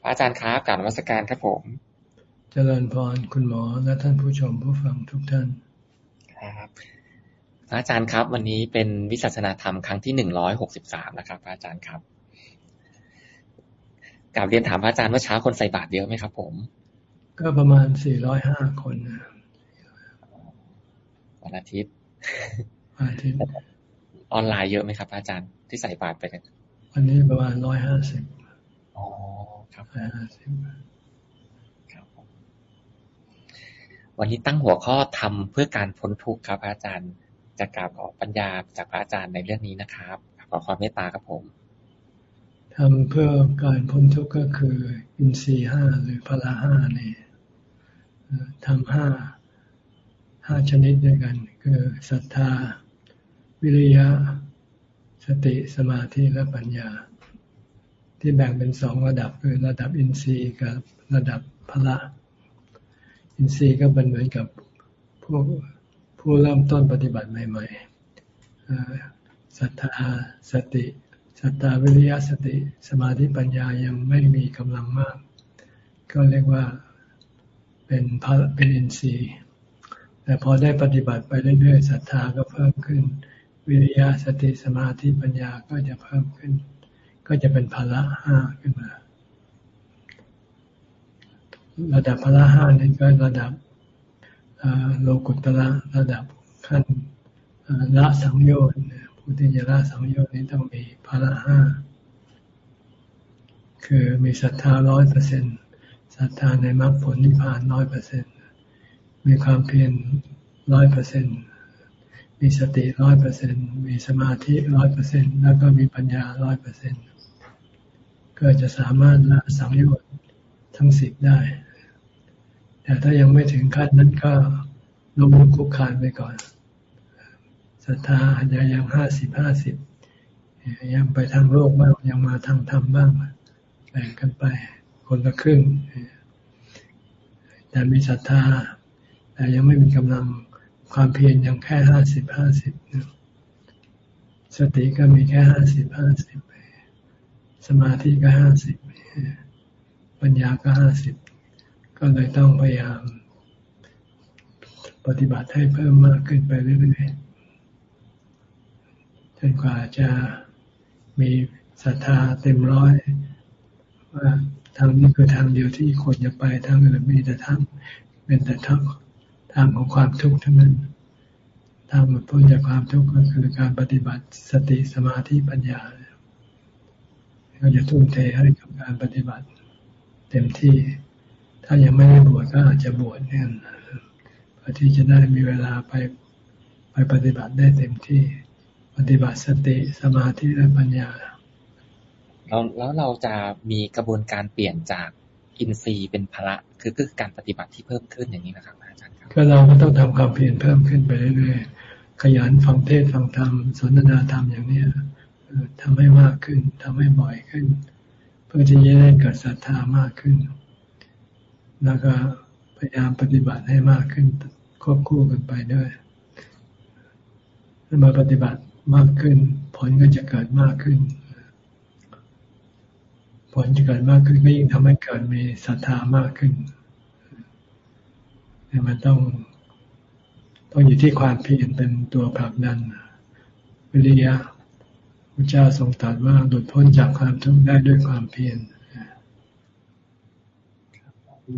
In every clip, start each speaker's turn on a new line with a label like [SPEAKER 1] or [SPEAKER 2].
[SPEAKER 1] พระอาจารย์ครับกราบนมัสการครับผม
[SPEAKER 2] เจริญพรคุณหมอและท่านผู้ชมผู้ฟังทุกท่าน
[SPEAKER 1] ครับพระอาจารย์ครับ วันนี้เป็นวิสัชนาธรรมครั้งที่หนึ่งร้อยหกสิบสามนะครับพระอาจารย์ครับกลับเรียนถามพระอาจารย์ว่าเช้าคนใส่บาตรเยอะไหมครับ ผม
[SPEAKER 2] ก็ประมาณสี่ร้อยห้าคน
[SPEAKER 1] วันอาทิตย์
[SPEAKER 2] อาทิตย์
[SPEAKER 1] ออนไลน์เยอะไหมครับอาจารย์ที่ใส่บาตรไปเนี่ย
[SPEAKER 2] วันนี้ประมาณร้อยห้าสิบ
[SPEAKER 1] อ๋อ ครับ
[SPEAKER 2] ร้อยห้าสิบ
[SPEAKER 1] ครับวันนี้ตั้งหัวข้อทำเพื่อการพ้นทุกข์ครับอาจารย์จะกราบขอปัญญาจากพระอาจารย์ในเรื่องนี้นะครับ ขอความเมตตาครับผม
[SPEAKER 2] ทำเพื่อการพ้นทุกข์ก็คือ อินทรีห้าหรือพละห้านี่ทำห้าห้าชนิดด้วยกัน คือศรัทธา วิริยะ สติสมาธิและปัญญา ที่แบ่งเป็นสองระดับคือระดับอินทรีย์กับระดับพละ อินทรีย์ก็เป็นเหมือนกับพวกผู้เริ่มต้นปฏิบัติใหม่ๆศรัทธาสติสตาวิริยะสติ สมาธิปัญญายังไม่มีกำลังมาก ก็เรียกว่าเป็นพระเป็นอินทรีย์ แต่พอได้ปฏิบัติไปเรื่อยๆศรัทธาก็เพิ่มขึ้น วิริยะสติสมาธิปัญญาก็จะเพิ่มขึ้น ก็จะเป็นพละห้าขึ้นมา ระดับพละห้านี่ก็ระดับโลกุตระระดับขั้นละสังโยชน์ผู้ที่จะละสังโยชน์นี้ต้องมีพละห้าคือมีศรัทธาร้อยเปอร์เซ็นศรัทธาในมรรคผลนิพพานร้อยเปอร์เซ็นมีความเพียรร้อยเปอร์เซ็นมีสติร้อยเปอร์เซ็นมีสมาธิร้อยเปอร์เซ็นแล้วก็มีปัญญาร้อยเปอร์เซ็นต ก็จะสามารถละสังโยชน์ทั้งสิบได้ แต่ถ้ายังไม่ถึงขั้นนั้นก็ลงคุกคานไปก่อนศรัทธาอาจจะยังห้าสิบห้าสิบยังไปทางโลกบ้างยังมาทางธรรมบ้างแบ่งกันไปคนละครึ่งแต่มีศรัทธา แต่ยังไม่มีกำลังความเพียรยังแค่ห้าสิบห้าสิบสติก็มีแค่ห้าสิบห้าสิบ มาธิก็ห้าสิบปัญญาก็ห้าสิบก็เลยต้องพยายาม ปฏิบัติให้เพิ่มมากขึ้นไปเรื่อยๆจนกว่าจะมีศรัทธาเต็มร้อยว่าทางนี้คือทางเดียวที่ควรจะไปทางอื่นมีแต่ทางเป็นแต่ทางทางของความทุกข์ทั้งนั้นทางหมดพ้นจากความทุกข์ก็คือการปฏิบัติสติสมาธิปัญญา ก็จะทุ่มเทให้กับการปฏิบัติ เต็มที่ ถ้ายังไม่ได้บวชก็อาจจะบวชเนี่ยเพื่อที่จะได้มีเวลาไปไปปฏิบัติได้เต็มที่ปฏิบัติสติสมาธิและปัญญา
[SPEAKER 1] เราแล้วเราจะมีกระบวนการเปลี่ยนจากอินทรีย์เป็นพละคือคือการปฏิบัติที่เพิ่มขึ้นอย่างนี้นะครับอาจารย์ครับ
[SPEAKER 2] ก็เราก็ต้องทำความเพียรเพิ่มขึ้นไปเรื่อยๆขยันฟังเทศฟังธรรมสนทนาธรรมอย่างเนี้ย ทำให้มากขึ้นทำให้บ่อยขึ้น เพื่อที่จะได้เกิดศรัทธามากขึ้น แล้วก็พยายามปฏิบัติให้มากขึ้น ควบคู่กันไปด้วยมาปฏิบัติมากขึ้น ผลก็จะเกิดมากขึ้น ผลจะเกิดมากขึ้นก็ยิ่งทำให้เกิดมีศรัทธามากขึ้นเนี่ยมันต้องต้องอยู่ที่ความเพียรเป็นตัวผลักดันวิริยะ ระเจ้าทรงตรัสว่าหลุดพ้นจากความทุกข์ได้ด้วยความเพียร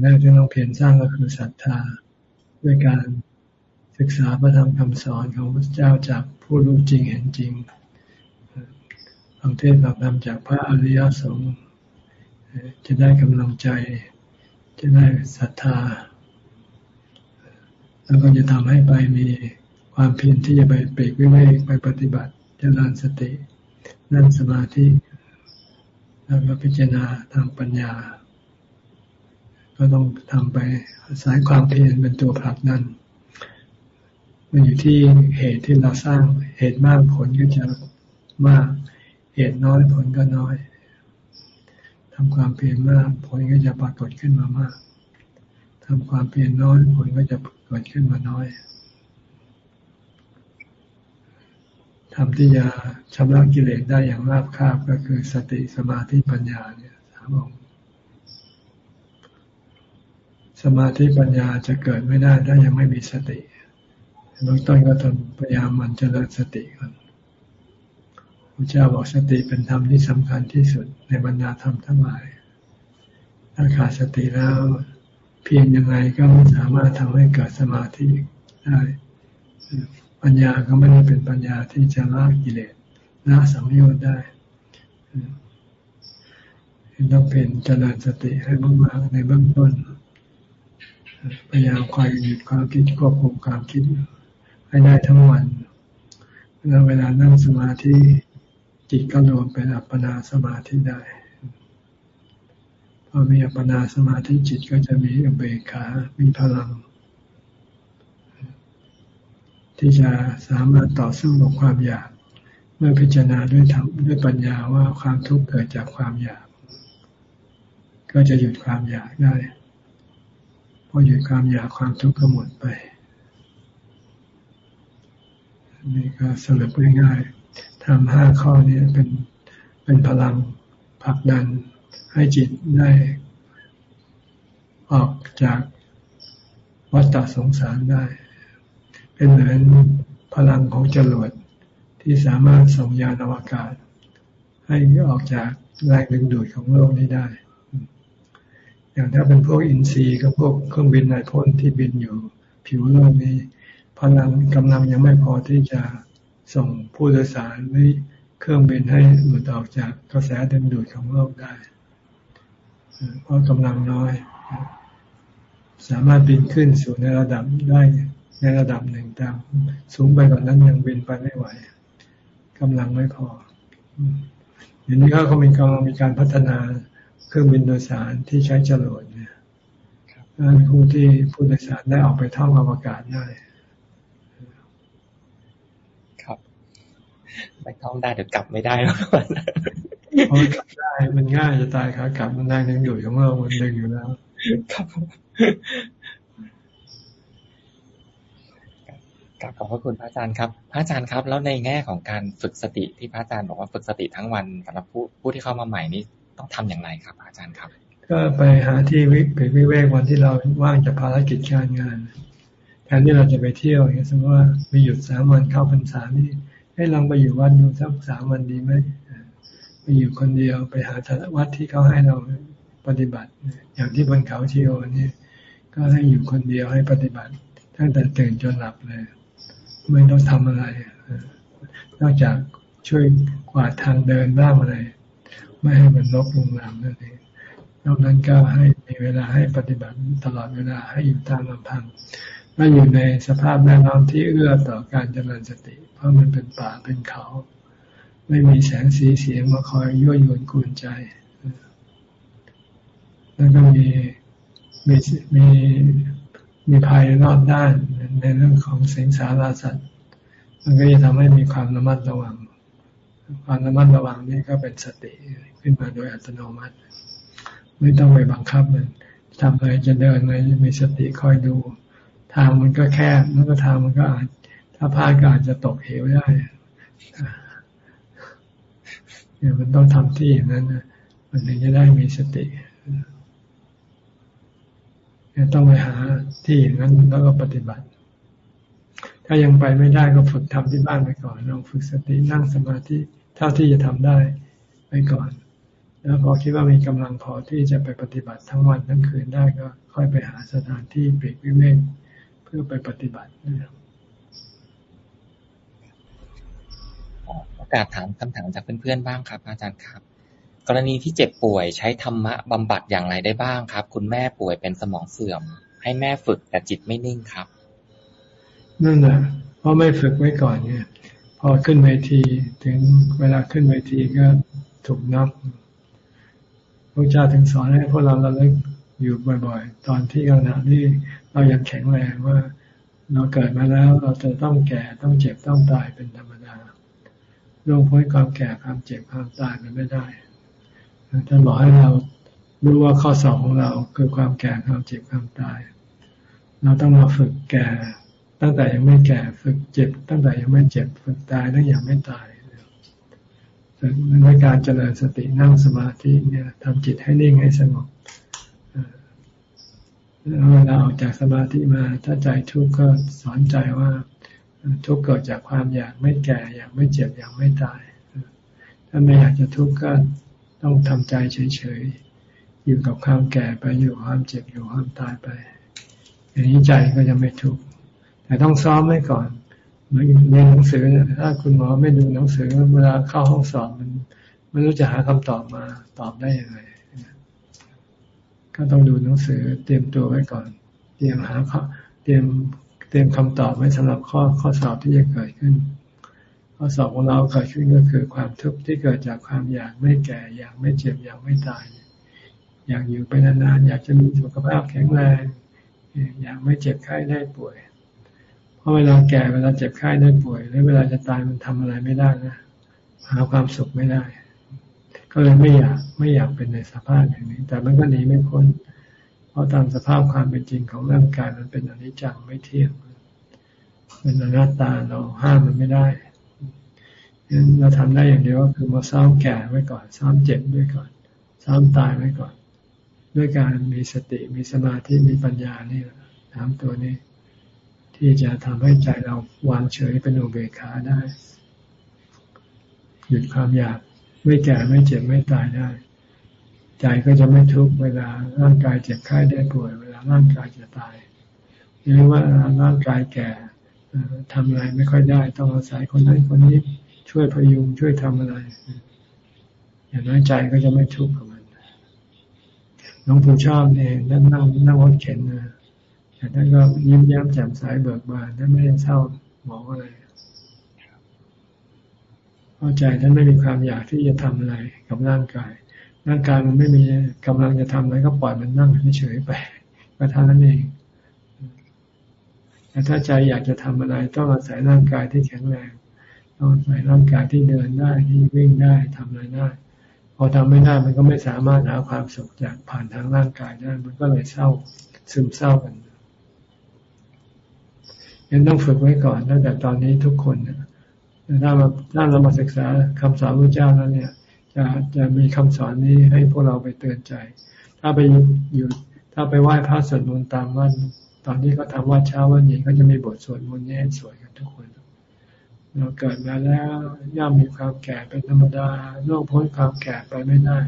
[SPEAKER 2] แรกที่เราเพียรสร้างก็คือศรัทธาด้วยการศึกษาพระธรรมคำสอนของพระเจ้าจากผู้รู้จริงเห็นจริงฟังเทศน์แบบนำจากพระอริยสงฆ์จะได้กำลังใจ จะได้ศรัทธา แล้วก็จะทำให้ไปมีความเพียรที่จะไปเปรกวิเวกไปปฏิบัติเจริญสติ นั่งสมาธิ แล้วก็พิจารณาทางปัญญา ก็ต้องทำไปสายความเพียรเป็นตัวผลักดันมันอยู่ที่เหตุที่เราสร้างเหตุมากผลก็จะมาก เหตุน้อยผลก็น้อยทำความเพียรมากผลก็จะปรากฏขึ้นมามากทำความเพียรน้อยผลก็จะเกิดขึ้นมาน้อย ทำที่จะชำระกิเลสได้อย่างราบคาบก็คือสติสมาธิปัญญาเนี่ยสามองค์สมาธิปัญญาจะเกิดไม่ได้ถ้ายังไม่มีสติเบื้องต้นก็ต้องพยายามมันเจริญสติก่อนพระเจ้าบอกสติเป็นธรรมที่สำคัญที่สุดในบรรดาธรรมทั้งหลาย ถ้าขาดสติแล้วเพียงยังไงก็ไม่สามารถทำให้เกิดสมาธิได้ ปัญญาก็ไม่ได้เป็นปัญญาที่จะละกิเลสละสังโยชน์ได้ต้องเป็นเจริญสติให้มากๆในเบื้องต้น พยายามคอยหยุดความคิดควบคุมความคิดให้ได้ทั้งวันแล้วเวลานั่งสมาธิจิตก็รวมเป็นอัปปนาสมาธิได้พอมีอัปปนาสมาธิจิตก็จะมีอเบกขา มีพลัง ที่จะสามารถต่อสู้กับความอยาก เมื่อพิจารณาด้วยธรรมด้วยปัญญาว่าความทุกข์เกิดจากความอยาก ก็จะหยุดความอยากได้พอหยุดความอยากความทุกข์ก็หมดไปนี่ก็สรุปง่ายๆทำห้าข้อนี้เป็นเป็นพลังผลักดันให้จิตได้ออกจากวัฏฏสงสารได้ เป็นเหมือนพลังของจรวดที่สามารถส่งยานอวกาศ ให้ออกจากแรงดึงดูดของโลกนี้ได้ อย่างถ้าเป็นพวกอินทรีย์กับพวกเครื่องบินนายพ่นที่บินอยู่ ผิวโลกนี้ พลังกำลังยังไม่พอที่จะส่งผู้โดยสารหรือเครื่องบินให้หลุดออกจากกระแสดึงดูดของโลกได้ เพราะกำลังน้อย สามารถบินขึ้นสู่ในระดับได้ ในระดับหนึ่งแต่สูงไปกว่านั้นยังบินไปไม่ไหวกำลังไม่พออย่างนี้เขามีกำลังมีการพัฒนาเครื่องบินโดยสารที่ใช้จรวดเนี่ยผู้ที่ผู้โดยสารได้ออกไปท่องอวกาศได้
[SPEAKER 1] ไปท่องได้เดี๋ยวกลับไม่ได้แล้ว
[SPEAKER 2] พอกลับได้มันง่ายจะตายครับกลับมันได้ยังอยู่ของเรามันดึงอยู่แล้วครับ
[SPEAKER 1] กลับขอบพระคุณพระอาจารย์ครับ พระอาจารย์ครับ แล้วในแง่ของการฝึกสติที่พระอาจารย์บอกว่าฝึกสติทั้งวันสำหรับผู้ผู้ที่เข้ามาใหม่นี้ต้องทำอย่างไรครับอาจารย์ครับ
[SPEAKER 2] ก็ไปหาที่วิเวิเวกวันที่เราว่างจากภารกิจการงานแทนที่เราจะไปเที่ยวอย่างสมมติว่ามีหยุดสามวันเข้าพรรษานี่ให้ลองไปอยู่วัดดูสักสามวันดีไหมไปอยู่คนเดียวไปหาวัดที่เขาให้เราปฏิบัติ อย่างที่บนเขาชีโอนี่ก็ให้อยู่คนเดียวให้ปฏิบัติ ตั้งแต่ตื่นจนหลับเลย ไม่ต้องทำอะไร นอกจากช่วยกวาดทางเดินบ้างอะไร ไม่ให้มันลกลงน้ำนั่นเองนอกนั้นก็ให้มีเวลาให้ปฏิบัติตลอดเวลาให้อยู่ตามลำพังไม่อยู่ในสภาพแวดล้อมที่เอื้อต่อการเจริญสติ เพราะมันเป็นป่าเป็นเขา ไม่มีแสงสีเสียงมาคอยยั่วยวนกุนใจ แล้วก็มีมีมี มีภัยรอบด้านในเรื่องของสียงสาราสัตว์ มันก็จะทำให้มีความระมัดระวัง ความระมัดระวังนี่ก็เป็นสติขึ้นมาโดยอัตโนมัติ ไม่ต้องไปบังคับมันทำอะไรจะเดินอะไรมีสติคอยดู ทางมันก็แคบแล้วก็ทางมันก็อาจถ้าพลาดก็อาจจะตกเหวได้เนี่ยมันต้องทำที่อย่างนั้นนะมันถึงจะได้มีสติ ต้องไปหาที่อย่างนั้นแล้วก็ปฏิบัติ ถ้ายังไปไม่ได้ก็ฝึกทำที่บ้านไปก่อนลองฝึกสตินั่งสมาธิเท่าที่จะทำได้ไปก่อน แล้วพอคิดว่ามีกำลังพอที่จะไปปฏิบัติทั้งวันทั้งคืนได้ก็ค่อยไปหาสถานที่เปรกวิเวกเพื่อไปปฏิบัตินะครับ
[SPEAKER 1] กาสถามคำถามจากเพื่อนๆบ้างครับ อาจารย์ครับ กรณีที่เจ็บป่วยใช้ธรรมะบำบัดอย่างไรได้บ้างครับ คุณแม่ป่วยเป็นสมองเสื่อม ให้แม่ฝึกแต่จิตไม่นิ่งครับ
[SPEAKER 2] นั่นแหละเพราะไม่ฝึกไว้ก่อนเนี่ย พอขึ้นเวทีถึงเวลาขึ้นเวทีก็ถูกนับพระเจ้าถึงสอนให้พวกเราเราเลิกอยู่บ่อยๆ ตอนที่ขณะที่เรายังแข็งแรงว่า เราเกิดมาแล้วเราจะต้องแก่ต้องเจ็บต้องตายเป็นธรรมล่วงพ้นความแก่ความเจ็บความตายมันไม่ได้ ท่านบอกให้เรารู้ว่าข้อสองของเราคือความแก่ความเจ็บความตาย เราต้องมาฝึกแก่ ตั้งแต่ยังไม่แก่ฝึกเจ็บ ตั้งแต่ยังไม่เจ็บฝึกตายตั้งยังไม่ตายในการเจริญสตินั่งสมาธิเนี่ยทำจิตให้นิ่งให้สงบเวลาออกจากสมาธิมา ถ้าใจทุกข์ก็สอนใจว่าทุกข์เกิดจากความอยากไม่แก่ อยากไม่เจ็บ อยากไม่ตาย ถ้าไม่อยากจะทุกข์ก็ ต้องทำใจเฉยๆ อยู่กับความแก่ไปอยู่ความเจ็บอยู่ความตายไป อย่างนี้ใจก็จะไม่ทุกข์แต่ต้องซ้อมไว้ก่อนเหมือนเรียนหนังสือถ้าคุณหมอไม่ดูหนังสือเวลาเข้าห้องสอบมันไม่รู้จะหาคำตอบมาตอบได้ยังไงก็ต้องดูหนังสือเตรียมตัวไว้ก่อน เตรียมหาข้อเตรียมเตรียมคำตอบไว้สำหรับข้อข้อสอบที่จะเกิดขึ้น ข้อสอบของเราเกิดขึ้นก็คือความทุกข์ที่เกิดจากความอยากไม่แก่อยากไม่เจ็บอยากไม่ตาย อยากอยู่ไปนานๆอยากจะมีสุขภาพแข็งแรง อยากไม่เจ็บไข้ได้ป่วย เพราะเวลาแก่เวลาเจ็บไข้ได้ป่วยหรือเวลาจะตายมันทำอะไรไม่ได้นะหาความสุขไม่ได้ ก็เลยไม่อยากไม่อยากเป็นในสภาพอย่างนี้ แต่มันก็หนีไม่พ้นเพราะตามสภาพความเป็นจริงของร่างกายมันเป็นอนิจจังไม่เที่ยงเป็นอนัตตาเราห้ามมันไม่ได้ งั้นเราทำได้อย่างเดียวก็คือมาซ้อมแก่ไว้ก่อน ซ้อมเจ็บด้วยก่อน ซ้อมตายไว้ก่อน ด้วยการมีสติมีสมาธิมีปัญญานี่สามตัวนี้ ที่จะทำให้ใจเราวางเฉยเป็นอุเบกขาได้ หยุดความอยากไม่แก่ไม่เจ็บไม่ตายได้ ใจก็จะไม่ทุกข์เวลาร่างกายเจ็บไข้ได้ป่วยเวลาร่างกายจะตายหรือว่าร่างกายแก่ทำอะไรไม่ค่อยได้ ต้องอาศัยคนนั้นคนนี้ ช่วยพยุงช่วยทำอะไร อย่างน้อยใจก็จะไม่ทุกข์กับมันน้องผู้ชอบเนี่ยนั่งนั่งนั่งรถเข็นนะแต่ท่านก็ยิ้มแย้มแจ่มใสเบิกบานท่านไม่ได้เศร้าหมองอะไรเข้าใจท่านไม่มีความอยากที่จะทำอะไรกับร่างกาย ร่างกายมันไม่มีกำลังจะทำอะไรก็ปล่อยมันนั่งเฉยไปก็เท่านั้นเองแต่ถ้าใจอยากจะทำอะไรต้องอาศัยร่างกายที่แข็งแรง ต้องอาศัยร่างกายที่เดินได้ที่วิ่งได้ทำอะไรได้ พอทำไม่ได้มันก็ไม่สามารถหาความสุขจากผ่านทางร่างกายได้ มันก็เลยเศร้าซึมเศร้ากันยังต้องฝึกไว้ก่อนตั้งแต่ตอนนี้ทุกคนนะถ้าเราถ้าเรามาศึกษาคำสอนพระเจ้าแล้วเนี่ย จะจะมีคำสอนนี้ให้พวกเราไปเตือนใจ ถ้าไปอยู่ถ้าไปไหว้พระสวดมนต์ตามวันตอนนี้ก็ทำว่าเช้าวันเย็นก็จะมีบทสวดมนต์นี้สวยกันทุกคน เราเกิดมาแล้วย่อมมีความแก่เป็นธรรมดาโลกพ้นความแก่ไปไม่ได้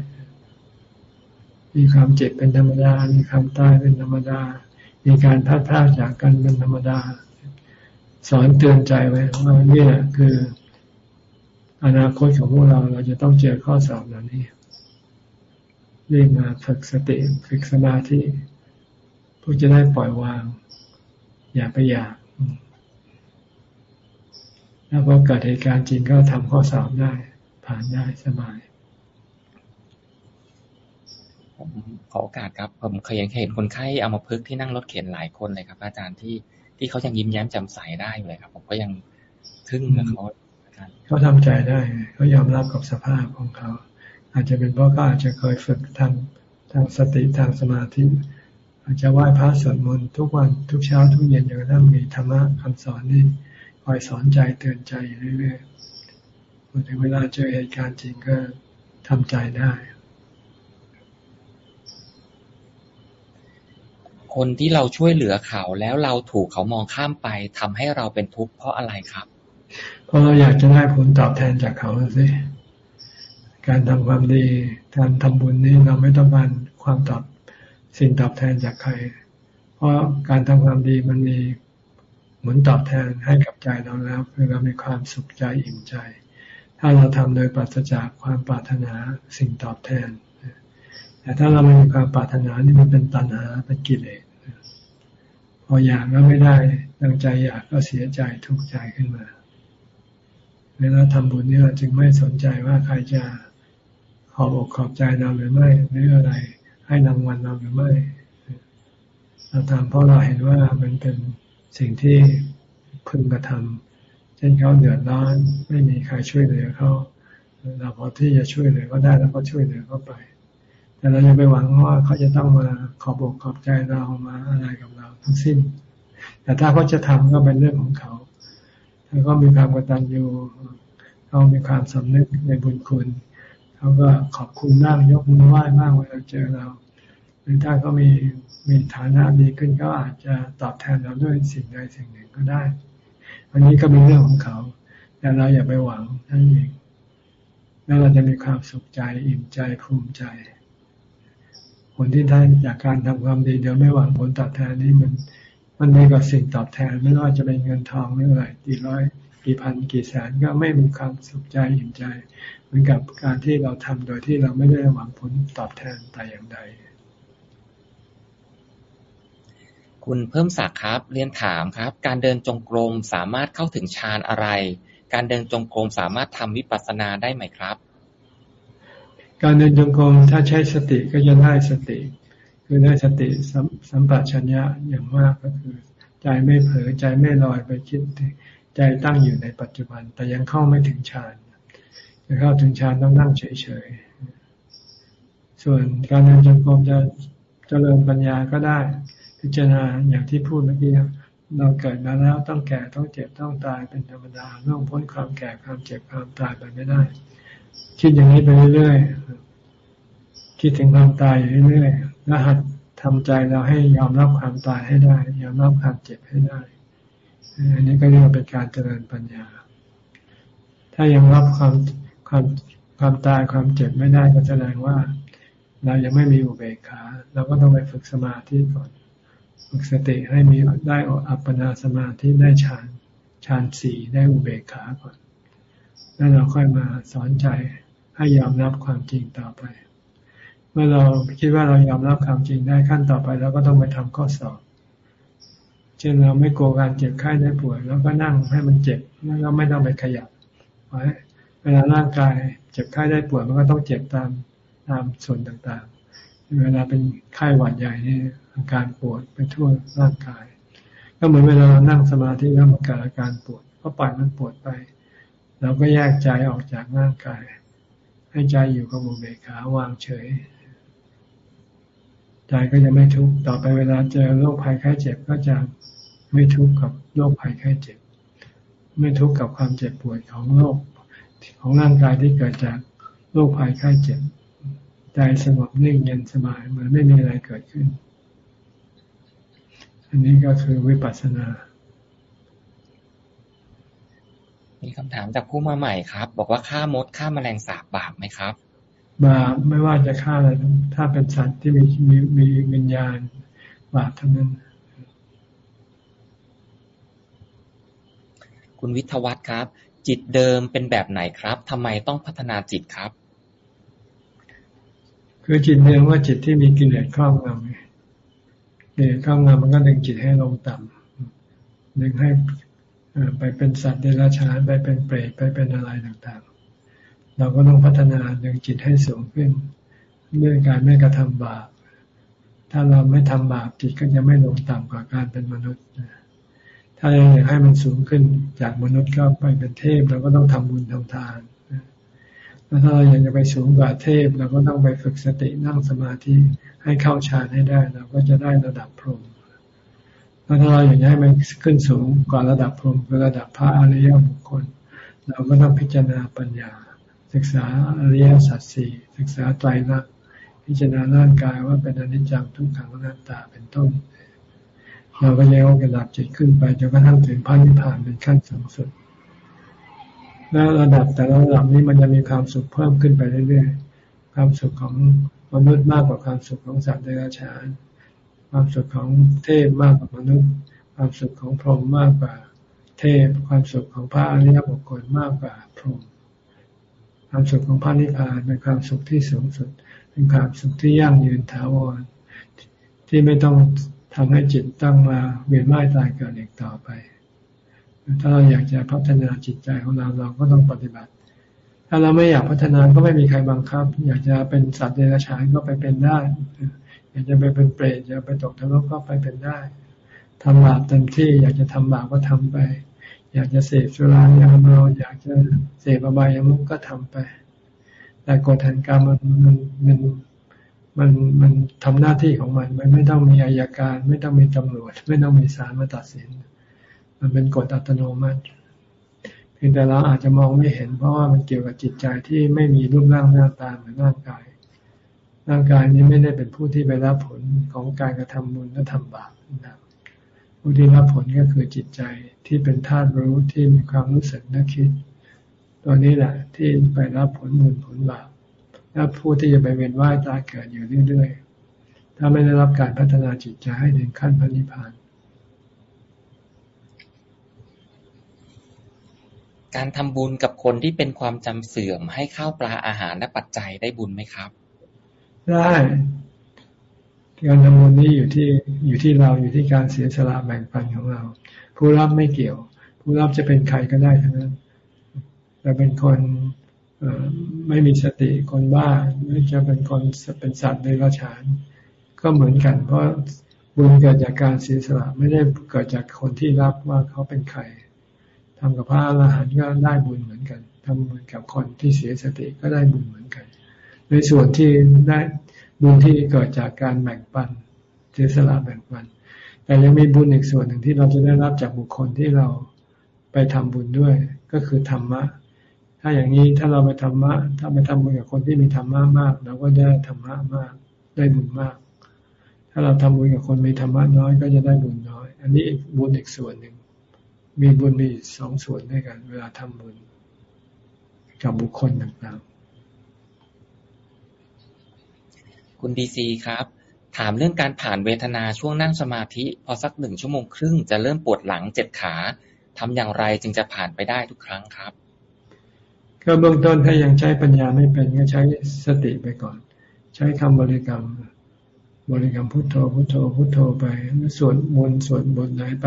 [SPEAKER 2] มีความเจ็บเป็นธรรมดา มีความตายเป็นธรรมดา มีการพัดพลาดจากกันเป็นธรรมดา สอนเตือนใจไว้ว่านี่แหละคือ อนาคตของพวกเราเราจะต้องเจอข้อสอบเหล่านี้เรียกมาฝึกสติฝึกสมาธิเพื่อจะได้ปล่อยวาง อย่าไปอยาก แล้วพอเกิดเหตุการณ์จริงก็ทำข้อสอบได้ ผ่านได้สบาย
[SPEAKER 1] ผมขอโอกาสครับผมเคยเห็นคนไข้เอามาพึกที่นั่งรถเข็นหลายคนเลยครับ อาจารย์ที่ที่เขายังยิ้มแย้มแจ่มใสได้อยู่เลยครับ ผมก็ยังทึ่งกับเขา
[SPEAKER 2] เขาทำใจได้เขายอมรับกับสภาพของเขา อาจจะเป็นเพราะเขาอาจจะเคยฝึกทางทางสติทางสมาธิ อาจจะไหว้พระสวดมนต์ทุกวันทุกเช้าทุกเย็นอย่างนั้นมีธรรมะคำสอนนี่ คอยสอนใจเตือนใจอยู่เรื่อยๆพอถึงเวลาเจอเหตุการณ์จริงก็ทำใจได้
[SPEAKER 1] คนที่เราช่วยเหลือเขาแล้วเราถูกเขามองข้ามไปทำให้เราเป็นทุกข์เพราะอะไรครับ
[SPEAKER 2] เพราะเราอยากจะได้ผลตอบแทนจากเขาสิการทำความดี การทำบุญนี้เราไม่ต้องการความตอบสิ่งตอบแทนจากใคร เพราะการทำความดีมันมี ผลตอบแทนให้กับใจเราแล้วคือเรามีความสุขใจอิ่มใจ ถ้าเราทำโดยปราศจากความปรารถนาสิ่งตอบแทน แต่ถ้าเราไม่มีความปรารถนานี่มันเป็นตัณหาเป็นกิเลสพออยากแล้วไม่ได้ดังใจอยากก็เสียใจทุกข์ใจขึ้นมา เวลาทำบุญนี่เราจึงไม่สนใจว่าใครจะขอบอกขอบใจเราหรือไม่หรืออะไร ให้รางวัลเราหรือไม่เราทำเพราะเราเห็นว่ามันเป็น สิ่งที่พึงกระทำเช่นเขาเดือดร้อนไม่มีใครช่วยเหลือเขาเราพอที่จะช่วยเหลือก็ได้แล้วก็ช่วยเหลือเขาไป แต่เราอย่าไปหวังว่าเขาจะต้องมาขอบอกขอบใจเรามาอะไรกับเราทั้งสิ้น แต่ถ้าเขาจะทำก็เป็นเรื่องของเขาถ้าเขามีความกตัญญูเขามีความสำนึกในบุญคุณเขาก็ขอบคุณมากยกมือไหว้มากเวลาเจอเรา หรือถ้าเขามีมีฐานะดีขึ้นก็อาจจะตอบแทนเราด้วยสิ่งใดสิ่งหนึ่งก็ได้ อันนี้ก็เป็นเรื่องของเขา แต่เราอย่าไปหวังนั่นเองแล้วเราจะมีความสุขใจอิ่มใจภูมิใจ ผลที่ได้จากการทำความดีเดี๋ยวไม่หวังผลตอบแทนนี่มัน มันมีกับสิ่งตอบแทนไม่ว่าจะเป็นเงินทองหรืออะไรกี่ร้อยกี่พันกี่แสนก็ไม่มีความสุขใจอิ่มใจ เหมือนกับการที่เราทำโดยที่เราไม่ได้หวังผลตอบแทนแต่อย่างใด
[SPEAKER 1] คุณเพิ่มศักดิ์ครับ เรียนถามครับ การเดินจงกรมสามารถเข้าถึงฌานอะไร การเดินจงกรมสามารถทำวิปัสสนาได้ไหมครับ
[SPEAKER 2] การเดินจงกรมถ้าใช้สติก็จะได้สติ คือได้สติสัมปชัญญะอย่างมากก็คือ ใจไม่เผลอใจไม่ลอยไปคิด ใจตั้งอยู่ในปัจจุบัน แต่ยังเข้าไม่ถึงฌานจะเข้าถึงฌานต้องนั่งเฉยๆส่วนการเดินจงกรมจะจะเจริญปัญญาก็ได้ พิจารณาอย่างที่พูดเมื่อกี้เราเกิดมาแล้วต้องแก่ต้องเจ็บต้องตายเป็นธรรมดาล่วงพ้นความแก่ความเจ็บความตายไปไม่ได้ คิดอย่างนี้ไปเรื่อยๆคิดถึงความตายอยู่เรื่อยๆแล้วหัดทำใจเราให้ยอมรับความตายให้ได้ ยอมรับความเจ็บให้ได้อันนี้ก็เรียกว่าเป็นการเจริญปัญญา ถ้ายังรับความความความตายความเจ็บไม่ได้ก็แสดงว่า เรายังไม่มีอุเบกขาเราก็ต้องไปฝึกสมาธิก่อน ฝึกสติให้มีได้อัปปนาสมาธิได้ฌานฌานสี่ได้อุเบกขาก่อน แล้วเราค่อยมาสอนใจให้ยอมรับความจริงต่อไป เมื่อเราคิดว่าเรายอมรับความจริงได้ขั้นต่อไปเราก็ต้องไปทำข้อสอบ เช่นเราไม่กลัวการเจ็บไข้ได้ป่วยแล้วก็นั่งให้มันเจ็บแล้วก็ไม่ต้องไปขยับไว้เวลาร่างกายเจ็บไข้ได้ป่วยมันก็ต้องเจ็บตามตามส่วนต่าง เวลาเป็นไข้หวัดใหญ่นี่อาการปวดไปทั่วร่างกาย ก็เหมือนเวลาเรานั่งสมาธิแล้วมันเกิดอาการปวดก็ปล่อยมันปวดไปเราก็แยกใจออกจากร่างกาย ให้ใจอยู่กับอุเบกขาวางเฉย ใจก็จะไม่ทุกข์ต่อไปเวลาเจอโรคภัยไข้เจ็บก็จะไม่ทุกข์กับโรคภัยไข้เจ็บ ไม่ทุกข์กับความเจ็บปวดของโรคของร่างกายที่เกิดจากโรคภัยไข้เจ็บ ใจสงบนิ่งเย็นสบายเหมือนไม่มีอะไรเกิดขึ้น อันนี้ก็คือวิปัสสนา
[SPEAKER 1] มีคำถามจากผู้มาใหม่ครับ บอกว่าฆ่ามดฆ่าแมลงสาบบาปไหมครับ
[SPEAKER 2] บาปไม่ว่าจะฆ่าอะไรถ้าเป็นสัตว์ที่มีมีมีวิญญาณบาปทั้งนั้น
[SPEAKER 1] คุณวิทวัตครับ จิตเดิมเป็นแบบไหนครับทำไมต้องพัฒนาจิตครับ
[SPEAKER 2] คือจิตเดิมว่าจิตที่มีกิเลสครอบงำเดี่ยเข้างามันก็ดึงจิตให้ลงต่ำดึงให้ไปเป็นสัตว์เดรัจฉานไปเป็นเปรตไปเป็นอะไรต่างๆ เราก็ต้องพัฒนาดึงจิตให้สูงขึ้นด้วยการไม่กระทำบาป ถ้าเราไม่ทำบาปจิตก็จะไม่ลงต่ำกว่าการเป็นมนุษย์ ถ้าอยากให้มันสูงขึ้นจากมนุษย์ก็ไปเป็นเทพเราก็ต้องทำบุญทำทาน แล้วถ้าเราอยากจะไปสูงกว่าเทพเราก็ต้องไปฝึกสตินั่งสมาธิให้เข้าฌานให้ได้เราก็จะได้ระดับพรหมแล้วถ้าเราอยากให้มันขึ้นสูงกว่าระดับพรหมคือระดับพระอริยบุคคล เราก็ต้องพิจารณาปัญญา ศึกษาอริยสัจสี่ศึกษาไตรลักษณ์พิจารณาร่างกายว่าเป็นอนิจจังทุกขังอนัตตาเป็นต้น เราก็ยังระดับจิตขึ้นไปจนกระทั่งถึงพระนิพพานเป็นขั้นสูงสุด แล้วระดับแต่ละระดับนี้มันจะมีความสุขเพิ่มขึ้นไปเรื่อยๆ ความสุขของมนุษย์มากกว่าความสุขของสัตว์เดรัจฉาน ความสุขของเทพมากกว่ามนุษย์ ความสุขของพรหมมากกว่าเทพ ความสุขของพระอริยบุคคลมากกว่าพรหม ความสุขของพระนิพพานเป็นความสุขที่สูงสุด เป็นความสุขที่ยั่งยืนถาวร ที่ไม่ต้องทำให้จิตตั้งมาเวียนว่ายตายเกิดอีกต่อไป ถ้าเราอยากจะพัฒนาจิตใจของเราเราก็ต้องปฏิบัติ ถ้าเราไม่อยากพัฒนาก็ไม่มีใครบังคับ อยากจะเป็นสัตว์เดรัจฉานก็ไปเป็นได้ อยากจะไปเป็นเปรตอยากไปตกนรกก็ไปเป็นได้ทำบาปเต็มที่ อยากจะทำบาปก็ทำไป อยากจะเสพสุรายาเมาอยากจะเสพอบายามุกก็ทำไป แต่กฎแห่งกรรมมันมันมันมันมันทำหน้าที่ของมัน มันไม่ต้องมีอายการ ไม่ต้องมีตำรวจ ไม่ต้องมีศาลมาตัดสิน มันเป็นกฎอัตโนมัติ เพียงแต่เราอาจจะมองไม่เห็น เพราะว่ามันเกี่ยวกับจิตใจที่ไม่มีรูปร่างหน้าตาเหมือนร่างกาย ร่างกายนี้ไม่ได้เป็นผู้ที่ไปรับผลของการกระทำบุญและทำบาปนะผู้ที่รับผลก็คือจิตใจที่เป็นธาตุรู้ที่มีความรู้สึกนึกคิด ตัวนี้แหละที่ไปรับผลบุญผลบาปและผู้ที่จะไปเวียนว่ายตายเกิดอยู่เรื่อยๆถ้าไม่ได้รับการพัฒนาจิตใจให้ถึงขั้นพระนิพพาน
[SPEAKER 1] การทำบุญกับคนที่เป็นความจำเสื่อมให้ข้าวปลาอาหารและปัจจัยได้บุญไหมครับ
[SPEAKER 2] ได้การทำบุญนี้อยู่ที่อยู่ที่เราอยู่ที่การเสียสละแบ่งปันของเรา ผู้รับไม่เกี่ยว ผู้รับจะเป็นใครก็ได้ทั้งนั้นจะเป็นคนไม่มีสติคนบ้าหรือจะเป็นคนเป็นสัตว์ในราชานก็เหมือนกัน เพราะบุญเกิดจากการเสียสละไม่ได้เกิดจากคนที่รับว่าเขาเป็นใคร ทำกับพระอรหันต์ก็ได้บุญเหมือนกันทำบุญกับคนที่เสียสติก็ได้บุญเหมือนกัน ในส่วนที่ได้บุญที่เกิดจากการแบ่งปันเสียสละแบ่งปัน แต่ยังมีบุญอีกส่วนหนึ่งที่เราจะได้รับจากบุคคลที่เราไปทำบุญด้วย ก็คือธรรมะ ถ้าอย่างนี้ถ้าเราไปธรรมะ ถ้าไปทำบุญกับคนที่มีธรรมะมากเราก็ได้ธรรมะมาก ได้บุญมาก ถ้าเราทำบุญกับคนมีธรรมะน้อยก็จะได้บุญน้อย อันนี้บุญอีกส่วนหนึ่ง มีบุญมีสองส่วนด้วยกัน เวลาทำบุญกับบุคคลต่างๆ
[SPEAKER 1] คุณดีซีครับ ถามเรื่องการผ่านเวทนาช่วงนั่งสมาธิ พอสักหนึ่งชั่วโมงครึ่งจะเริ่มปวดหลังเจ็บขาทำอย่างไรจึงจะผ่านไปได้ทุกครั้งครับ
[SPEAKER 2] ก็เบื้องต้นถ้ายังใช้ปัญญาไม่เป็นก็ใช้สติไปก่อน ใช้คำบริกรรม บริกรรมพุทโธพุทโธพุทโธไปสวดมนต์สวดบทไหนไป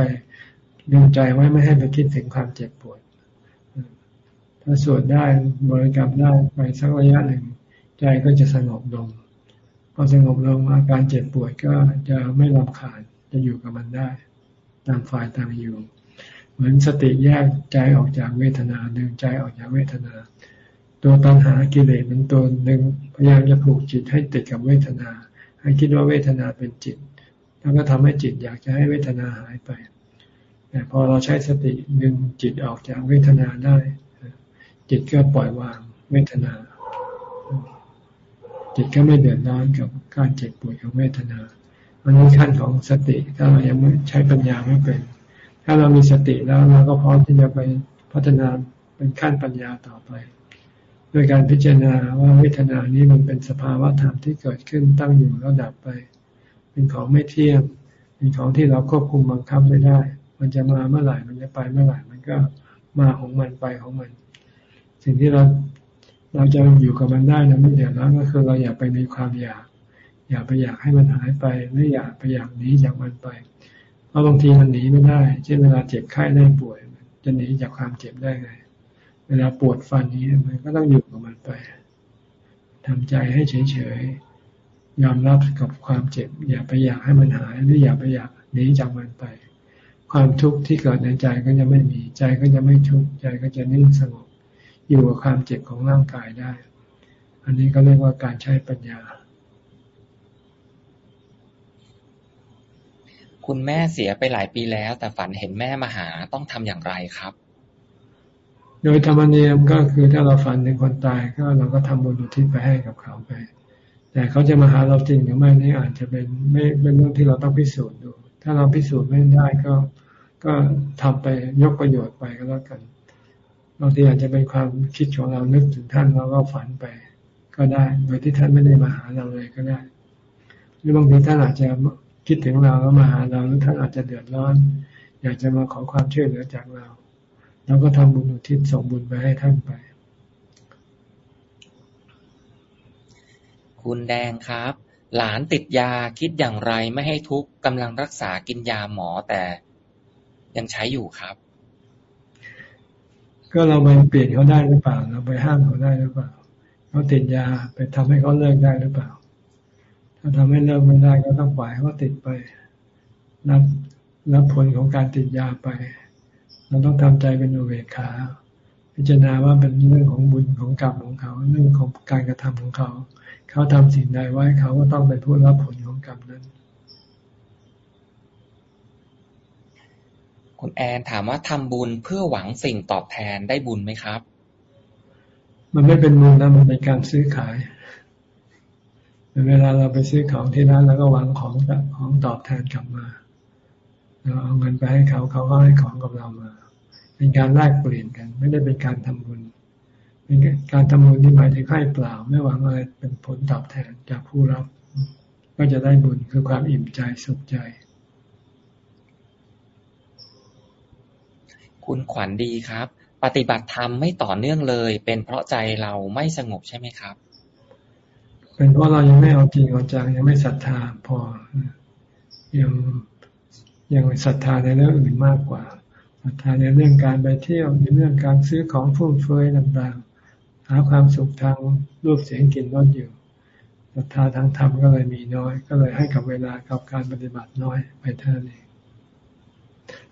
[SPEAKER 2] ดึงใจไว้ไม่ให้ไปคิดถึงความเจ็บปวด ถ้าสวดได้บริกรรมได้ไปสักระยะหนึ่ง ใจก็จะสงบลงพอสงบลงอาการเจ็บปวดก็จะไม่รำคาญจะอยู่กับมันได้ตามฝ่ายตามอยู่ เหมือนสติแยกใจออกจากเวทนาดึงใจออกจากเวทนา ตัวตัณหากิเลสมันตัวหนึ่งพยายามจะผูกจิตให้ติดกับเวทนา ให้คิดว่าเวทนาเป็นจิต แล้วก็ทำให้จิตอยากจะให้เวทนาหายไป แต่พอเราใช้สติดึงจิตออกจากเวทนาได้ จิตก็ปล่อยวางเวทนา จิตก็ไม่เดือดร้อนกับการเจ็บปวดของเวทนาอันนี้ขั้นของสติถ้าเรายังไม่ใช้ปัญญาไม่เป็น ถ้าเรามีสติแล้วเราก็พร้อมที่จะไปพัฒนาเป็นขั้นปัญญาต่อไปโดยการพิจารณาว่าเวทนานี้มันเป็นสภาวะธรรมที่เกิดขึ้นตั้งอยู่แล้วดับไป เป็นของไม่เที่ยงเป็นของที่เราควบคุมบังคับไม่ได้ มันจะมาเมื่อไหร่มันจะไปเมื่อไหร่ มันก็มาของมันไปของมัน สิ่งที่เราเราจะอยู่กับมันได้นะไม่เดือดร้อนก็คือเราอย่าไปมีความอยาก อย่าไปอยากให้มันหายไปไม่อยากไปอยากหนีจากมันไปเพราะบางทีมันหนีไม่ได้เช่นเวลาเจ็บไข้ได้ป่วย จะหนีจากความเจ็บได้ไง เวลาปวดฟันนี้มันก็ต้องอยู่กับมันไปทำใจให้เฉยๆยอมรับกับความเจ็บ อย่าไปอยากให้มันหายหรืออย่าไปอยากหนีจากมันไป ความทุกข์ที่เกิดในใจก็จะไม่มี ใจก็จะไม่ทุกข์ใจก็จะนิ่งสงบ อยู่กับความเจ็บของร่างกายได้ อันนี้ก็เรียกว่าการใช้ปัญญา
[SPEAKER 1] คุณแม่เสียไปหลายปีแล้ว แต่ฝันเห็นแม่มาหาต้องทำอย่างไรครับ
[SPEAKER 2] โดยธรรมเนียมก็คือถ้าเราฝันถึงคนตายก็เราก็ทำบุญอุทิศไปให้กับเขาไป แต่เขาจะมาหาเราจริงหรือไม่นี่อาจจะเป็นไม่เป็นเรื่องที่เราต้องพิสูจน์ดู ถ้าเราพิสูจน์ไม่ได้ก็ก็ทำไปยกประโยชน์ไปก็แล้วกันบางทีอาจจะเป็นความคิดของเรานึกถึงท่านเราก็ฝันไปก็ได้ โดยที่ท่านไม่ได้มาหาเราเลยก็ได้ หรือบางทีท่านอาจจะคิดถึงเราแล้วมาหาเราหรือท่านอาจจะเดือดร้อน อยากจะมาขอความช่วยเหลือจากเราเราก็ทำบุญอุทิศส่งบุญไปให้ท่านไป
[SPEAKER 1] คุณแดงครับ หลานติดยาคิดอย่างไรไม่ให้ทุกข์กำลังรักษากินยาหมอแต่ยังใช้อยู่ครับ
[SPEAKER 2] ก็เราไปเปลี่ยนเขาได้หรือเปล่า เราไปห้ามเขาได้หรือเปล่าเขาติดยาไปทำให้เขาเลิกได้หรือเปล่า ถ้าทำให้เลิกไม่ได้ก็ต้องปล่อยเขาติดไปรับรับผลของการติดยาไป เราต้องทำใจเป็นอุเบกขาพิจารณาว่าเป็นเรื่องของบุญของกรรมของเขา เรื่องของการกระทำของเขา เขาทำสิ่งใดไว้เขาก็ต้องเป็นผู้รับผลของกรรมนั้น
[SPEAKER 1] คุณแอนถามว่าทำบุญเพื่อหวังสิ่งตอบแทนได้บุญไหมครับ
[SPEAKER 2] มันไม่เป็นบุญนะมันเป็นการซื้อขายเเวลาเราไปซื้อของที่ร้านแล้วก็หวังของของตอบแทนกลับมาเราเอาเงินไปให้เขาเขาก็ให้ของกับเรามา เป็นการแลกเปลี่ยนกัน ไม่ได้เป็นการทำบุญ เป็นการทำบุญที่หมายถึงให้เปล่า ไม่หวังอะไรเป็นผลตอบแทนจากผู้รับ ก็จะได้บุญคือความอิ่มใจสุขใจ
[SPEAKER 1] คุณขวัญดีครับ ปฏิบัติธรรมไม่ต่อเนื่องเลย เป็นเพราะใจเราไม่สงบใช่ไหมครับ
[SPEAKER 2] เป็นเพราะเรายังไม่เอาจริงเอาจังยังไม่ศรัทธาพอยังยังศรัทธาในเรื่องอื่นมากกว่าศรัทธาในเรื่องการไปเที่ยวในเรื่องการซื้อของฟุ่มเฟือยต่างๆ หาความสุขทางรูปเสียงกลิ่นรสอยู่ศรัทธาทางธรรมก็เลยมีน้อย ก็เลยให้กับเวลากับการปฏิบัติน้อยไปเท่านี้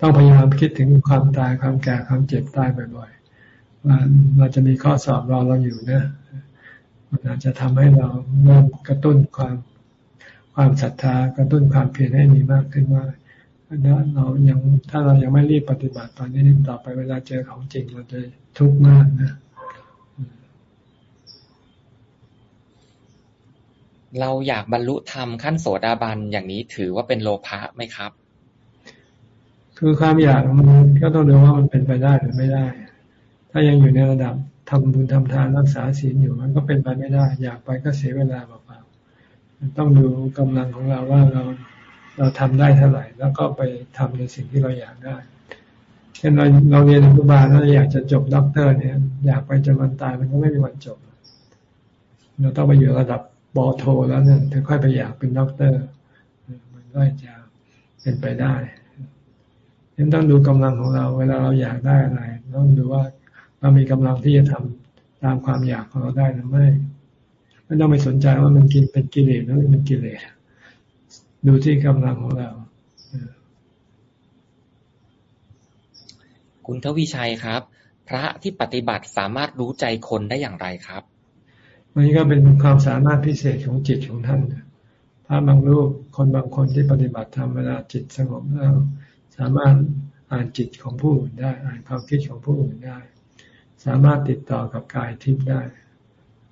[SPEAKER 2] ต้องพยายามคิดถึงความตายความแก่ความเจ็บตายบ่อยๆว่าเราจะมีข้อสอบรอเราอยู่นะมันอาจจะทำให้เราเริ่มกระตุ้นความความศรัทธากระตุ้นความเพียรให้มีมากขึ้นว่าถ้าเรายังถ้าเรายังไม่รีบปฏิบัติตอนนี้ต่อไปเวลาเจอของจริงเราจะทุกข์มากนะ
[SPEAKER 1] เราอยากบรรลุธรรมขั้นโสดาบันอย่างนี้ถือว่าเป็นโลภะไหมครับ
[SPEAKER 2] คือความอยากมันก็ต้องดูว่ามันเป็นไปได้หรือไม่ได้ ถ้ายังอยู่ในระดับทำบุญทำทานรักษาศีลอยู่มันก็เป็นไปไม่ได้ อยากไปก็เสียเวลาเปล่าๆต้องดูกำลังของเราว่าเราเราทำได้เท่าไหร่ แล้วก็ไปทำในสิ่งที่เราอยากได้เช่นเราเราเรียนอนุบาลแล้วอยากจะจบด็อกเตอร์เนี่ย อยากไปจนวันตายมันก็ไม่มีวันจบ เราต้องไปอยู่ระดับ ปอโทแล้วเนี่ยถึงค่อยไปอยากเป็นด็อกเตอร์ มันก็จะเป็นไปได้ยังต้องดูกำลังของเรา เวลาเราอยากได้อะไร ต้องดูว่าเรามีกำลังที่จะทำตามความอยากของเราได้หรือไม่ไม่ต้องไปสนใจว่ามันกินเป็นกิเลสหรือไม่เป็นกิเลสดูที่กำลังของเรา
[SPEAKER 1] คุณทวีชัยครับ พระที่ปฏิบัติสามารถรู้ใจคนได้อย่างไรครับ
[SPEAKER 2] มันก็เป็นความสามารถพิเศษของจิตของท่านพระบางรูปคนบางคนที่ปฏิบัติธรรมเวลาจิตสงบแล้วสามารถอ่านจิตของผู้อื่นได้ อ่านความคิดของผู้อื่นได้ สามารถติดต่อกับกายทิพย์ได้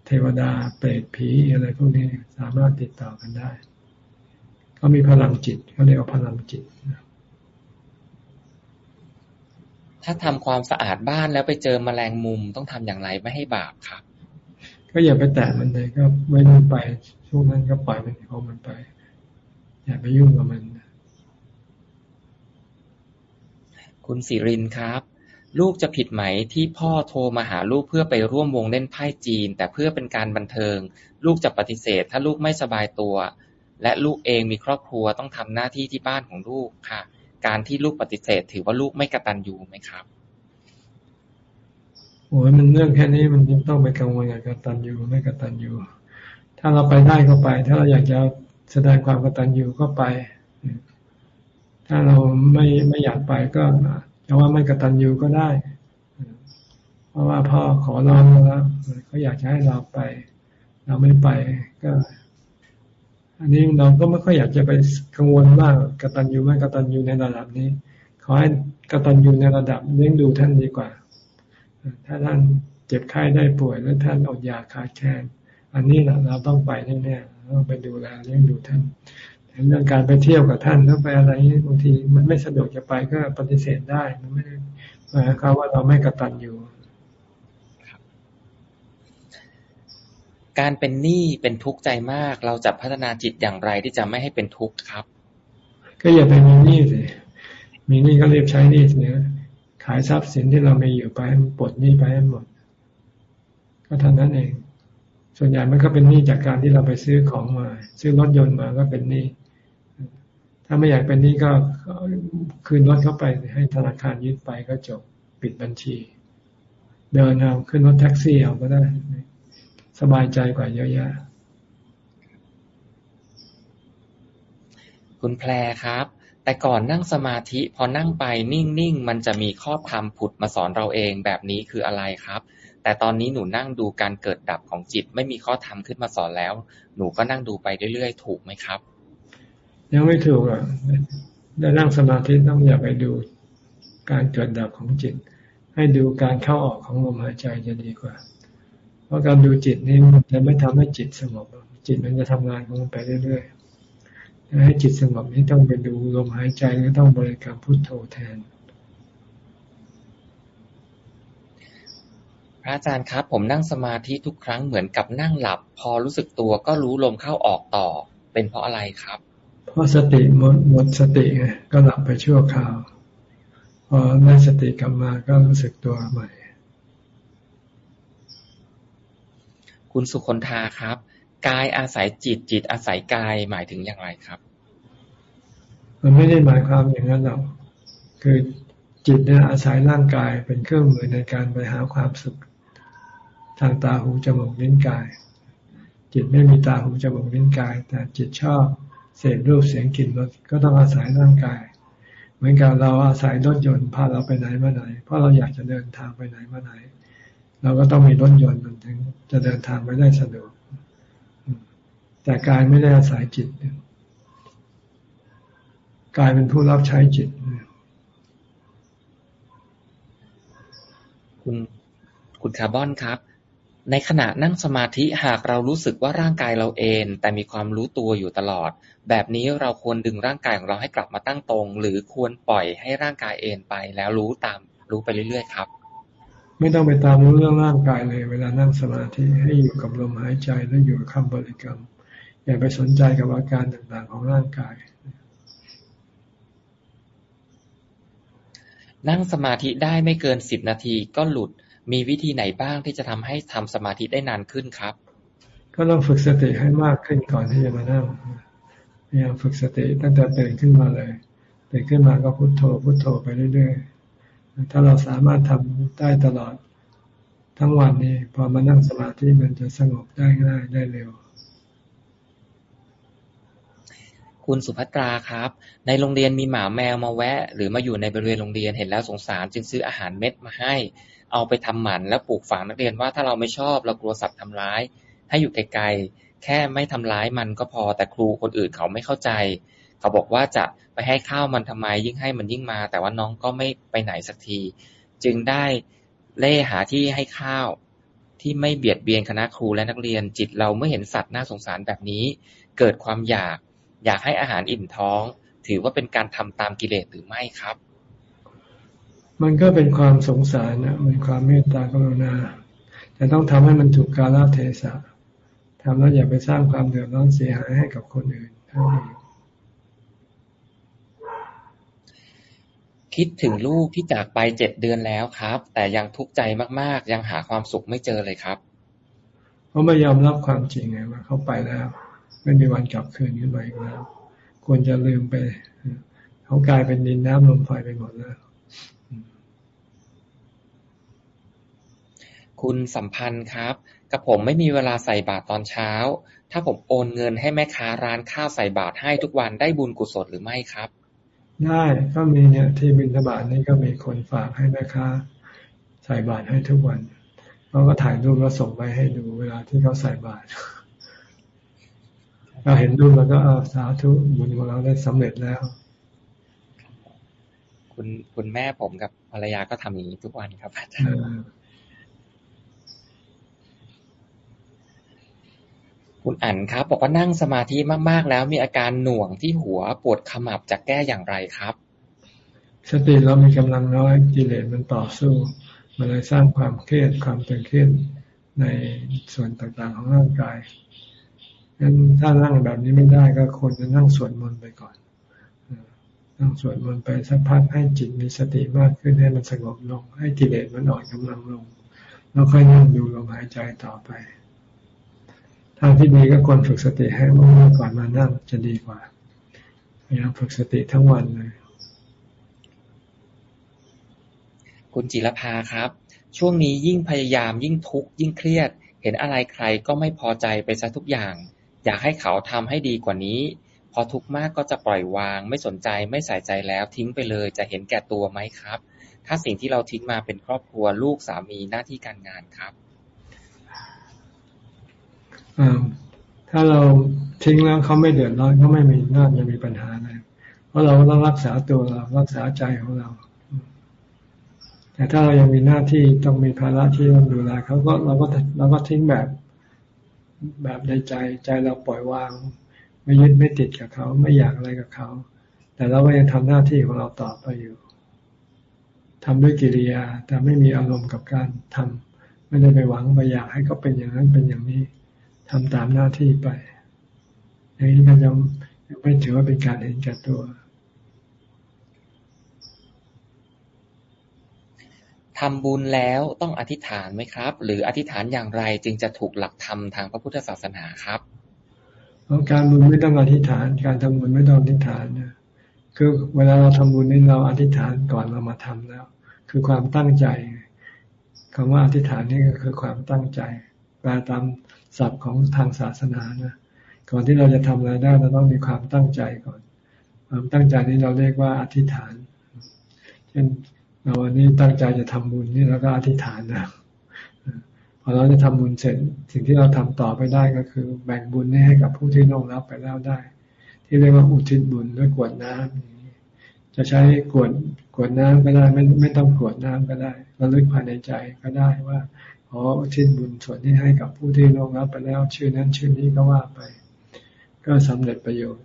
[SPEAKER 2] เทวดาเปรตผีอะไรพวกนี้สามารถติดต่อกันได้เขามีพลังจิตเขาเรียกว่าพลังจิต
[SPEAKER 1] ถ้าทำความสะอาดบ้านแล้วไปเจอมแมลงมุมต้องทำอย่างไรไม่ให้บาปครับ
[SPEAKER 2] ก็อย่าไปแตะมันเลยก็ไม่ต้องไปช่วงนั้นก็ปล่อยมันของมันไป อย่าไปยุ่งกับมัน
[SPEAKER 1] คุณสิรินครับ ลูกจะผิดไหมที่พ่อโทรมาหาลูกเพื่อไปร่วมวงเล่นไพ่จีน แต่เพื่อเป็นการบันเทิง ลูกจะปฏิเสธ ถ้าลูกไม่สบายตัว และลูกเองมีครอบครัวต้องทำหน้าที่ที่บ้านของลูกค่ะ การที่ลูกปฏิเสธ ถือว่าลูกไม่กระตันยูไหมครับ
[SPEAKER 2] โอ้ยมันเรื่องแค่นี้มันยังต้องไปกังวลกับกตัญญูไม่กตัญญูถ้าเราไปได้ก็ไป ถ้าเราอยากจะแสดงความกตัญญูก็ไป ถ้าเราไม่ไม่อยากไปก็จะว่าไม่กตัญญูก็ได้ เพราะว่าพ่อขอร้องแล้วเขาอยากจะให้เราไป เราไม่ไปก็ อันนี้เราก็ไม่ค่อยอยากจะไปกังวลมากกตัญญูไม่กตัญญูในระดับนี้ ขอให้กตัญญูในระดับเลี้ยงดูท่านดีกว่า ถ้าท่านเจ็บไข้ได้ป่วยแล้วท่านอดอยากขาดแคลนอันนี้แหละเราต้องไปแน่ๆต้องไปดูแลเลี้ยงดูท่านเรื่องการไปเที่ยวกับท่านแล้วไปอะไรนี้บางทีมันไม่สะดวกจะไปก็ปฏิเสธได้มันไม่ได้หมายความว่าเราไม่กตัญญู
[SPEAKER 1] การเป็นหนี้เป็นทุกข์ใจมาก เราจะพัฒนาจิตอย่างไรที่จะไม่ให้เป็นทุกข์ครับ
[SPEAKER 2] ก็อย่าไปมีหนี้สิมีหนี้ก็รีบใช้หนี้เนี่ย ขายทรัพย์สินที่เรามีอยู่ไปให้ปลดหนี้ไปให้หมด ก็เท่านั้นเอง ส่วนใหญ่มันก็เป็นหนี้จากการที่เราไปซื้อของมา ซื้อรถยนต์มาก็เป็นหนี้ถ้าไม่อยากเป็นหนี้ก็คืนรถเข้าไปให้ธนาคารยึดไปก็จบปิดบัญชี เดินเอาขึ้นรถแท็กซี่เอาก็ได้ สบายใจกว่าเยอะแยะ
[SPEAKER 1] คุณแพรครับ แต่ก่อนนั่งสมาธิพอนั่งไปนิ่งๆ มันจะมีข้อธรรมผุดมาสอนเราเองแบบนี้คืออะไรครับ แต่ตอนนี้หนูนั่งดูการเกิดดับของจิต ไม่มีข้อธรรมขึ้นมาสอนแล้ว หนูก็นั่งดูไปเรื่อยๆ ถูกไหมครับ
[SPEAKER 2] ยังไม่ถูกอะได้นั่งสมาธิต้องอย่าไปดูการเกิดดับของจิต ให้ดูการเข้าออกของลมหายใจจะดีกว่า เพราะการดูจิตนี่มันจะไม่ทำให้จิตสงบจิตมันจะทำงานของมันไปเรื่อยๆ ให้จิตสงบนี่ต้องไปดูลมหายใจหรือต้องบริกรรมพุทโธแทน
[SPEAKER 1] พระอาจารย์ครับ ผมนั่งสมาธิทุกครั้งเหมือนกับนั่งหลับ พอรู้สึกตัวก็รู้ลมเข้าออกต่อ เป็นเพราะอะไรครับ
[SPEAKER 2] เพราะสติหมดหมดสติไงก็หลับไปชั่วคราว พอได้สติกลับมาก็รู้สึกตัวใหม่
[SPEAKER 1] คุณสุคนธาครับ กายอาศัยจิตจิตอาศัยกายหมายถึงอย่างไรครับ
[SPEAKER 2] มันไม่ได้หมายความอย่างนั้นหรอกคือจิตเนี่ยอาศัยร่างกายเป็นเครื่องมือในการไปหาความสุข ทางตาหูจมูกลิ้นกาย จิตไม่มีตาหูจมูกลิ้นกาย แต่จิตชอบเสพรูปเสียงกลิ่นรสก็ต้องอาศัยร่างกาย เหมือนกับเราอาศัยรถยนต์พาเราไปไหนมาไหน เพราะเราอยากจะเดินทางไปไหนมาไหน เราก็ต้องมีรถยนต์มันถึงจะเดินทางไปได้สะดวก แต่กายไม่ได้อาศัยจิตกายเป็นผู้รับใช้จิต
[SPEAKER 1] คุณคุณคาร์บอนครับ ในขณะนั่งสมาธิหากเรารู้สึกว่าร่างกายเราเอนแต่มีความรู้ตัวอยู่ตลอด แบบนี้เราควรดึงร่างกายของเราให้กลับมาตั้งตรง หรือควรปล่อยให้ร่างกายเอนไปแล้วรู้ตามรู้ไปเรื่อยๆครับ
[SPEAKER 2] ไม่ต้องไปตามรู้เรื่องร่างกายเลย เวลานั่งสมาธิให้อยู่กับลมหายใจและอยู่กับคำบริกรรม อย่าไปสนใจกับอาการต่างๆของร่างกาย
[SPEAKER 1] นั่งสมาธิได้ไม่เกินสิบนาทีก็หลุดมีวิธีไหนบ้างที่จะทำให้ทำสมาธิได้นานขึ้นครับ
[SPEAKER 2] ก็ต้องฝึกสติให้มากขึ้นก่อนที่จะมานั่งพยายามฝึกสติตั้งแต่ตื่นขึ้นมาเลยตื่นขึ้นมาก็พุโทโธพุโทโธไปเรื่อยๆถ้าเราสามารถทำได้ตลอดทั้งวันนี้พอมานั่งสมาธิมันจะสงบได้ง่ายได้เร็ว
[SPEAKER 1] คุณสุภัตราครับ ในโรงเรียนมีหมาแมวมาแวะ หรือมาอยู่ในบริเวณโรงเรียนเห็นแล้วสงสาร จึงซื้ออาหารเม็ดมาให้ เอาไปทำหมันแล้วปลูกฝังนักเรียนว่าถ้าเราไม่ชอบเรากลัวสัตว์ทำร้าย ให้อยู่ไกลๆแค่ไม่ทำร้ายมันก็พอแต่ครูคนอื่นเขาไม่เข้าใจ เขาบอกว่าจะไปให้ข้าวมันทำไมยิ่งให้มันยิ่งมา แต่ว่าน้องก็ไม่ไปไหนสักที จึงได้เล่หาที่ให้ข้าวที่ไม่เบียดเบียนคณะครูและนักเรียนจิตเราเมื่อเห็นสัตว์น่าสงสารแบบนี้ เกิดความอยาก อยากให้อาหารอิ่มท้อง ถือว่าเป็นการทำตามกิเลสหรือไม่ครับ
[SPEAKER 2] มันก็เป็นความสงสารนะเป็นความเมตตากรุณาแต่ต้องทำให้มันถูกกาลเทศะทำแล้วอย่าไปสร้างความเดือดร้อนเสียหายให้กับคนอื่นเท่านั้น
[SPEAKER 1] คิดถึงลูกที่จากไปเจ็ดเดือนแล้วครับ แต่ยังทุกข์ใจมาก ๆ ยังหาความสุขไม่เจอเลยครับ
[SPEAKER 2] เพราะไม่ยอมรับความจริงไงว่าเขาไปแล้ว ไม่มีวันกลับคืนขึ้นมาอีกแล้ว ควรจะลืมไป เขากลายเป็นดินน้ำลมไฟไปหมดแล้ว
[SPEAKER 1] คุณสัมพันธ์ครับ กับผมไม่มีเวลาใส่บาตรตอนเช้า ถ้าผมโอนเงินให้แม่ค้าร้านข้าวใส่บาตรให้ทุกวันได้บุญกุศลหรือไม่ครับ
[SPEAKER 2] ได้ก็มีเนี่ยที่บิณฑบาตนี่ก็มีคนฝากให้แม่ค้าใส่บาตรให้ทุกวันเขาก็ถ่ายรูปแล้วส่งไปให้ดูเวลาที่เขาใส่บาตร เราเห็นรูปแล้วก็เอาสาธุบุญของเราได้สำเร็จแล้ว
[SPEAKER 1] คุณคุณแม่ผมกับภรรยาก็ทำอย่างนี้ทุกวันครับอาจารย์คุณอั๋นครับบอกว่านั่งสมาธิมากๆ แล้วมีอาการหน่วงที่หัวปวดขมับจะแก้อย่างไรครับ
[SPEAKER 2] สติเรามีกำลังน้อยกิเลสมันต่อสู้ มันเลยสร้างความเครียดความตึงเครียดในส่วนต่างๆของร่างกาย งั้นถ้านั่งแบบนี้ไม่ได้ก็ควรจะนั่งสวดมนต์ไปก่อนนั่งสวดมนต์ไปสักพักให้จิตมีสติมากขึ้นให้มันสงบลง ให้กิเลสมันอ่อนกำลังลง แล้วค่อยนั่งดูลมหายใจต่อไปทางที่ดีก็ควรฝึกสติให้มากก่อนมานั่งจะดีกว่าพยายามฝึกสติทั้งวันเลย
[SPEAKER 1] คุณจิรภาครับ ช่วงนี้ยิ่งพยายามยิ่งทุกข์ยิ่งเครียด เห็นอะไรใครก็ไม่พอใจไปซะทุกอย่าง อยากให้เขาทำให้ดีกว่านี้ พอทุกข์มากก็จะปล่อยวาง ไม่สนใจ ไม่ใส่ใจแล้ว ทิ้งไปเลย จะเห็นแก่ตัวไหมครับ ถ้าสิ่งที่เราทิ้งมาเป็นครอบครัว ลูก สามี หน้าที่การงานครับ
[SPEAKER 2] ถ้าเราทิ้งแล้วเขาไม่เดือดร้อนเขาไม่มีน่าจะมีปัญหาอะไร เพราะเราต้องรักษาตัวเรา รักษาใจของเราแต่ถ้าเรายังมีหน้าที่ต้องมีภาระที่ต้องดูแลเขาก็เราก็เราก็ทิ้งแบบ แบบในใจ ใจเราปล่อยวาง ไม่ยึดไม่ติดกับเขา ไม่อยากอะไรกับเขา แต่เราก็ยังทำหน้าที่ของเราต่อไปอยู่ทำด้วยกิริยา แต่ไม่มีอารมณ์กับการทำไม่ได้ไปหวังไปอยากให้เขาเป็นอย่างนั้นเป็นอย่างนี้ทำตามหน้าที่ไปอย่างนี้ก็ยังไม่ถือว่าเป็นการเห็นแก่ตัว
[SPEAKER 1] ทำบุญแล้วต้องอธิษฐานไหมครับ หรืออธิษฐานอย่างไรจึงจะถูกหลักธรรมทางพระพุทธศาสนาครับ
[SPEAKER 2] การบุญไม่ต้องอธิษฐาน การทำบุญไม่ต้องอธิษฐานนะคือเวลาเราทำบุญนี่เราอธิษฐานก่อนเรามาทำแล้ว คือความตั้งใจคำว่าอธิษฐานนี่ก็คือความตั้งใจแปลตามศัพท์ของทางศาสนานะก่อนที่เราจะทำอะไรได้เราต้องมีความตั้งใจก่อน ความตั้งใจนี้เราเรียกว่าอธิษฐาน เช่น เราวันนี้ตั้งใจจะทำบุญนี่เราก็อธิษฐานนะพอเราจะทำบุญเสร็จ สิ่งที่เราทำต่อไปได้ก็คือ แบ่งบุญนี่ให้กับผู้ที่ลงรับไปแล้วได้ ที่เรียกว่าอุทิศบุญด้วยกวดน้ำจะใช้กวดกวดน้ำก็ได้ไม่ไม่ต้องกวดน้ำก็ได้ระลึกภายในใจก็ได้ว่าขออุทิศบุญส่วนนี้ให้กับผู้ที่ลงรับไปแล้ว ชื่อนั้นชื่อนี้ก็ว่าไป ก็สำเร็จประโยชน์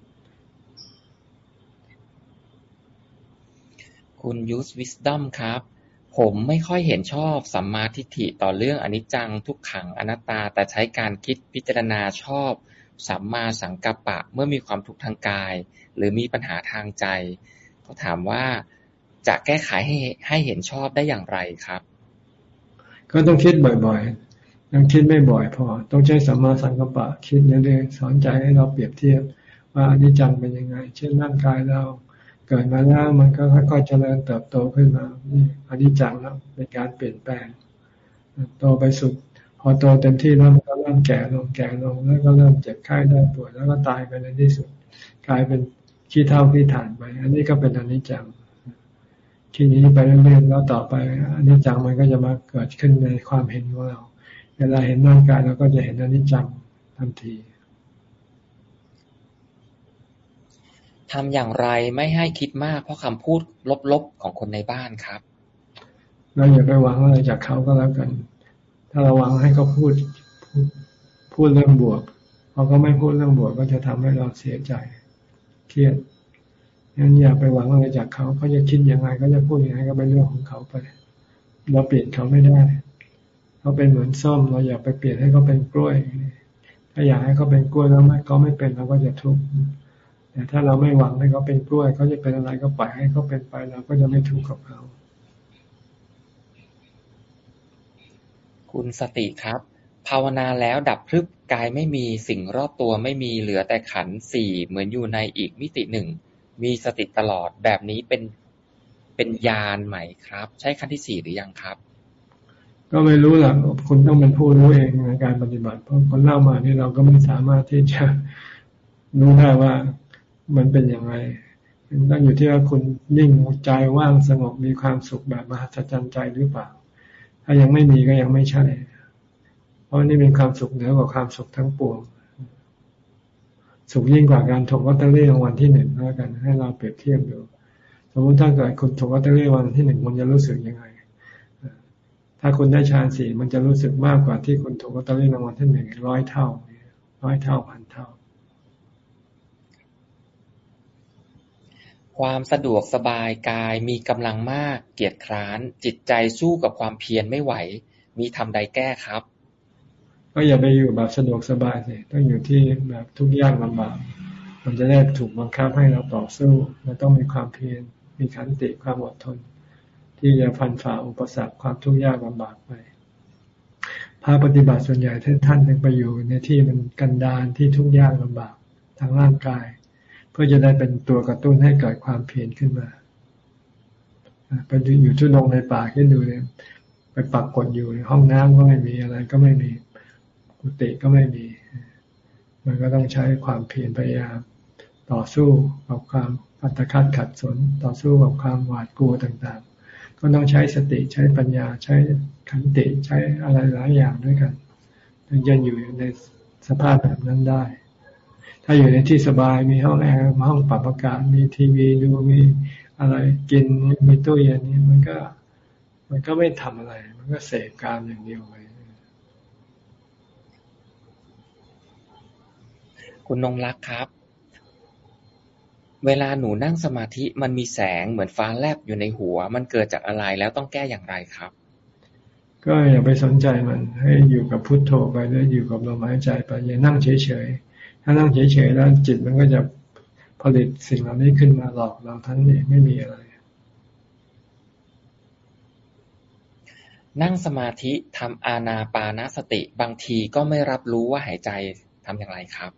[SPEAKER 1] คุณยูสวิสดอมครับ ผมไม่ค่อยเห็นชอบสัมมาทิฏฐิต่อเรื่องอนิจจังทุกขังอนัตตา แต่ใช้การคิดพิจารณาชอบสัมมาสังกัปปะเมื่อมีความทุกข์ทางกาย หรือมีปัญหาทางใจเขาถามว่าจะแก้ไขให้ให้เห็นชอบได้อย่างไรครับ
[SPEAKER 2] ก็ต้องคิดบ่อยๆยังคิดไม่บ่อยพอ ต้องใช้สัมมาสังกัปปะคิดเรื่อยๆสอนใจให้เราเปรียบเทียบว่าอนิจจังเป็นยังไง เช่นร่างกายเรา เกิดมาแล้วมันก็ค่อยๆเจริญเติบโตขึ้นมาอันนี้จังแล้วเป็นการเปลี่ยนแปลงโตไปสุด พอโตเต็มที่แล้วมันก็เริ่มแก่ลงแก่ลงแล้วก็เริ่มเจ็บไข้ได้ป่วยแล้วก็ตายไปในที่สุด กลายเป็นขี้เท่าขี้ฐานไป อันนี้ก็เป็นอันนี้จังทีนี้ไปเรื่อยๆแล้วต่อไปอันนี้จังมันก็จะมาเกิดขึ้นในความเห็นของเรา เวลาเห็นร่างกายเราก็จะเห็นอันนี้จังทันที
[SPEAKER 1] ทำอย่างไรไม่ให้คิดมากเพราะคำพูดลบ ๆ ของคนในบ้านครับ
[SPEAKER 2] เราอย่าไปหวังอะไรจากเขาก็แล้วกัน ถ้าเราหวังให้เขาพูดพูดเรื่องบวกเขาก็ไม่พูดเรื่องบวกก็จะทำให้เราเสียใจ เครียดงั้นอย่าไปหวังอะไรจากเขาเขาจะคิดยังไงก็จะพูดยังไงก็เป็นเรื่องของเขาไป เราเปลี่ยนเขาไม่ได้ เขาเป็นเหมือนส้ม เราอย่าไปเปลี่ยนให้เขาเป็นกล้วย ถ้าอยากให้เขาเป็นกล้วยแล้วไม่เขาไม่เป็นเราก็จะทุกข์ แต่ถ้าเราไม่หวังให้เขาเป็นกล้วยเขาจะเป็นอะไรก็ปล่อยให้เขาเป็นไปเราก็จะไม่ทุกข์กับเขา
[SPEAKER 1] คุณสติครับ ภาวนาแล้วดับพลึบกายไม่มีสิ่งรอบตัวไม่มีเหลือแต่ขันสี่เหมือนอยู่ในอีกมิติหนึ่ง มีสติตลอดแบบนี้เป็นเป็นญาณไหมครับ ใช่ขั้นที่สี่หรือยังครับ
[SPEAKER 2] ก็ไม่รู้หรอกคุณต้องเป็นผู้รู้เองในการปฏิบัติ เพราะคนเล่ามานี่เราก็ไม่สามารถที่จะรู้ได้ว่า มันเป็นอย่างไรนั่นองอยู่ที่ว่าคุณนิ่งใจว่างสงบมีความสุขแบบมหัศจรรย์ใจหรือเปล่า ถ้ายังไม่มีก็ยังไม่ใช่ เพราะนี่เป็นความสุขเหนือกว่าความสุขทั้งปวง สุขยิ่งกว่าการถูกวัตเตอรี่รางวัลที่หนึ่งแล้วกัน ให้เราเปรียบเทียบดู สมมติถ้าเกิดคุณถูกล็อตเตอรี่รางวัลที่หนึ่งมันจะรู้สึกยังไง ถ้าคุณได้ฌานสี่มันจะรู้สึกมากกว่าที่คุณถูกล็อตเตอรี่รางวัลที่หนึ่งร้อยเท่าร้อยเท่าพันเท่า
[SPEAKER 1] ความสะดวกสบายกายมีกำลังมาก เกียจคร้าน จิตใจสู้กับความเพียรไม่ไหว มีธรรมใดแก้ครับ
[SPEAKER 2] ก็อย่าไปอยู่แบบสะดวกสบายสิต้องอยู่ที่แบบทุกข์ยากลำบากมันจะได้ถูกบังคับให้เราต่อสู้เราต้องมีความเพียรมีขันติความอดทน ที่จะฟันฝ่าอุปสรรคความทุกข์ยากลำบากไปพระปฏิบัติส่วนใหญ่ท่านท่านไปอยู่ในที่มันกันดารที่ทุกข์ยากลำบากทางร่างกาย พื่อจะได้เป็นตัวกระตุ้นให้เกิดความเพียรขึ้นมาไปอยู่ทุดงในป่าขึ้นดูเนี่ยไปปักกดอยู่ในห้องน้ำก็ไม่มีอะไรก็ไม่มีกุฏิก็ไม่มี มันก็ต้องใช้ความเพียรพยายามต่อสู้กับความอัตคัดขัดสนต่อสู้กับความหวาดกลัวต่างๆ ก็ต้องใช้สติใช้ปัญญาใช้ขันติใช้อะไรหลายอย่างด้วยกันถึงจะอยู่ในสภาพแบบนั้นได้ ถ้าอยู่ในที่สบายมีห้องแอร์ห้องปรับอากาศมีทีวีดูมีอะไรกินมีตู้เย็นนี่มันก็ มันก็ไม่ทำอะไร มันก็เสพการอย่างเดียวไป
[SPEAKER 1] คุณนงรักครับ เวลาหนูนั่งสมาธิมันมีแสงเหมือนฟ้าแลบอยู่ในหัว มันเกิดจากอะไรแล้วต้องแก้อย่างไรครับ
[SPEAKER 2] ก็อย่าไปสนใจมัน ให้อยู่กับพุทโธไปแล้วอยู่กับลมหายใจไปอย่านั่งเฉยๆ ถ้านั่งเฉยๆแล้วจิตมันก็จะผลิตสิ่งเหล่านี้ขึ้นมาหลอกเราทั้งนี้ไม่มีอะไร
[SPEAKER 1] นั่งสมาธิทำอาณาปานสติ บางทีก็ไม่รับรู้ว่าหายใจทำอย่างไรครับ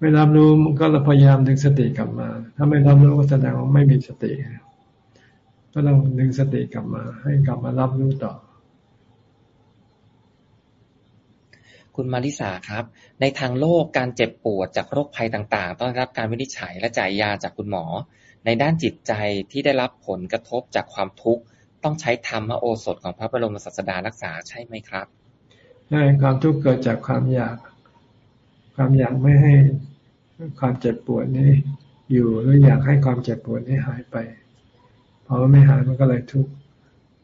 [SPEAKER 2] ไม่รับรู้ก็เราพยายามดึงสติกลับมา ถ้าไม่รับรู้ก็แสดงว่าไม่มีสติ ก็ต้องดึงสติกลับมา ให้กลับมารับรู้ต่อ
[SPEAKER 1] คุณมาริสาครับ ในทางโลกการเจ็บปวดจากโรคภัยต่างๆ ต้องรับการวินิจฉัยและจ่ายยาจากคุณหมอ ในด้านจิตใจที่ได้รับผลกระทบจากความทุกข์ต้องใช้ธรรมโอสถของพระบรมศาสดารักษาใช่ไหมครับ
[SPEAKER 2] ใช่ความทุกข์เกิดจากความอยาก ความอยากไม่ให้ความเจ็บปวดนี้อยู่หรืออยากให้ความเจ็บปวดนี้หายไปพอไม่หายมันก็เลยทุกข์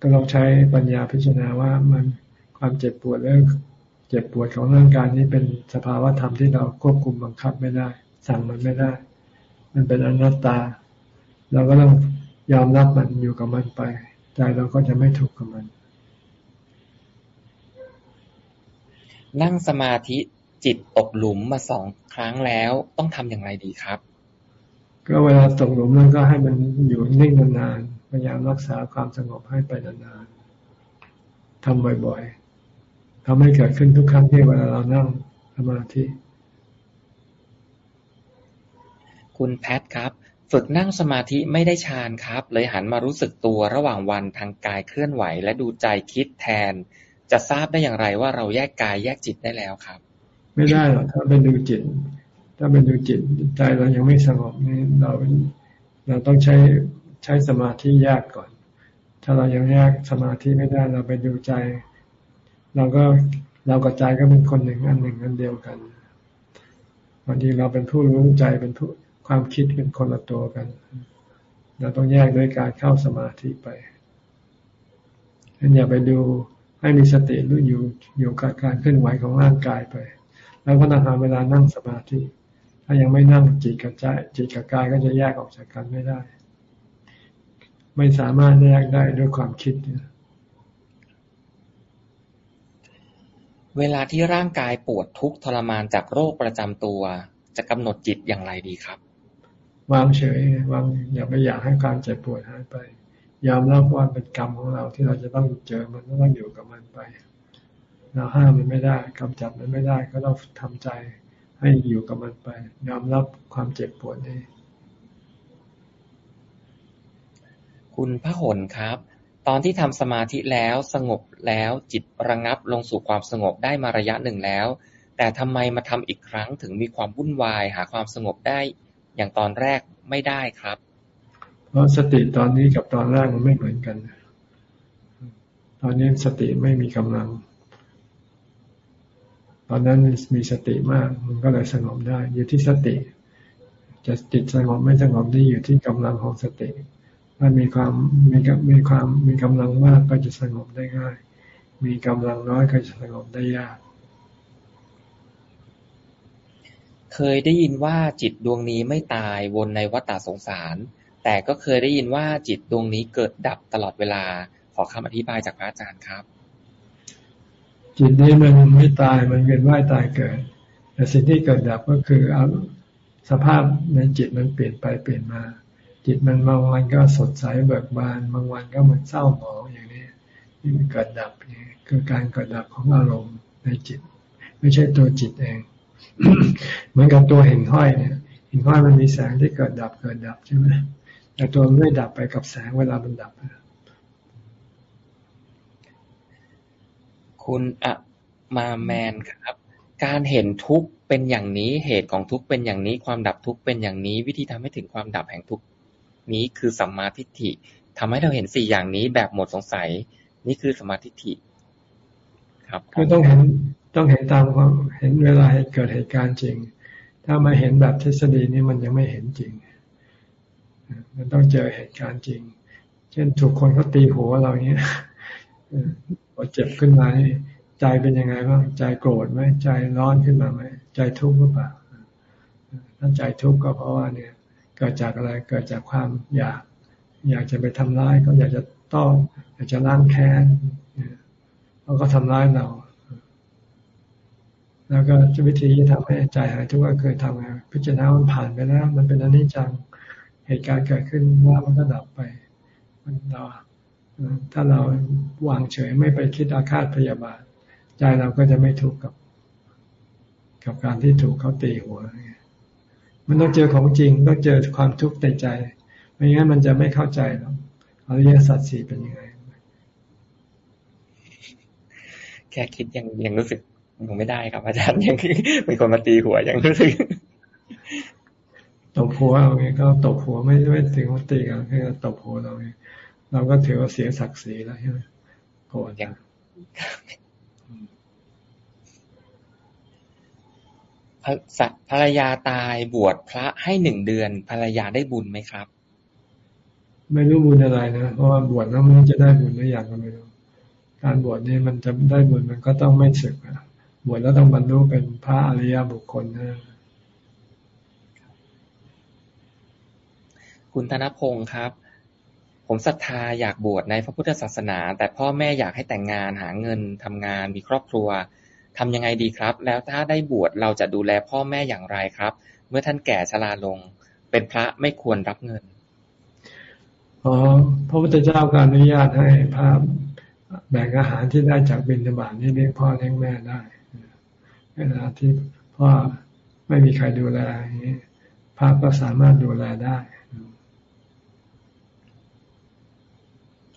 [SPEAKER 2] ก็ลองใช้ปัญญาพิจารณาว่ามันความเจ็บปวดเรื่อง เจ็บปวดของร่างกายนี้เป็นสภาวะธรรมที่เราควบคุมบังคับไม่ได้ สั่งมันไม่ได้ มันเป็นอนัตตา เราก็ต้องยอมรับมันอยู่กับมันไปใจเราก็จะไม่ทุกข์กับมัน
[SPEAKER 1] นั่งสมาธิจิตตกหลุมมาสองครั้งแล้วต้องทำอย่างไรดีครับ
[SPEAKER 2] ก็เวลาตกหลุมนั้นก็ให้มันอยู่นิ่งนานๆพยายามรักษาความสงบให้ไปนานๆทำบ่อยๆ ทำให้เกิดขึ้นทุกครั้งที่เวลาเรานั่งสมาธิ
[SPEAKER 1] คุณแพทครับ ฝึกนั่งสมาธิไม่ได้ฌานครับ เลยหันมารู้สึกตัวระหว่างวันทางกายเคลื่อนไหว และดูใจคิดแทน จะทราบได้อย่างไรว่าเราแยกกายแยกจิตได้แล้วครับ
[SPEAKER 2] ไม่ได้หรอกถ้าเป็นดูจิต ถ้าเป็นดูจิตใจเรายังไม่สงบนี่เราเราต้องใช้ใช้สมาธิแยกก่อน ถ้าเรายังแยกสมาธิไม่ได้เราไปดูใจ เราก็เรากับใจก็เป็นคนหนึ่งอันหนึ่งอันเดียวกันบางทีเราเป็นผู้รู้ใจเป็นผู้ความคิดเป็นคนละตัวกัน เราต้องแยกด้วยการเข้าสมาธิไปงั้นอย่าไปดูให้มีสติรู้อยู่อยู่กับการเคลื่อนไหวของร่างกายไป แล้วก็ต้องหาเวลานั่งสมาธิ ถ้ายังไม่นั่งจิตกับใจจิตกับกายก็จะแยกออกจากกันไม่ได้ ไม่สามารถแยกได้ด้วยความคิด
[SPEAKER 1] เวลาที่ร่างกายปวดทุกข์ทรมานจากโรคประจำตัว จะกำหนดจิตอย่างไรดีครับ
[SPEAKER 2] วางเฉยวางอย่าไปอยากให้ความเจ็บปวดหายไป ยอมรับว่าเป็นกรรมของเราที่เราจะต้องเจอมันต้องอยู่กับมันไป เราห้ามมันไม่ได้กำจัดมันไม่ได้ก็ต้องทำใจให้อยู่กับมันไป ยอมรับความเจ็บปวดนี้
[SPEAKER 1] คุณพระหนครับ ตอนที่ทำสมาธิแล้ว สงบแล้ว จิตระงับลงสู่ความสงบได้มาระยะหนึ่งแล้ว แต่ทำไมมาทำอีกครั้งถึงมีความวุ่นวาย หาความสงบได้อย่างตอนแรกไม่ได้ครับ
[SPEAKER 2] เพราะสติตอนนี้กับตอนแรกมันไม่เหมือนกัน ตอนนี้สติไม่มีกำลัง ตอนนั้นมีสติมาก มันก็เลยสงบได้ อยู่ที่สติ จะจิตสงบไม่สงบนี่อยู่ที่กำลังของสติ ถ้ามีความมีมีความมีกำลังมากก็จะสงบได้ง่าย มีกำลังน้อยก็จะสงบได้ยาก
[SPEAKER 1] เคยได้ยินว่าจิตดวงนี้ไม่ตายวนในวัฏสงสาร แต่ก็เคยได้ยินว่าจิตดวงนี้เกิดดับตลอดเวลา ขอคำอธิบายจากพระอาจารย์ครับ
[SPEAKER 2] จิตนี้มันไม่ตายมันเวียนว่ายตายเกิด แต่สิ่งที่เกิดดับก็คือเอาสภาพในจิตมันเปลี่ยนไปเปลี่ยนมา จิตมันบางวันก็สดใสเบิกบาน บางวันก็เหมือนเศร้าหมองอย่างนี้นี่มันเกิดดับนี่คือการเกิดดับของอารมณ์ในจิต ไม่ใช่ตัวจิตเอง เหมือนกับตัวหิ่งห้อยเนี่ยหิ่งห้อยมันมีแสงที่เกิดดับเกิดดับใช่ไหมแต่ตัวไม่ดับไปกับแสงเวลามันดับ
[SPEAKER 1] คุณอะมาแมนครับ การเห็นทุกข์เป็นอย่างนี้เหตุของทุกข์เป็นอย่างนี้ ความดับทุกข์เป็นอย่างนี้ วิธีทำให้ถึงความดับแห่งทุกข์ นี้คือสัมมาทิฏฐิทำให้เราเห็นสี่อย่างนี้แบบหมดสงสัย นี่คือสัมมาทิฏฐิ
[SPEAKER 2] ครับก็ต้องเห็นต้องเห็นตามความเห็นเวลาเกิดเหตุการณ์จริง ถ้ามาเห็นแบบทฤษฎีนี่มันยังไม่เห็นจริง มันต้องเจอเหตุการณ์จริง เช่นถูกคนเขาตีหัวเราเนี้ยพอเจ็บขึ้นมาใจเป็นยังไงบ้างใจโกรธไหมใจร้อนขึ้นมาไหมใจทุกข์หรือเปล่าถ้าใจทุกข์ก็เพราะว่าเนี่ย เกิดจากอะไรเกิดจากความอยาก อยากจะไปทำร้ายเขาอยากจะต้อง อยากจะล้างแค้นเขาก็ทำร้ายเรา แล้วก็วิธีที่ทำให้ใจหายทุกข์ก็คือทำไงพิจารณามันผ่านไปแล้ว มันเป็นอนิจจังเหตุการณ์เกิดขึ้นแล้วมันก็ดับไปมันเราถ้าเราวางเฉยไม่ไปคิดอาฆาตพยาบาท ใจเราก็จะไม่ทุกข์กับ กับการที่ถูกเขาตีหัว มันต้องเจอของจริงต้องเจอความทุกข์ในใจ ไม่งั้นมันจะไม่เข้าใจหรอกอริยสัจสี่เป็นยังไง
[SPEAKER 1] แค่คิดยังยังรู้สึกยังไม่ได้ครับอาจารย์ยังเป็นคนมาตีหัวยังรู้สึก
[SPEAKER 2] ตบหัวเอาไงก็ตบหัวไม่ไม่ถึงว่าตีกันแค่ตบหัวเราเองเราก็ถือว่าเสียศักดิ์ศรีแล้วใช่ไหมโกรธยัง
[SPEAKER 1] ภรรยาตายบวชพระให้หนึ่งเดือน ภรรยาได้บุญไหมครับ
[SPEAKER 2] ไม่รู้บุญอะไรนะเพราะว่าบวชแล้วมันจะได้บุญหรือยังก็ไม่รู้การบวชนี่มันจะได้บุญมันก็ต้องไม่ศึกบวชแล้วต้องบรรลุเป็นพระอริยบุคคลนะ
[SPEAKER 1] คุณธนพงศ์ครับ ผมศรัทธาอยากบวชในพระพุทธศาสนา แต่พ่อแม่อยากให้แต่งงานหาเงินทำงานมีครอบครัว ทำยังไงดีครับ แล้วถ้าได้บวชเราจะดูแลพ่อแม่อย่างไรครับ เมื่อท่านแก่ชราลง เป็นพระไม่ควรรับเงิน
[SPEAKER 2] อ๋อพระพุทธเจ้าการอนุญาตให้พระแบ่งอาหารที่ได้จากบิณฑบาตนี่เลี้ยงพ่อเลี้ยงแม่ได้เวลาที่พ่อไม่มีใครดูแลอย่างนี้พระก็สามารถดูแลได้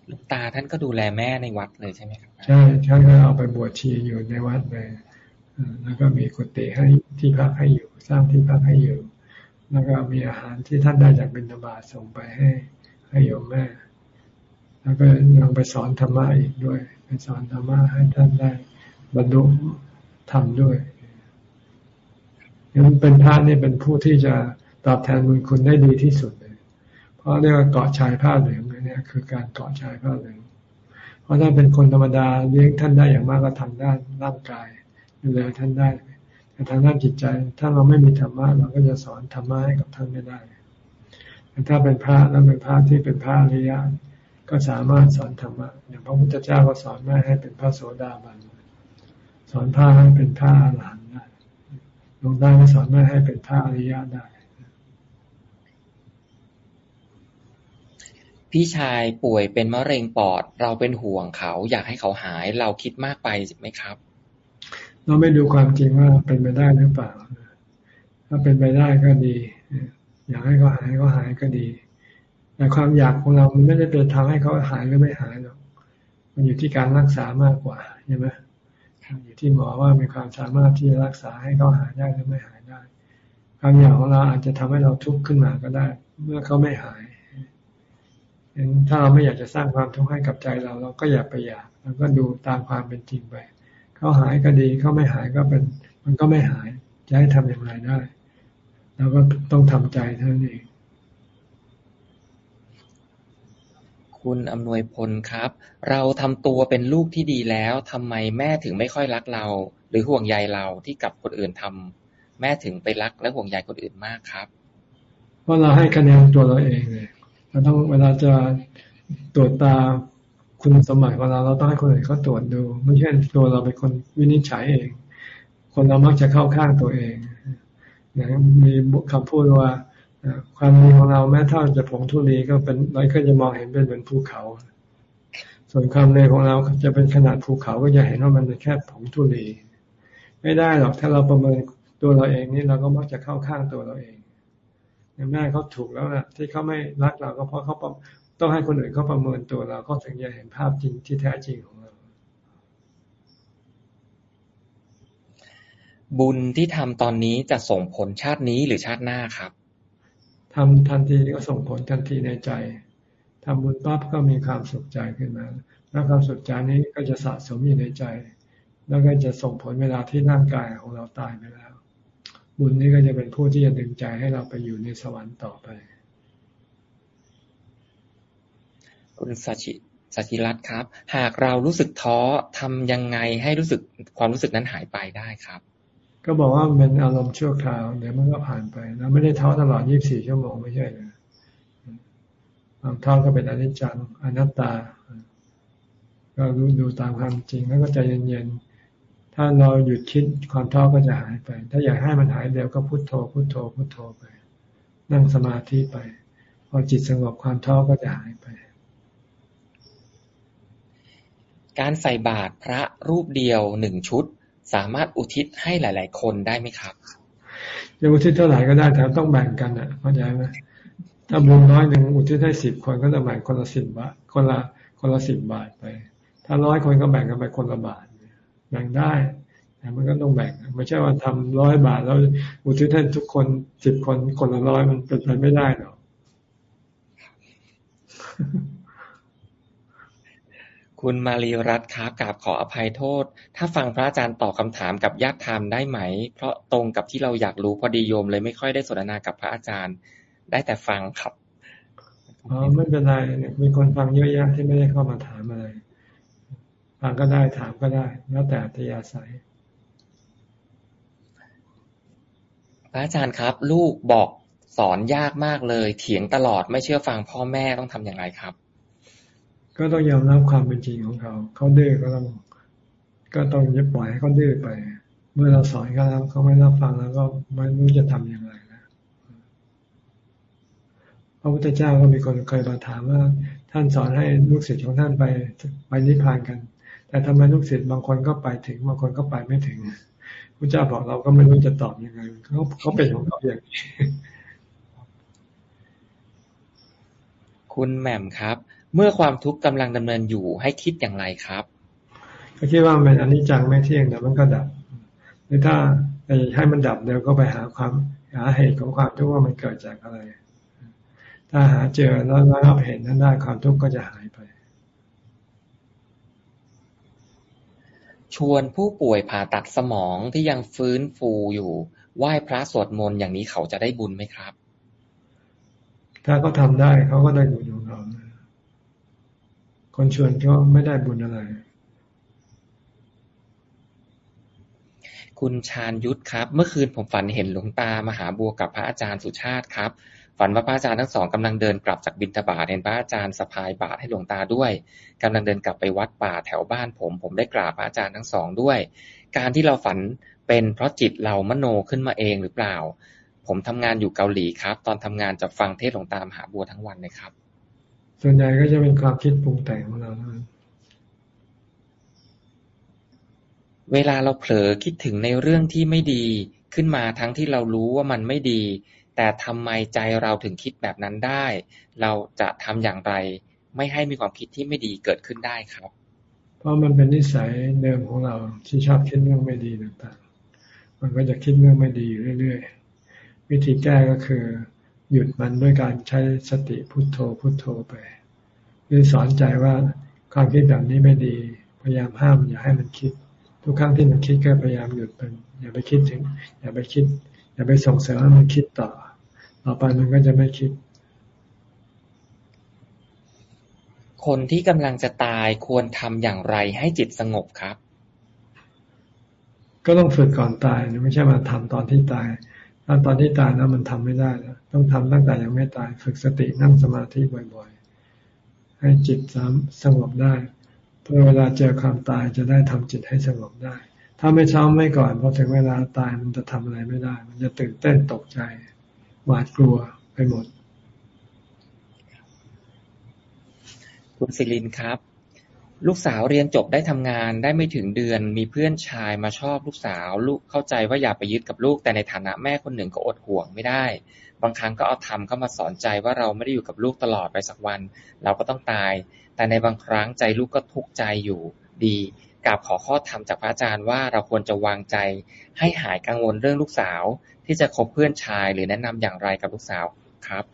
[SPEAKER 1] ลูกตาท่านก็ดูแลแม่ในวัดเลยใช่ไหมครับ
[SPEAKER 2] ใช่ท่านก็เอาไปบวชชีอยู่ในวัดเลยแล้วก็มีกุฏิให้ที่พักให้อยู่ สร้างที่พักให้อยู่ แล้วก็มีอาหารที่ท่านได้จากบิณฑบาตส่งไปให้ให้โยมแม่ แล้วก็ยังไปสอนธรรมะอีกด้วย ไปสอนธรรมะให้ท่านได้บรรลุธรรมด้วยยังเป็นพระนี่เป็นผู้ที่จะตอบแทนบุญคุณได้ดีที่สุดเลย เพราะเรียกว่าเกาะชายผ้าเหลือง เนี่ยคือการเกาะชายผ้าเหลืองเพราะถ้าเป็นคนธรรมดาเลี้ยงท่านได้อย่างมากก็ทำด้านร่างกายดูแลท่านได้ แต่ทางด้านจิตใจ ถ้าเราไม่มีธรรมะเราก็จะสอนธรรมะให้กับท่านไม่ได้แต่ถ้าเป็นพระแล้วเป็นพระที่เป็นพระอริยะก็สามารถสอนธรรมะอย่างพระพุทธเจ้าก็สอนแม่ให้เป็นพระโสดาบันสอนพระให้เป็นพระอรหันต์ได้หลวงตาก็สอนแม่ให้เป็นพระอริยะได้
[SPEAKER 1] พี่ชายป่วยเป็นมะเร็งปอด เราเป็นห่วงเขา อยากให้เขาหาย เราคิดมากไปไหมครับ
[SPEAKER 2] เราไม่ดูความจริงว่าเป็นไปได้หรือเปล่า ถ้าเป็นไปได้ก็ดี อยากให้เขาหายก็หายก็ดี แต่ความอยากของเรา มันไม่ได้เป็นทำให้เขาหายหรือไม่หายหรอก มันอยู่ที่การรักษามากกว่าใช่ไหมอยู่ที่หมอว่ามีความสามารถที่จะรักษาให้เขาหายได้หรือไม่หายได้ ความอยากของเราอาจจะทำให้เราทุกข์ขึ้นมาก็ได้ เมื่อเขาไม่หาย ถ้าเราไม่อยากจะสร้างความทุกข์ให้กับใจเรา เราก็อย่าไปอยากเราก็ดูตามความเป็นจริงไปเขาหายก็ดีเขาไม่หายก็เป็น มันก็ไม่หายจะให้ทำอย่างไรได้เราก็ต้องทำใจเท่านั้นเอง
[SPEAKER 1] คุณอำนวยพลครับ เราทำตัวเป็นลูกที่ดีแล้วทำไมแม่ถึงไม่ค่อยรักเรา หรือห่วงใยเราที่กับคนอื่นทำแม่ถึงไปรักและห่วงใยคนอื่นมากครับ
[SPEAKER 2] เพราะเราให้คะแนนตัวเราเองเลย เราต้องเวลาจะตรวจตาคุณสมบัติของเราเราต้องให้คนอื่นเขาตรวจดู ไม่ใช่ตัวเราเป็นคนวินิจฉัยเอง คนเรามักจะเข้าข้างตัวเองอย่างมีคำพูดว่าความดีของเราแม้เท่าจะผงทุลีก็เป็นเราก็จะมองเห็นเป็นเหมือนภูเขา ส่วนความเลวของเราจะเป็นขนาดภูเขาก็จะเห็นว่ามันเป็นแค่ผงทุลี ไม่ได้หรอกถ้าเราประเมินตัวเราเองนี่เราก็มักจะเข้าข้างตัวเราเอง แม่เขาถูกแล้วนะที่เขาไม่รักเราก็เพราะเขาต้องให้คนอื่นเขาประเมินตัวเราเขาถึงจะเห็นภาพจริงที่แท้จริงของเรา
[SPEAKER 1] บุญที่ทำตอนนี้จะส่งผลชาตินี้หรือชาติหน้าครับ
[SPEAKER 2] ทำทันทีก็ส่งผลทันทีในใจทำบุญปั๊บก็มีความสุขใจขึ้นมาแล้วความสุขใจนี้ก็จะสะสมอยู่ในใจ แล้วก็จะส่งผลเวลาที่ร่างกายของเราตายไปแล้ว บุญนี้ก็จะเป็นผู้ที่จะดึงใจให้เราไปอยู่ในสวรรค์ต่อไป
[SPEAKER 1] คุณสัชิสัชิรัตน์ครับ หากเรารู้สึกท้อทำยังไงให้รู้สึกความรู้สึกนั้นหายไปได้ครับ
[SPEAKER 2] ก็บอกว่าเป็นอารมณ์ชั่วคราวเดี๋ยวมันก็ผ่านไปเราไม่ได้ท้อตลอด 24 ชั่วโมงไม่ใช่เลยความท้อก็เป็นอนิจจังอนัตตา ก็รู้ดูตามความจริงแล้วก็ใจเย็นๆ ถ้าเราหยุดคิดความท้อก็จะหายไป ถ้าอยากให้มันหายเร็วก็พุโทโธพุโทโธพุโทโธไป นั่งสมาธิไป พอจิตสงบความท้อก็จะหายไป
[SPEAKER 1] การใส่บาตรพระรูปเดียวหนึ่งชุด สามารถอุทิศให้หลาย ๆ คนได้ไหมครับ
[SPEAKER 2] จะอุทิศเท่าไหร่ก็ได้แต่ต้องแบ่งกันอะเข้าใจไหมถ้าบุญน้อยหนึ่งอุทิศให้สิบคนก็จะแบ่งคนละสิบบาทคนละคนละสิบบาทไป ถ้าร้อยคนก็แบ่งกันไปคนละบาท แบ่งได้ แต่มันก็ต้องแบ่ง ไม่ใช่ว่าทำร้อยบาทแล้วอุทิศให้ทุกคนสิบคนคนละร้อยมันเป็นไปไม่ได้หรอก
[SPEAKER 1] คุณมารีรัตน์ครับกราบขออภัยโทษ ถ้าฟังพระอาจารย์ตอบคาถามกับญาติธรรมได้ไหม เพราะตรงกับที่เราอยากรู้พอดีโยมเลยไม่ค่อยได้สนทนากับพระอาจารย์ ได้แต่ฟังครับ
[SPEAKER 2] อ๋อไม่เป็นไรมีคนฟังเยอะแยะที่ไม่ได้เข้ามาถามอะไร ฟังก็ได้ถามก็ได้ แล้วแต่อัธยาศัย
[SPEAKER 1] พระอาจารย์ครับ ลูกบอกสอนยากมากเลย เถียงตลอดไม่เชื่อฟังพ่อแม่ต้องทำอย่างไรครับ
[SPEAKER 2] ก็ต้องยอมรับความเป็นจริงของเขา เขาดื้อก็ต้อง ก็ต้องยึดปล่อยให้เขาดื้อไป เมื่อเราสอนเขาแล้วเขาไม่รับฟังแล้วก็ไม่รู้จะทำอย่างไรนะพระพุทธเจ้าก็มีคนเคยมาถามว่า ท่านสอนให้ลูกศิษย์ของท่านไปไปนิพพานกัน แต่ทำไมลูกศิษย์บางคนก็ไปถึงบางคนก็ไปไม่ถึงพระเจ้าบอกเราก็ไม่รู้จะตอบยังไงเขาเขาเป็นของเขาอย่างนี้
[SPEAKER 1] คุณแหม่มครับ เมื่อความทุกข์กำลังดำเนินอยู่ให้คิดอย่างไรครับ
[SPEAKER 2] ก็คิดว่ามันอนิจจังไม่เที่ยงแต่มันก็ดับหรือถ้าให้มันดับเดี๋ยวก็ไปหาความหาเหตุของความทุกข์ว่ามันเกิดจากอะไร ถ้าหาเจอแล้วรับเหตุนั้นได้ความทุกข์ก็จะหายไป
[SPEAKER 1] ชวนผู้ป่วยผ่าตัดสมองที่ยังฟื้นฟูอยู่ไหว้พระสวดมนต์อย่างนี้เขาจะได้บุญไหมครับ
[SPEAKER 2] ถ้าเขาทาได้เขาก็ได้บุญของเขาคนชวนก็ไม่ได้บุญอะไร
[SPEAKER 1] คุณชาญยุทธครับ เมื่อคืนผมฝันเห็นหลวงตามหาบัวกับพระอาจารย์สุชาติครับ ฝันว่าพระอาจารย์ทั้งสองกำลังเดินกลับจากบิณฑบาตเห็นพระอาจารย์สะพายบาตรให้หลวงตาด้วยกำลังเดินกลับไปวัดป่าแถวบ้านผม ผมได้กราบพระอาจารย์ทั้งสองด้วย การที่เราฝันเป็นเพราะจิตเรามโนขึ้นมาเองหรือเปล่า ผมทำงานอยู่เกาหลีครับ ตอนทำงานจะฟังเทศหลวงตามหาบัวทั้งวันเลยครับ
[SPEAKER 2] ส่วนใหญ่ก็จะเป็นความคิดปรุงแต่งของเรา
[SPEAKER 1] เวลาเราเผลอคิดถึงในเรื่องที่ไม่ดีขึ้นมาทั้งที่เรารู้ว่ามันไม่ดี แต่ทำไมใจเราถึงคิดแบบนั้นได้ เราจะทำอย่างไร ไม่ให้มีความคิดที่ไม่ดีเกิดขึ้นได้ครับ
[SPEAKER 2] เพราะมันเป็นนิสัยเดิมของเราที่ชอบคิดเรื่องไม่ดีต่างๆ มันก็จะคิดเรื่องไม่ดีอยู่เรื่อยๆ วิธีแก้ก็คือ หยุดมันด้วยการใช้สติพุโทโธพุโทโธไปหรือสอนใจว่าความคิดแบบนี้ไม่ดี พยายามห้ามอย่าให้มันคิด ทุกครั้งที่มันคิดก็พยายามหยุดมันอย่าไปคิดถึง อย่าไปคิด อย่าไปส่งเสริมให้มันคิดต่อ ต่อไปมันก็จะไม่คิด
[SPEAKER 1] คนที่กำลังจะตายควรทำอย่างไรให้จิตสงบครับ
[SPEAKER 2] ก็ต้องฝึกก่อนตายไม่ใช่มาทำตอนที่ตายถ้าตอนที่ตายแล้วมันทำไม่ได้แล้วต้องทำตั้งแต่ยังไม่ตาย ฝึกสตินั่งสมาธิบ่อยๆ ให้จิตสามสงบได้เพื่อเวลาเจอความตายจะได้ทำจิตให้สงบได้ ถ้าไม่ซ้อมไม่ก่อนพอถึงเวลาตายมันจะทำอะไรไม่ได้ มันจะตื่นเต้นตกใจ หวาดกลัวไปหมด
[SPEAKER 1] คุณศิลินครับ ลูกสาวเรียนจบได้ทำงานได้ไม่ถึงเดือน มีเพื่อนชายมาชอบลูกสาว ลูกเข้าใจว่าอย่าไปยึดกับลูก แต่ในฐานะแม่คนหนึ่งก็อดห่วงไม่ได้ บางครั้งก็เอาธรรมเข้ามาสอนใจว่าเราไม่ได้อยู่กับลูกตลอดไปสักวัน เราก็ต้องตาย แต่ในบางครั้งใจลูกก็ทุกข์ใจอยู่ดีกราบขอข้อธรรมจากพระอาจารย์ว่าเราควรจะวางใจ ให้หายกังวลเรื่องลูกสาว ที่จะคบเพื่อนชาย หรือแนะนำอย่างไรกับลูกสาวครับ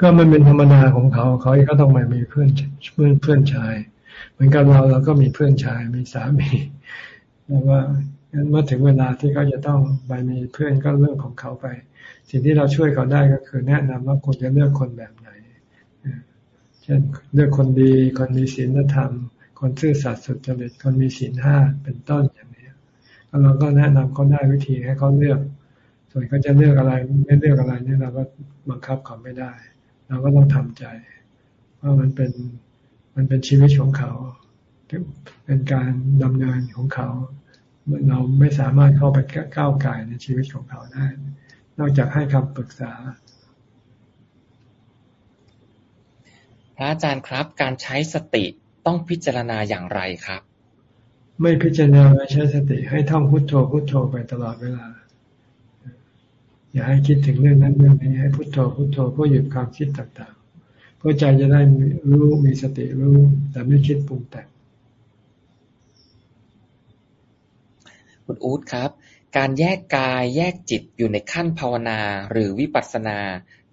[SPEAKER 2] ก็มันเป็นธรรมดาของเขา เขาก็ต้องมามีเพื่อนเพื่อนเพื่อนชาย เหมือนกับเราเราก็มีเพื่อนชายมีสามีแล้วว่าเมื่อถึงเวลาที่เขาจะต้องไปมีเพื่อนก็เรื่องของเขาไป สิ่งที่เราช่วยเขาได้ก็คือ แนะนำว่าควรจะเลือกคนแบบไหนเช่นเลือกคนดีคนมีศีลธรรม คนซื่อสัตย์สุจริตคนมีศีลห้าเป็นต้นอย่างนี้เราก็แนะนำเขาได้วิธีให้เขาเลือก ส่วนเขาจะเลือกอะไรไม่เลือกอะไรนี่เราก็บังคับเขาไม่ได้ เราก็ต้องทำใจว่ามันเป็นมันเป็นชีวิตของเขา เป็นการดำเนินของเขา เราไม่สามารถเข้าไปก้าวไก่ในชีวิตของเขาได้ นอกจากให้คำปรึกษา
[SPEAKER 1] พระอาจารย์ครับการใช้สติต้องพิจารณาอย่างไรครับ
[SPEAKER 2] ไม่พิจารณาไม่ใช้สติให้ท่องพุทโธพุทโธไปตลอดเวลา อย่าให้คิดถึงเรื่องนั้นเรื่องนี้ให้พุทโธพุทโธเพื่อหยุดความคิดต่างๆ เพื่อใจจะได้รู้มีสติรู้ แต่ไม่คิดปรุงแต่ง
[SPEAKER 1] คุณอู๊ดครับ การแยกกายแยกจิตอยู่ในขั้นภาวนาหรือวิปัสสนา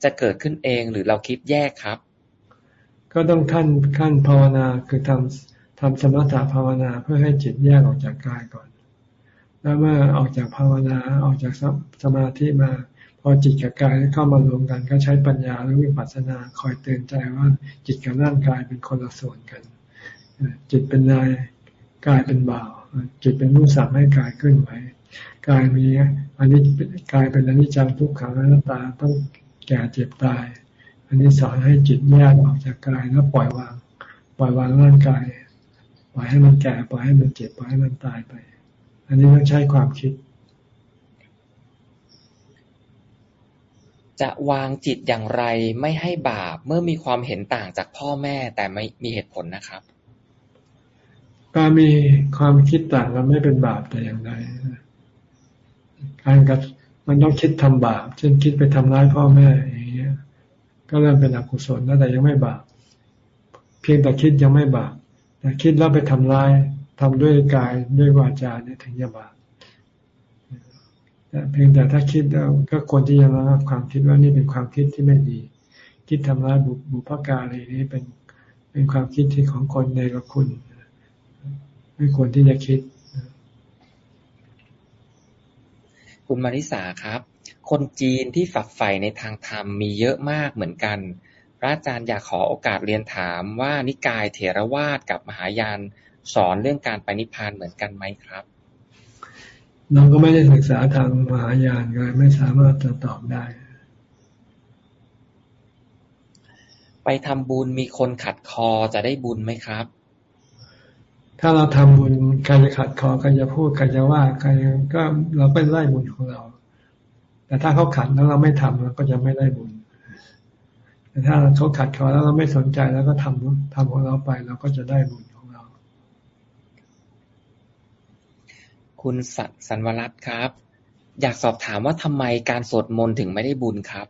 [SPEAKER 1] จะเกิดขึ้นเองหรือเราคิดแยกครับ
[SPEAKER 2] ก็ต้องขั้นขั้นภาวนาคือทำทำสมถะภาวนาเพื่อให้จิตแยกออกจากกายก่อน แล้วเมื่อออกจากภาวนาออกจากสมาธิมา พอจิตกับกายเข้ามารวมกัน ก็ใช้ปัญญาหรือวิปัสสนาคอยเตือนใจว่าจิตกับร่างกายเป็นคนละส่วนกัน จิตเป็นนายกายเป็นบ่าว จิตเป็นผู้สั่งให้กายขึ้นไหวกายมีอันนี้กายเป็นอนิจจังทุกขังอนัตตาต้องแก่เจ็บตาย อันนี้สอนให้จิตแยกออกจากกายแล้วปล่อยวาง ปล่อยวางร่างกายปล่อยให้มันแก่ปล่อยให้มันเจ็บปล่อยให้มันตายไป อันนี้ต้องใช้ความคิด
[SPEAKER 1] จะวางจิตอย่างไรไม่ให้บาปเมื่อมีความเห็นต่างจากพ่อแม่แต่ไม่มีเหตุผลนะครับ
[SPEAKER 2] การมีความคิดต่างกันไม่เป็นบาปแต่อย่างใดการกับมันต้องคิดทำบาป เช่นคิดไปทำร้ายพ่อแม่อย่างเงี้ย ก็เริ่มเป็นอกุศลแล้วแต่ยังไม่บาป เพียงแต่คิดยังไม่บาปแต่คิดแล้วไปทำร้ายทำด้วยกายด้วยวาจาเนี่ยถึงจะบาป เพียงแต่ถ้าคิดแล้วก็ควรที่จะระงับความคิดว่านี่เป็นความคิดที่ไม่ดี คิดทำร้ายบุพการีนี้เป็นเป็นความคิดที่ของคนในกับคุณ ไม่ควรที่จะคิด
[SPEAKER 1] คุณมาริสาครับ คนจีนที่ฝักใฝ่ในทางธรรมมีเยอะมากเหมือนกัน พระอาจารย์อยากขอโอกาสเรียนถามว่านิกายเถรวาทกับมหายานสอนเรื่องการไปนิพพานเหมือนกันไหมครับ
[SPEAKER 2] เราก็ไม่ได้ศึกษาทางมหายานเลยไม่สามารถจะตอบได้
[SPEAKER 1] ไปทำบุญมีคนขัดคอจะได้บุญไหมครับ
[SPEAKER 2] ถ้าเราทำบุญใครจะขัดคอใครจะพูดใครจะว่าใครก็เราเป็นไล่บุญของเรา แต่ถ้าเขาขัดแล้วเราไม่ทำเราก็จะไม่ได้บุญ แต่ถ้าเขาขัดคอแล้วเราไม่สนใจแล้วก็ทำทำของเราไปเราก็จะได้บุญของเรา
[SPEAKER 1] คุณสัสันวรัตครับ อยากสอบถามว่าทำไมการสวดมนต์ถึงไม่ได้บุญครับ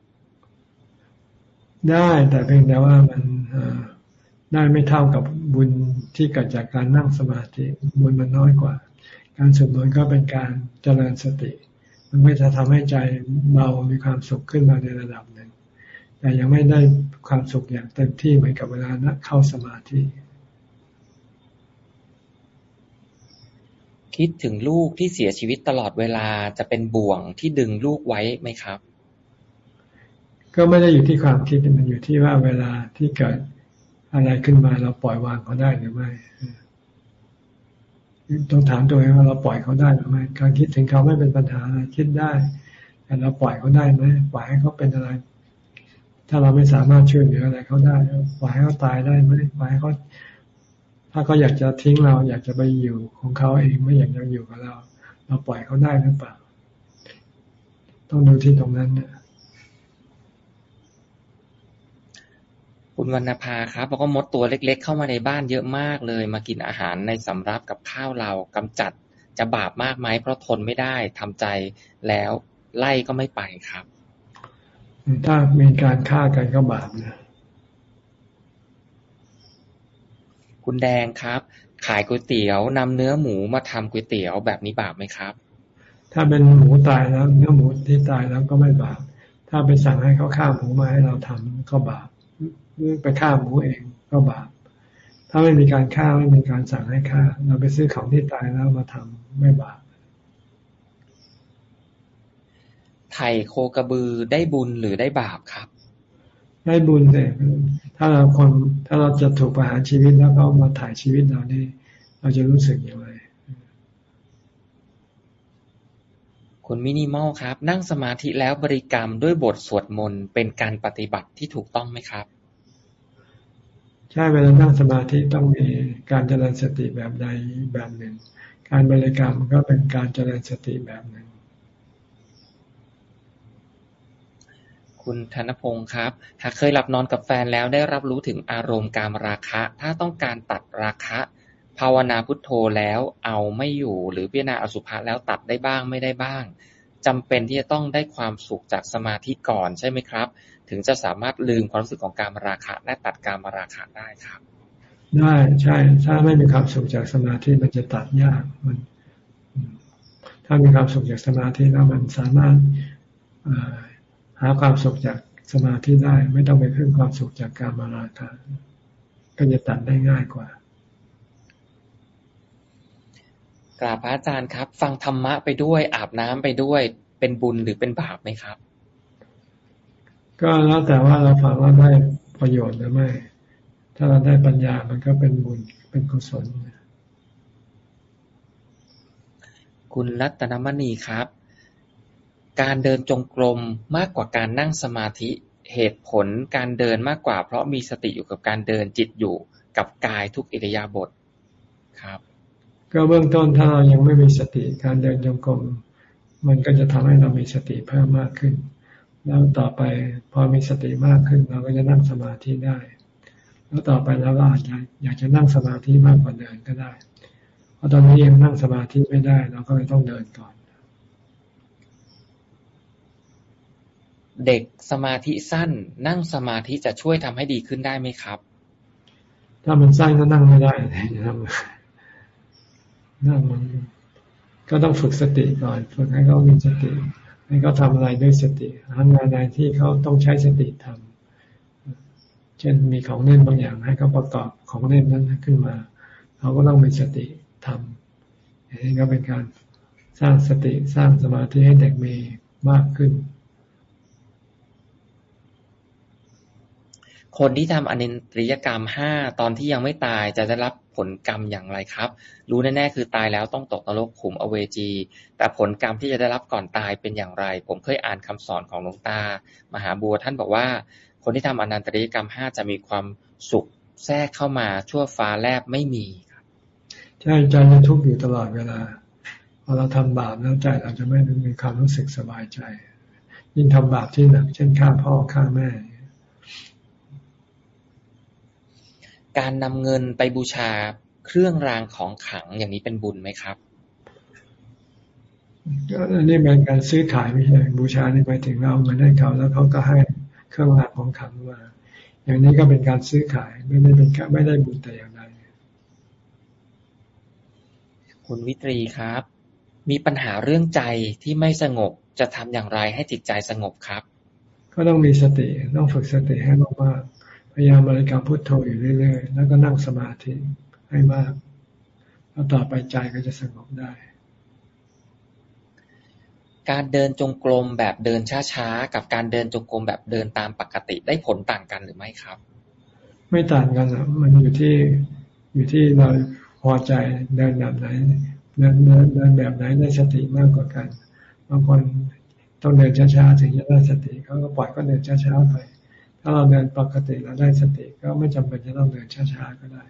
[SPEAKER 2] ได้แต่เพียงแต่ว่ามันได้ไม่เท่ากับบุญที่เกิดจากการนั่งสมาธิบุญมันน้อยกว่า การสวดมนต์ก็เป็นการเจริญสติ มันไม่จะทำให้ใจเบามีความสุขขึ้นมาในระดับหนึ่งแต่ยังไม่ได้ความสุขอย่างเต็มที่เหมือนกับเวลาเข้าสมาธิ
[SPEAKER 1] คิดถึงลูกที่เสียชีวิตตลอดเวลาจะเป็นบ่วงที่ดึงลูกไว้ไหมครับ
[SPEAKER 2] ก็ไม่ได้อยู่ที่ความคิดมันอยู่ที่ว่าเวลาที่เกิดอะไรขึ้นมาเราปล่อยวางเขาได้หรือไม่ต้องถามตัวเองว่าเราปล่อยเขาได้หรือไม่การคิดถึงเขาไม่เป็นปัญหาคิดได้แต่เราปล่อยเขาได้ไหมปล่อยให้เขาเป็นอะไร ถ้าเราไม่สามารถช่วยเหลืออะไรเขาได้ปล่อยให้เขาตายได้ไหมปล่อยให้เขา ถ้าเขาอยากจะทิ้งเราอยากจะไปอยู่ของเขาเองไม่อยากจะอยู่กับเรา เราปล่อยเขาได้หรือเปล่า ต้องดูที่ตรงนั้นเนี่ย
[SPEAKER 1] คุณวรรณภาครับแล้วก็มดตัวเล็ก ๆ เข้ามาในบ้านเยอะมากเลย มากินอาหารในสำรับกับข้าวเรากำจัดจะบาปมากไหมเพราะทนไม่ได้ทำใจแล้วไล่ก็ไม่ไปครับ
[SPEAKER 2] ถ้ามีการฆ่ากันก็บาปนะ
[SPEAKER 1] คุณแดงครับ ขายก๋วยเตี๋ยวนำเนื้อหมูมาทำก๋วยเตี๋ยวแบบนี้บาปไหมครับ
[SPEAKER 2] ถ้าเป็นหมูตายแล้ว เนื้อหมูที่ตายแล้วก็ไม่บาป ถ้าไปสั่งให้เขาฆ่าหมูมาให้เราทำก็บาปไปฆ่าหมูเองก็บาป ถ้าไม่มีการฆ่าไม่มีการสั่งให้ฆ่า เราไปซื้อของที่ตายแล้วมาทำไม่บาป
[SPEAKER 1] ไถ่โคกระบือได้บุญหรือได้บาปครับ
[SPEAKER 2] ได้บุญเลยถ้าเราคนถ้าเราจะถูกประหารชีวิตแล้วเขามาถ่ายชีวิตเรานี่เราจะรู้สึกอย่างไร
[SPEAKER 1] คุณมินิมอลครับ นั่งสมาธิแล้วบริกรรมด้วยบทสวดมนต์เป็นการปฏิบัติที่ถูกต้องไหมครับ
[SPEAKER 2] ใช่เวลานั่งสมาธิต้องมีการเจริญสติแบบใดแบบหนึ่ง การบริกรรมก็เป็นการเจริญสติแบบหนึ่ง
[SPEAKER 1] คุณธนพงศ์ครับ หากเคยหลับนอนกับแฟนแล้วได้รับรู้ถึงอารมณ์การราคะ ถ้าต้องการตัดราคะ ภาวนาพุทโธแล้วเอาไม่อยู่ หรือพิจารณาอสุภะแล้วตัดได้บ้างไม่ได้บ้างจำเป็นที่จะต้องได้ความสุขจากสมาธิก่อนใช่ไหมครับ ถึงจะสามารถลืมความรู้สึกของการราคะ และตัดการมาราคะได้ครับ
[SPEAKER 2] ได้ใช่ถ้าไม่มีความสุขจากสมาธิมันจะตัดยากมัน ถ้ามีความสุขจากสมาธิแล้วมันสามารถ หาความสุขจากสมาธิได้ ไม่ต้องไปพึ่งความสุขจากการมาราคะก็จะตัดได้ง่ายกว่าก
[SPEAKER 1] ราบพระอาจารย์ครับ ฟังธรรมะไปด้วยอาบน้ำไปด้วยเป็นบุญหรือเป็นบาปไหมครับ
[SPEAKER 2] ก็แล้วแต่ว่าเราฟังว่าได้ประโยชน์หรือไม่ ถ้าเราได้ปัญญามันก็เป็นบุญเป็นกุศล
[SPEAKER 1] คุณรัตนมณีครับ การเดินจงกรมมากกว่าการนั่งสมาธิ เหตุผลการเดินมากกว่า เพราะมีสติอยู่กับการเดินจิตอยู่กับกายทุกอิริยาบถครับ
[SPEAKER 2] ก็เบื้องต้นถ้าเรายังไม่มีสติการเดินจงกรมมันก็จะทำให้เรามีสติเพิ่มมากขึ้น แล้วต่อไปพอมีสติมากขึ้นเราก็จะนั่งสมาธิได้ แล้วต่อไปเราก็อาจจะอยากจะนั่งสมาธิมากกว่าเดินก็ได้ เพราะตอนนี้ยังนั่งสมาธิไม่ได้ เราก็เลยต้องเดินก่อน
[SPEAKER 1] เด็กสมาธิสั้น นั่งสมาธิจะช่วยทำให้ดีขึ้นได้ไหมครับ
[SPEAKER 2] ถ้ามันสั้นก็นั่งไม่ได้นะครับนั่งมันก็ต้องฝึกสติก่อน ฝึกให้เขามีสติ ให้เขาทาอะไรด้วยสติทำงานใดที่เขาต้องใช้สติทำเช่นมีของเล่นบางอย่าง ให้เขาประกอบของเล่นนั้นขึ้นมา เขาก็ต้องมีสติทำอันนี้ก็เป็นการสร้างสติสร้างสมาธิให้เด็กมีมากขึ้น
[SPEAKER 1] คนที่ทำอนินตริยกรรมห้าตอนที่ยังไม่ตายจะได้รับผลกรรมอย่างไรครับ รู้แน่ๆคือตายแล้วต้องตกนรกขุมอเวจี แต่ผลกรรมที่จะได้รับก่อนตายเป็นอย่างไร ผมเคยอ่านคำสอนของหลวงตา มหาบัวท่านบอกว่า คนที่ทำอนันตริยกรรมห้าจะมีความสุขแทรกเข้ามาชั่วฟ้าแลบไม่มีครับ
[SPEAKER 2] ใช่ใจจะทุกข์อยู่ตลอดเวลาพอเราทำบาปแล้วใจเราจะไม่มีความรู้สึกสบายใจ ยิ่งทำบาปที่หนักเช่นฆ่าพ่อฆ่าแม่
[SPEAKER 1] การนำเงินไปบูชาเครื่องรางของขลังอย่างนี้เป็นบุญไหมครับ
[SPEAKER 2] อันนี้เป็นการซื้อขายไม่ใช่บูชานี่ไปถึงเราเงินให้เขาแล้วเขาก็ให้เครื่องรางของขลังมา อย่างนี้ก็เป็นการซื้อขายไม่ได้เป็นไม่ได้บุญแต่อย่างใด
[SPEAKER 1] คุณวิตรีครับ มีปัญหาเรื่องใจที่ไม่สงบจะทำอย่างไรให้จิตใจสงบครับ
[SPEAKER 2] ก็ต้องมีสติต้องฝึกสติให้มากๆ พยายามบริกรรมพุทโธอยู่เรื่อยๆ แล้วก็นั่งสมาธิให้มาก แล้วต่อไปใจก็จะสงบได้
[SPEAKER 1] การเดินจงกรมแบบเดินช้าๆ กับการเดินจงกรมแบบเดินตามปกติได้ผลต่างกันหรือไม่ครับ
[SPEAKER 2] ไม่ต่างกันอะมันอยู่ที่อยู่ที่เราพอใจเดินแบบไหนเดินเดินเดินแบบไหนได้สติมากกว่ากัน บางคนต้องเดินช้าๆถึงจะได้สติเขาก็ปล่อยก็เดินช้าๆไป ถ้าเราเดินปกติเราได้สติก็ไม่จำเป็นจะต้องเดินช้าๆก็ได้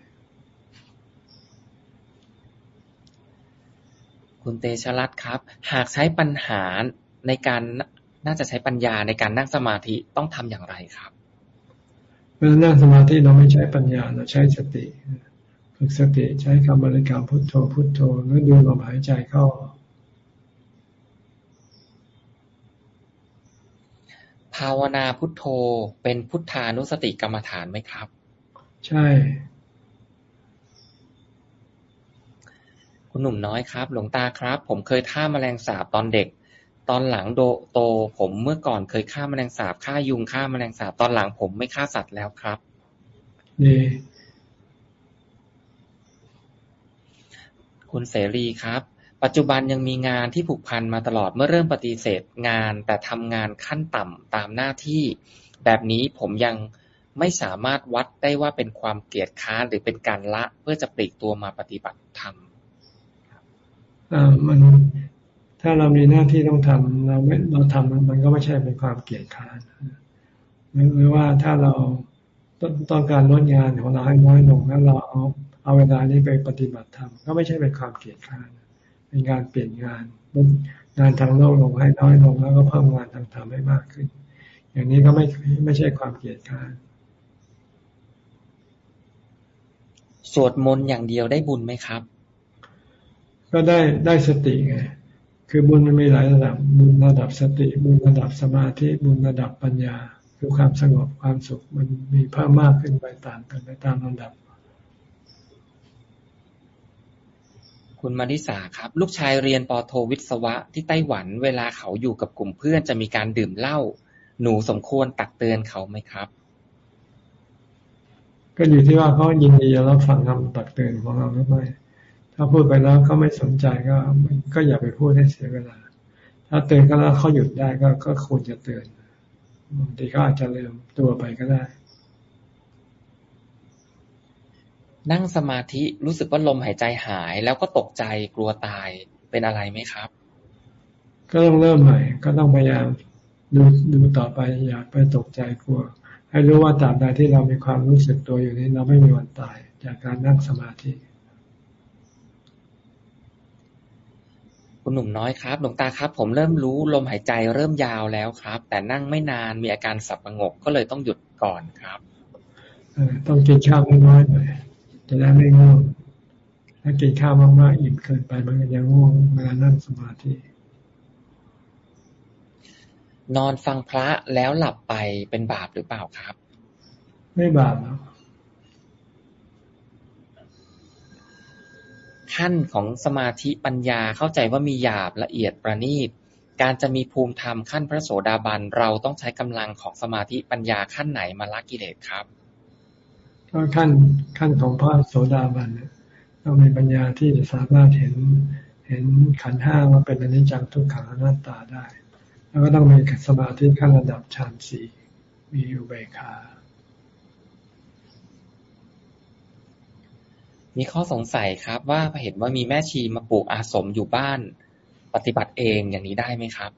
[SPEAKER 1] คุณเตชรัตครับ หากใช้ปัญหาในการน่าจะใช้ปัญญาในการนั่งสมาธิต้องทำอย่างไรครับ
[SPEAKER 2] เมื่อนั่งสมาธิเราไม่ใช้ปัญญาเราใช้สติ ฝึกสติใช้คำบริกรรมพุทโธพุทโธแล้วดูลมหายใจเข้าออก
[SPEAKER 1] ภาวนาพุทโธเป็นพุทธานุสติกรรมฐานไหมครับ
[SPEAKER 2] ใช่
[SPEAKER 1] คุณหนุ่มน้อยครับ หลวงตาครับ ผมเคยฆ่าแมลงสาบตอนเด็ก ตอนหลังโดโต ผมเมื่อก่อนเคยฆ่าแมลงสาบฆ่ายุงฆ่าแมลงสาบตอนหลังผมไม่ฆ่าสัตว์แล้วครับ
[SPEAKER 2] ดี
[SPEAKER 1] คุณเสรีครับ ปัจจุบันยังมีงานที่ผูกพันมาตลอดเมื่อเริ่มปฏิเสธงาน แต่ทำงานขั้นต่ำตามหน้าที่ แบบนี้ผมยังไม่สามารถวัดได้ว่าเป็นความเกลียดค้านหรือเป็นการละเพื่อจะปลีกตัวมาปฏิบัติธรรม
[SPEAKER 2] มันถ้าเรามีหน้าที่ต้องทำเราไม่เราทำมันก็ไม่ใช่เป็นความเกียจค้านหรือว่าถ้าเราต้องการลดงานของเราให้น้อยลงแล้วเราเอาเอาเวลานี้ไปปฏิบัติธรรมก็ไม่ใช่เป็นความเกียจค้าน เป็นการเปลี่ยนงานงานทางโลกลงให้น้อยลงแล้วก็เพิ่มงานทางธรรมให้มากขึ้น อย่างนี้ก็ไม่ไม่ใช่ความเกียจค้าน
[SPEAKER 1] สวดมนต์อย่างเดียวได้บุญไหมครับ
[SPEAKER 2] ก็ได้ได้สติไงคือบุญมันมีหลายระดับบุญระดับสติ บุญระดับสมาธิบุญระดับปัญญา คือความสงบความสุขมันมีเพิ่มมากขึ้นไปต่างกันไปตามลำดับ
[SPEAKER 1] คุณมาริสาครับ ลูกชายเรียนปโทวิศวะที่ไต้หวัน เวลาเขาอยู่กับกลุ่มเพื่อนจะมีการดื่มเหล้าหนูสมควรตักเตือนเขาไหมครับ
[SPEAKER 2] ก็อยู่ที่ว่าเขายินดีจะรับฟังคำตักเตือนของเราหรือไม่ถ้าพูดไปแล้วเขาไม่สนใจก็ ก็อย่าไปพูดให้เสียเวลา ถ้าเตือนก็แล้วเขาหยุดได้ก็ก็ควรจะเตือนบางทีก็อาจจะเลืมตัวไปก็ได้
[SPEAKER 1] นั่งสมาธิรู้สึกว่าลมหายใจหาย แล้วก็ตกใจกลัวตายเป็นอะไรไหมครับ
[SPEAKER 2] ก็ต้องเริ่มใหม่ ก็ต้องพยายามดูดูต่อไปอย่าไปตกใจกลัว ให้รู้ว่าตราบใดที่เรามีความรู้สึกตัวอยู่นี้ เราไม่มีวันตายจากการนั่งสมาธิ
[SPEAKER 1] คุณหนุ่มน้อยครับหลวงตาครับ ผมเริ่มรู้ลมหายใจเริ่มยาวแล้วครับ แต่นั่งไม่นานมีอาการสับประงกก็เลยต้องหยุดก่อนครับ
[SPEAKER 2] ต้องกินข้าวน้อยหน่อย จะได้ไม่ง่วงถ้ากินข้าวมากๆอิ่มเกินไปมันก็จะง่วงเวลานั่งสมาธิ
[SPEAKER 1] นอนฟังพระแล้วหลับไปเป็นบาปหรือเปล่าครับ
[SPEAKER 2] ไม่บาปหรอก
[SPEAKER 1] ขั้นของสมาธิปัญญาเข้าใจว่ามีหยาบละเอียดประณีต การจะมีภูมิธรรมขั้นพระโสดาบันเราต้องใช้กำลังของสมาธิปัญญาขั้นไหนมาละกิเลสครับ
[SPEAKER 2] ก็ขั้นขั้นของพระโสดาบันต้องมีปัญญาที่จะสามารถเห็นเห็นขันห้าว่าเป็นอนิจจังทุกขังอนัตตาได้ แล้วก็ต้องมีสมาธิขั้นระดับฌานสี่มีอุเบกขา
[SPEAKER 1] มีข้อสงสัยครับว่าเห็นว่ามีแม่ชีมาปลูกอาสมอยู่บ้าน ปฏิบัติเองอย่างนี้ได้ไหมครับ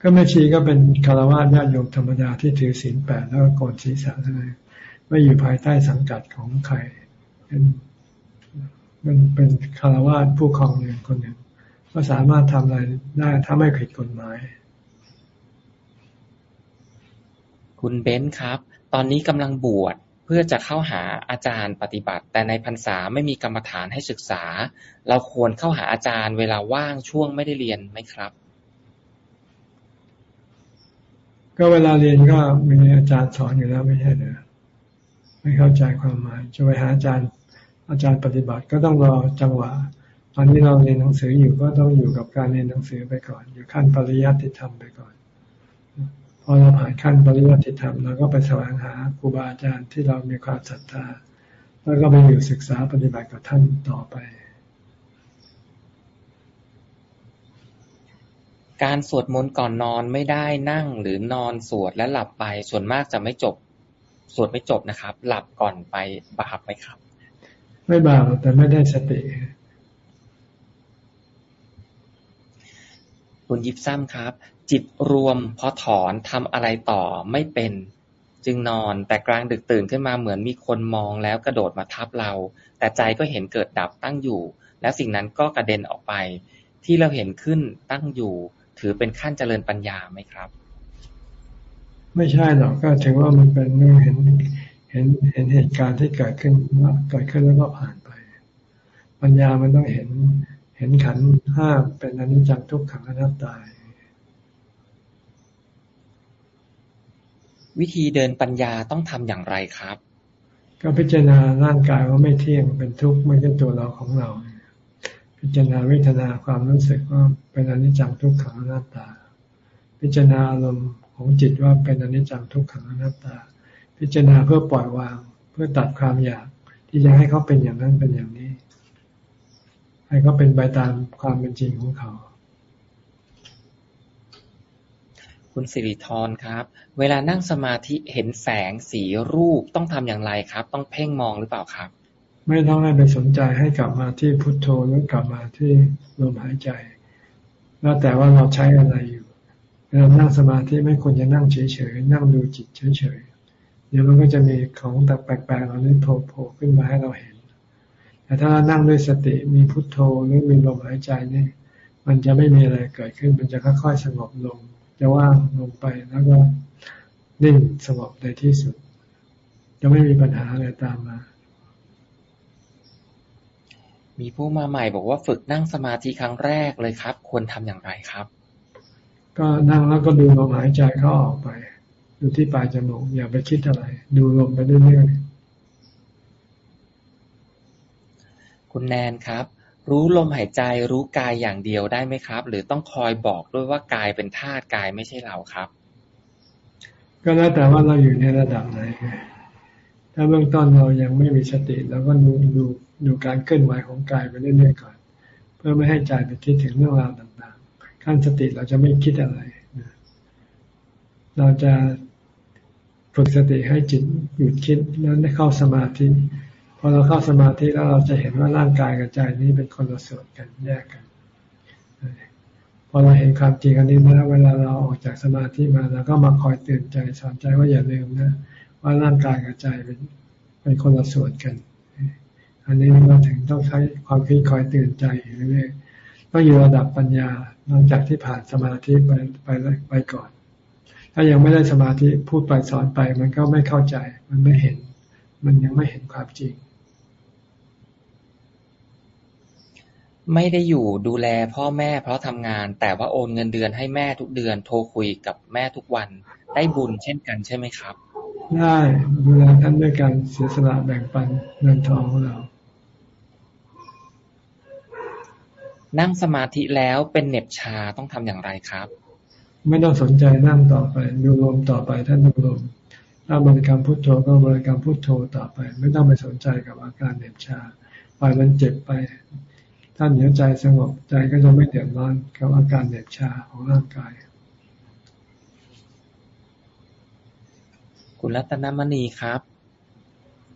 [SPEAKER 2] ก็แม่ชีก็เป็นคารวะญาติโยมธรรมดาที่ถือศีลแปดแล้วก็โกนศีรษะเท่านั้น ไม่อยู่ภายใต้สังกัดของใคร เป็นมันเป็นคารวะผู้ครองเรือนคนหนึ่ง ก็สามารถทำอะไรได้ถ้าไม่ผิดกฎหมาย
[SPEAKER 1] คุณเบนซ์ครับ ตอนนี้กำลังบวชเพื่อจะเข้าหาอาจารย์ปฏิบัติ แต่ในพรรษาไม่มีกรรมฐานให้ศึกษา เราควรเข้าหาอาจารย์เวลาว่างช่วงไม่ได้เรียนไหมครับ
[SPEAKER 2] ก็เวลาเรียนก็มีอาจารย์สอนอยู่แล้วไม่ใช่เหรอ ไม่เข้าใจความหมาย จะไปหาอาจารย์อาจารย์ปฏิบัติก็ต้องรอจังหวะตอนนี้เราเรียนหนังสืออยู่ก็ต้องอยู่กับการเรียนหนังสือไปก่อน อยู่ขั้นปริยัติธรรมไปก่อน พอเราผ่านขั้นปริยัติธรรมเราก็ไปแสวงหาครูบาอาจารย์ที่เรามีความศรัทธา แล้วก็ไปอยู่ศึกษาปฏิบัติกับท่านต่อไป
[SPEAKER 1] การสวดมนต์ก่อนนอนไม่ได้นั่งหรือนอนสวดและหลับไปส่วนมากจะไม่จบ สวดไม่จบนะครับ หลับก่อนไปบาปไหมครับ
[SPEAKER 2] ไม่บาปแต่ไม่ได้สติ
[SPEAKER 1] คุณยิบซ้ำครับ จิตรวมพอถอนทำอะไรต่อไม่เป็น จึงนอนแต่กลางดึกตื่นขึ้นมาเหมือนมีคนมองแล้วกระโดดมาทับเรา แต่ใจก็เห็นเกิดดับตั้งอยู่ แล้วสิ่งนั้นก็กระเด็นออกไป ที่เราเห็นขึ้นตั้งอยู่ ถือเป็นขั้นเจริญปัญญาไหมครับ
[SPEAKER 2] ไม่ใช่หรอกก็ถือว่ามันเป็นเรื่องเห็นเห็นเห็นเหตุการณ์ที่เกิดขึ้นว่าเกิดขึ้นแล้วก็ผ่านไป ปัญญามันต้องเห็นเห็นขันห้าเป็นอนิจจังทุกขังอนัตตา
[SPEAKER 1] วิธีเดินปัญญาต้องทำอย่างไรครับ
[SPEAKER 2] ก็พิจารณาร่างกายว่าไม่เที่ยงเป็นทุกข์ไม่ใช่ตัวเราของเรา พิจารณาเวทนาความรู้สึกว่าเป็นอนิจจังทุกขังอนัตตา พิจารณาอารมณ์ ของจิตว่าเป็นอนิจจังทุกขังอนัตตา พิจารณาเพื่อปล่อยวาง เพื่อตัดความอยากที่จะให้เขาเป็นอย่างนั้นเป็นอย่างนี้ ให้เขาเป็นไปตามความเป็นจริงของเขา
[SPEAKER 1] คุณสิริธรครับ เวลานั่งสมาธิเห็นแสงสีรูปต้องทำอย่างไรครับ ต้องเพ่งมองหรือเปล่าครับ
[SPEAKER 2] ไม่ต้องให้ไปสนใจให้กลับมาที่พุทโธหรือกลับมาที่ลมหายใจ แล้วแต่ว่าเราใช้อะไรอยู่ เวลานั่งสมาธิไม่ควรจะนั่งเฉยๆนั่งดูจิตเฉยๆเดี๋ยวมันก็จะมีของแปลกๆเหล่านี้โผล่ขึ้นมาให้เราเห็น แต่ถ้าเรานั่งด้วยสติมีพุทโธหรือมีลมหายใจนี่มันจะไม่มีอะไรเกิดขึ้น มันจะค่อยๆสงบลง จะว่างลงไปแล้วก็นิ่งสงบในที่สุด จะไม่มีปัญหาอะไรตามมา
[SPEAKER 1] มีผู้มาใหม่บอกว่าฝึกนั่งสมาธิครั้งแรกเลยครับ ควรทำอย่างไรครับ
[SPEAKER 2] ก็นั่งแล้วก็ดูลมหายใจเข้าออกไป ดูที่ปลายจมูกอย่าไปคิดอะไร ดูลมไปเรื่อย
[SPEAKER 1] ๆคุณแนนครับ รู้ลมหายใจรู้กายอย่างเดียวได้ไหมครับ หรือต้องคอยบอกด้วยว่ากายเป็นธาตุกายไม่ใช่เราครับ
[SPEAKER 2] ก็แล้วแต่ว่าเราอยู่ในระดับไหนถ้าเบื้องต้นเรายังไม่มีสติเราก็ดูดูดูการเคลื่อนไหวของกายไปเรื่อยๆก่อน เพื่อไม่ให้ใจไปคิดถึงเรื่องราวต่างๆ ขั้นสติเราจะไม่คิดอะไร เราจะฝึกสติให้จิตหยุดคิดแล้วได้เข้าสมาธิพอเราเข้าสมาธิแล้วเราจะเห็นว่าร่างกายกับใจนี้เป็นคนละส่วนกันแยกกันพอเราเห็นความจริงอันนี้แล้วเวลาเราออกจากสมาธิมาเราก็มาคอยเตือนใจสอนใจว่าอย่าลืมนะ ว่าร่างกายกับใจเป็นเป็นคนละส่วนกัน อันนี้เราถึงต้องใช้ความคิดคอยเตือนใจเรื่อยๆต้องอยู่ระดับปัญญา หลังจากที่ผ่านสมาธิไปไปไปก่อน ถ้ายังไม่ได้สมาธิพูดไปสอนไป มันก็ไม่เข้าใจ มันไม่เห็น มันยังไม่เห็นความจริง
[SPEAKER 1] ไม่ได้อยู่ดูแลพ่อแม่เพราะทำงาน แต่ว่าโอนเงินเดือนให้แม่ทุกเดือน โทรคุยกับแม่ทุกวันได้บุญเช่นกันใช่ไหมครับ
[SPEAKER 2] ได้ดูแลท่านด้วยการเสียสละแบ่งปันเงินทองของเรา
[SPEAKER 1] นั่งสมาธิแล้วเป็นเน็บชาต้องทำอย่างไรครับ
[SPEAKER 2] ไม่ต้องสนใจนั่งต่อไปดูลมต่อไปท่านดูลมถ้าบริกรรมพุทโธก็บริกรรมพุทโธต่อไป ไม่ต้องไปสนใจกับอาการเหน็บชาปล่อยมันเจ็บไป ท่านเหนียวใจสงบใจก็จะไม่เดือดร้อนกับอาการเหน็บชาของร่างกาย
[SPEAKER 1] คุณรัตนมณีครับ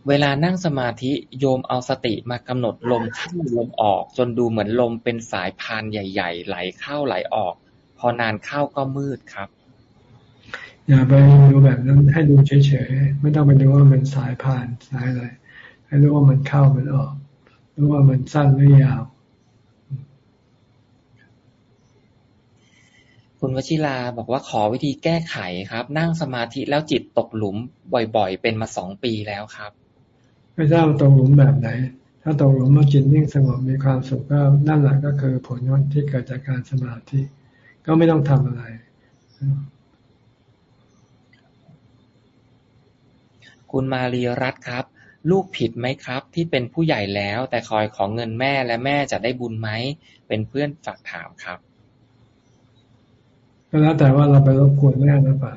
[SPEAKER 1] เวลานั่งสมาธิ โยมเอาสติมากำหนดลมเข้าลมออก จนดูเหมือนลมเป็นสายพานใหญ่ ๆ ไหลเข้าไหลออก พอนานเข้าก็มืดครับ
[SPEAKER 2] อย่าไปดูแบบนั้นให้ดูเฉยๆ ไม่ต้องไปดูว่ามันสายพานสายอะไร ให้รู้ว่ามันเข้ามันออก รู้ว่ามันสั้นหรือยาว
[SPEAKER 1] คุณวชิราบอกว่าขอวิธีแก้ไขครับ นั่งสมาธิแล้วจิตตกหลุมบ่อยๆ เป็นมาสองปีแล้วครับ
[SPEAKER 2] ไม่ทราบตรงหลุมแบบไหน ถ้าตรงหลุมมาจิตนิ่งสงบมีความสุขก็นั่นแหละก็คือผลที่เกิดจากการสมาธิ ก็ไม่ต้องทำอะไร
[SPEAKER 1] คุณมารีรัตครับ ลูกผิดไหมครับ ที่เป็นผู้ใหญ่แล้ว แต่คอยของเงินแม่และแม่จะได้บุญไหมเป็นเพื่อนฝากถามครับ
[SPEAKER 2] ก็แล้วแต่ว่าเราไปรบกวนแม่หรือเปล่า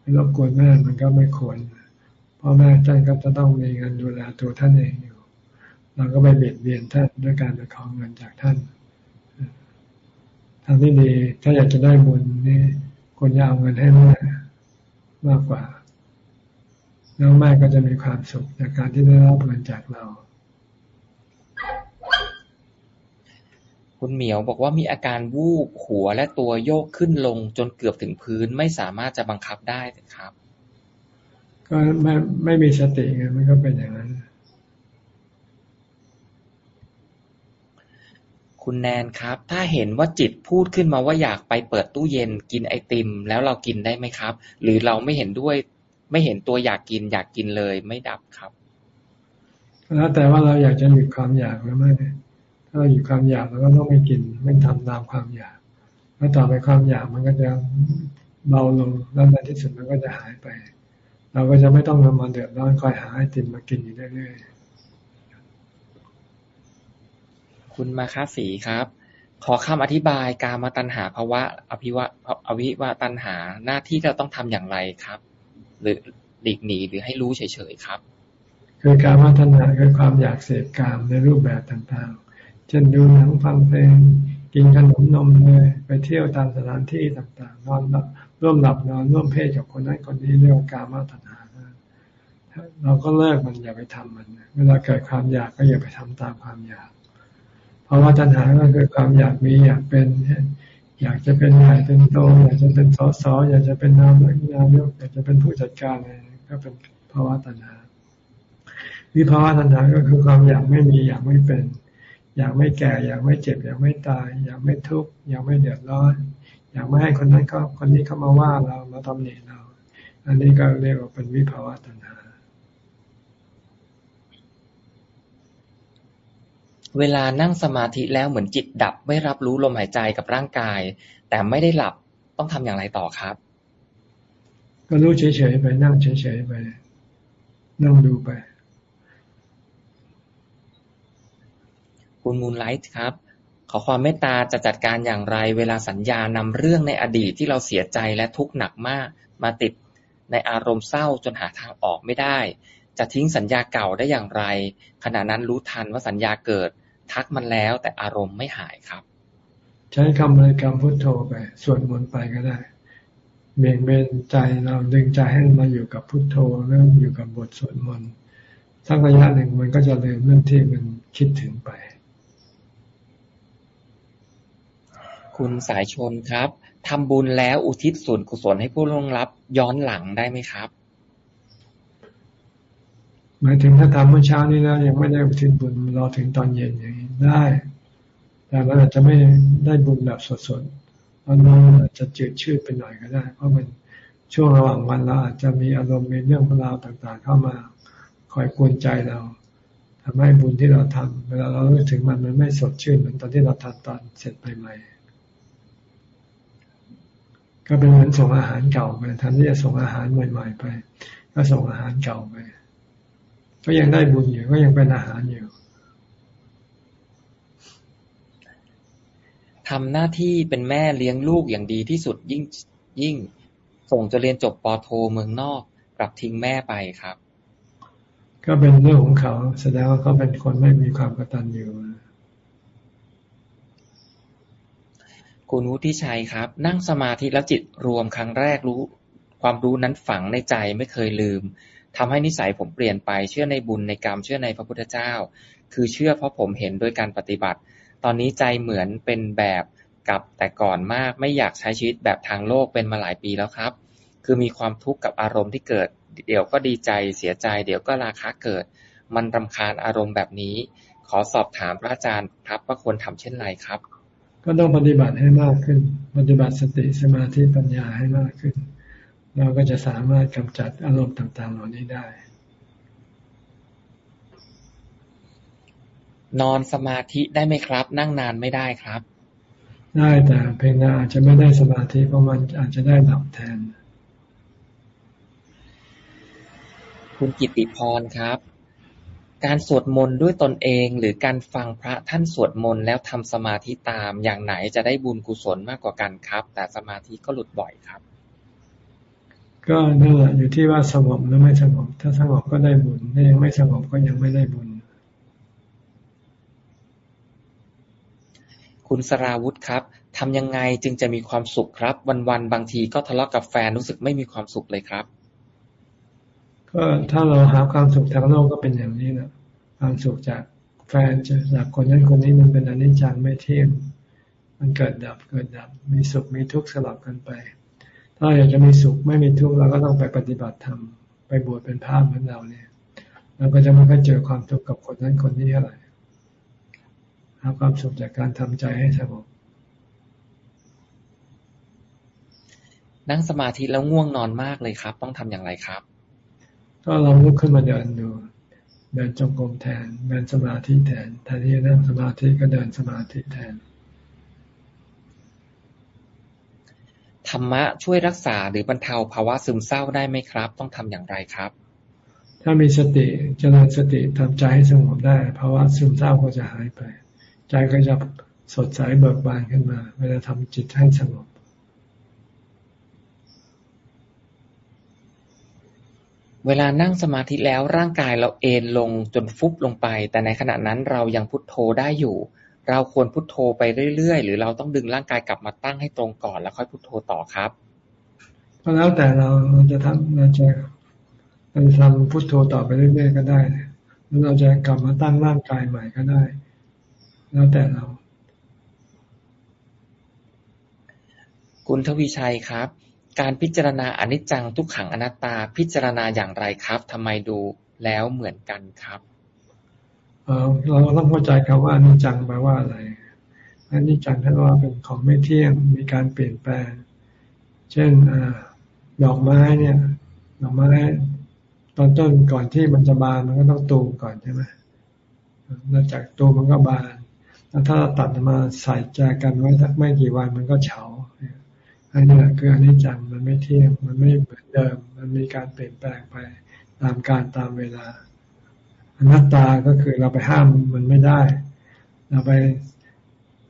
[SPEAKER 2] ไปรบกวนแม่มันก็ไม่ควร พ่อแม่ท่านก็จะต้องมีเงินดูแลตัวท่านเองอยู่ เราก็ไปเบียดเบียนท่านด้วยการไปขอเงินจากท่านทางที่ดีถ้าอยากจะได้บุญนี่ควรจะเอาเงินให้แม่มากกว่า แล้วแม่ก็จะมีความสุขจากการที่ได้รับเงินจากเรา
[SPEAKER 1] คุณเหมียวบอกว่ามีอาการวูบหัวและตัวโยกขึ้นลงจนเกือบถึงพื้นไม่สามารถจะบังคับได้ครับ
[SPEAKER 2] ก็ไม่ไม่มีสติไงมันก็เป็นอย่างนั้น
[SPEAKER 1] คุณแนนครับ ถ้าเห็นว่าจิตพูดขึ้นมาว่าอยากไปเปิดตู้เย็นกินไอติม แล้วเรากินได้ไหมครับ หรือเราไม่เห็นด้วย ไม่เห็นตัวอยากกิน อยากกินเลยไม่ดับครับ
[SPEAKER 2] แล้วแต่ว่าเราอยากจะหยุดความอยากหรือไม่ถ้าเราหยุดความอยากเราก็ต้องไม่กิน ไม่ทำตามความอยาก แล้วต่อไปความอยากมันก็จะเบาลงแล้วในที่สุดมันก็จะหายไป เราก็จะไม่ต้องมาเดือดร้อนคอยหาไอติมมากินอยู่เรื่อย
[SPEAKER 1] ๆคุณมาค้าสีครับ ขอคำอธิบายการมาตัญหาภาวะอภิวะอวิวะตัญหาหน้าที่เราต้องทำอย่างไรครับ หรือหลีกหนีหรือให้รู้เฉยๆครับ
[SPEAKER 2] คือการมาตัญหาคือความอยากเสพกามในรูปแบบต่างๆ เช่นดูหนังฟังเพลงกินขนมนมเลยไปเที่ยวตามสถานที่ต่างๆ นอนหลับ ร่วมหลับนอนร่วมเพศกับคนนั้นคนนี้เรียกว่าการมาตัณหาเราก็เลิกมันอย่าไปทำมัน เวลาเกิดความอยากก็อย่าไปทำตามความอยาก เพภาะวะตัณหาก็คือความอยากมีอยากเป็น อยากจะเป็นใหญ่เป็นโตอยากจะเป็นสอสออยากจะเป็นนายกนายกอยากจะเป็นผู้จัดการอะไรก็เป็นภาวะตัณหาวิภาวะตัณหาก็คือความอยากไม่มีอยากไม่เป็น อยากไม่แก่ อยากไม่เจ็บ อยากไม่ตาย อยากไม่ทุกข์อยากไม่เดือดร้อน อยากไม่ให้คนนั้นเขาคนนี้เข้ามาว่าเรามาตำหนิเรา อันนี้ก็เรียกว่าเป็นวิภาวะตัณหา
[SPEAKER 1] เวลานั่งสมาธิแล้วเหมือนจิตดับไม่รับรู้ลมหายใจกับร่างกาย แต่ไม่ได้หลับต้องทำอย่างไรต่อครับ
[SPEAKER 2] ก็รู้เฉยๆไปนั่งเฉยๆไปนั่งดูไป
[SPEAKER 1] คุณมูลไลท์ครับ ขอความเมตตาจะจัดการอย่างไร เวลาสัญญานำเรื่องในอดีตที่เราเสียใจและทุกข์หนักมาก มาติดในอารมณ์เศร้าจนหาทางออกไม่ได้ จะทิ้งสัญญาเก่าได้อย่างไร ขณะนั้นรู้ทันว่าสัญญาเกิด ทักมันแล้วแต่อารมณ์ไม่หายครับ
[SPEAKER 2] ใช้คำบริกรรมพุทโธไปสวดมนต์ไปก็ได้เบี่ยงเบนใจเราดึงใจให้มาอยู่กับพุทโธเริ่มอยู่กับบทสวดมนต์สักระยะหนึ่งมันก็จะลืมเรื่องที่มันคิดถึงไป
[SPEAKER 1] คุณสายชนครับ ทำบุญแล้วอุทิศส่วนกุศลให้ผู้ล่วงลับย้อนหลังได้ไหมครับ
[SPEAKER 2] หมายถึงถ้าทำเมื่อเช้านี้แล้วยังไม่ได้อุทิศบุญรอถึงตอนเย็นอย่างนี้ได้ แต่มันอาจจะไม่ได้บุญแบบสดๆตอนนั้นอาจจะจืดชืดไปหน่อยก็ได้ เพราะมันช่วงระหว่างวันเราอาจจะมีอารมณ์มีเรื่องราวต่างๆ เข้ามาคอยกวนใจเราทำให้บุญที่เราทำเวลาเราถึงมันมันไม่สดชื่นเหมือนตอนที่เราทำตอนเสร็จใหม่ๆ ก็เป็นเหมือนส่งอาหารเก่าไปแทนที่จะส่งอาหารใหม่ๆไป ก็ส่งอาหารเก่าไป ก็ยังได้บุญอยู่ ก็ยังเป็นอาหารอยู่
[SPEAKER 1] ทำหน้าที่เป็นแม่เลี้ยงลูกอย่างดีที่สุดยิ่งยิ่ง ส่งจะเรียนจบปโทเมืองนอกกลับทิ้งแม่ไปครับ
[SPEAKER 2] ก็เป็นเรื่องของเขา แสดงว่าเขาเป็นคนไม่มีความกตัญญู
[SPEAKER 1] คุณวุฒิชัยครับ นั่งสมาธิแล้วจิตรวมครั้งแรกรู้ ความรู้นั้นฝังในใจไม่เคยลืมทำให้นิสัยผมเปลี่ยนไปเชื่อในบุญในกรรมเชื่อในพระพุทธเจ้า คือเชื่อเพราะผมเห็นโดยการปฏิบัติ ตอนนี้ใจเหมือนเป็นแบบกับแต่ก่อนมากไม่อยากใช้ชีวิตแบบทางโลกเป็นมาหลายปีแล้วครับ คือมีความทุกข์กับอารมณ์ที่เกิด เดี๋ยวก็ดีใจเสียใจ เดี๋ยวก็ราคะเกิด มันรำคาญอารมณ์แบบนี้ ขอสอบถามพระอาจารย์ครับว่าควรทำเช่นไรครับ
[SPEAKER 2] ก็ต้องปฏิบัติให้มากขึ้น ปฏิบัติสติสมาธิปัญญาให้มากขึ้น เราก็จะสามารถกำจัดอารมณ์ต่างๆ เหล่านี้ได้
[SPEAKER 1] นอนสมาธิได้ไหมครับ นั่งนานไม่ได้ครับ
[SPEAKER 2] ได้แต่เพียงแต่อาจจะไม่ได้สมาธิเพราะมันอาจจะได้หลับแทน
[SPEAKER 1] คุณกิติพรครับ การสวดมนต์ด้วยตนเอง หรือการฟังพระท่านสวดมนต์แล้วทำสมาธิตาม อย่างไหนจะได้บุญกุศลมากกว่ากันครับ แต่สมาธิก็หลุดบ่อยครับ
[SPEAKER 2] ก็นั่นแหละอยู่ที่ว่าสงบหรือไม่สงบ ถ้าสงบก็ได้บุญ ถ้ายังไม่สงบก็ยังไม่ได้บุญ
[SPEAKER 1] คุณสราวุธครับทำยังไงจึงจะมีความสุขครับ วันๆบางทีก็ทะเลาะกับแฟนรู้สึกไม่มีความสุขเลยครับ
[SPEAKER 2] ก็ถ้าเราหาความสุขทางโลกก็เป็นอย่างนี้นะความสุขจากแฟนจากคนนั้นคนนี้มันเป็นอนิจจังไม่เที่ยงมันเกิดดับเกิดดับ มีสุขมีทุกข์สลับกันไป ถ้าอยากจะมีสุขไม่มีทุกข์เราก็ต้องไปปฏิบัติธรรมไปบวชเป็นพระเหมือนเราเนี่ยเราก็จะไม่ค่อยเจอความทุกข์กับคนนั้นคนนี้เท่าไหร่หาความสุขจากการทำใจให้สงบ
[SPEAKER 1] นั่งสมาธิแล้วง่วงนอนมากเลยครับ ต้องทำอย่างไรครับ
[SPEAKER 2] ก็เราลุกขึ้นมาเดินดู เดินจงกรมแทน เดินสมาธิแทนแทนที่จะนั่งสมาธิก็เดินสมาธิแทน
[SPEAKER 1] ธรรมะช่วยรักษาหรือบรรเทาภาวะซึมเศร้าได้ไหมครับ ต้องทำอย่างไรครับ
[SPEAKER 2] ถ้ามีสติเจริญสติทำใจให้สงบได้ภาวะซึมเศร้าก็จะหายไป ใจก็จะสดใสเบิกบานขึ้นมา เวลาทำจิตให้สงบ
[SPEAKER 1] เวลานั่งสมาธิแล้วร่างกายเราเอนลงจนฟุบลงไป แต่ในขณะนั้นเรายังพุทโธได้อยู่ เราควรพุโทโธไปเรื่อยๆ หรือเราต้องดึงร่างกายกลับมาตั้งให้ตรงก่อนแล้วค่อยพุโทโธต่อครับ
[SPEAKER 2] ก็แล้วแต่เราเราจะทำเราจะเราจะทำพุโทโธต่อไปเรื่อยๆก็ได้หรือเราจะกลับมาตั้งร่างกายใหม่ก็ได้ แล้วแต่เรา
[SPEAKER 1] คุณทวีชัยครับ การพิจารณาอนิจจังทุกขังอนัตตาพิจารณาอย่างไรครับทำไมดูแล้วเหมือนกันครับ
[SPEAKER 2] เราต้องเข้าใจคำว่าอนิจจังแปลว่าอะไรอนิจจังท่านว่าเป็นของไม่เที่ยงมีการเปลี่ยนแปลง เช่นอดอกไม้เนี่ย ดอกไม้ตอนต้นก่อนที่มันจะบานมันก็ต้องตูมก่อนใช่ไหมแล้วจากตูมมันก็บาน แล้วถ้าเราตัดมาใส่แจกันไว้สักไม่กี่วันมันก็เฉา อันนี้คืออนิจจังมันไม่เที่ยง มันไม่เหมือนเดิม มันมีการเปลี่ยนแปลงไปตามการตามเวลา อนัตตาก็คือเราไปห้ามมันไม่ได้ เราไป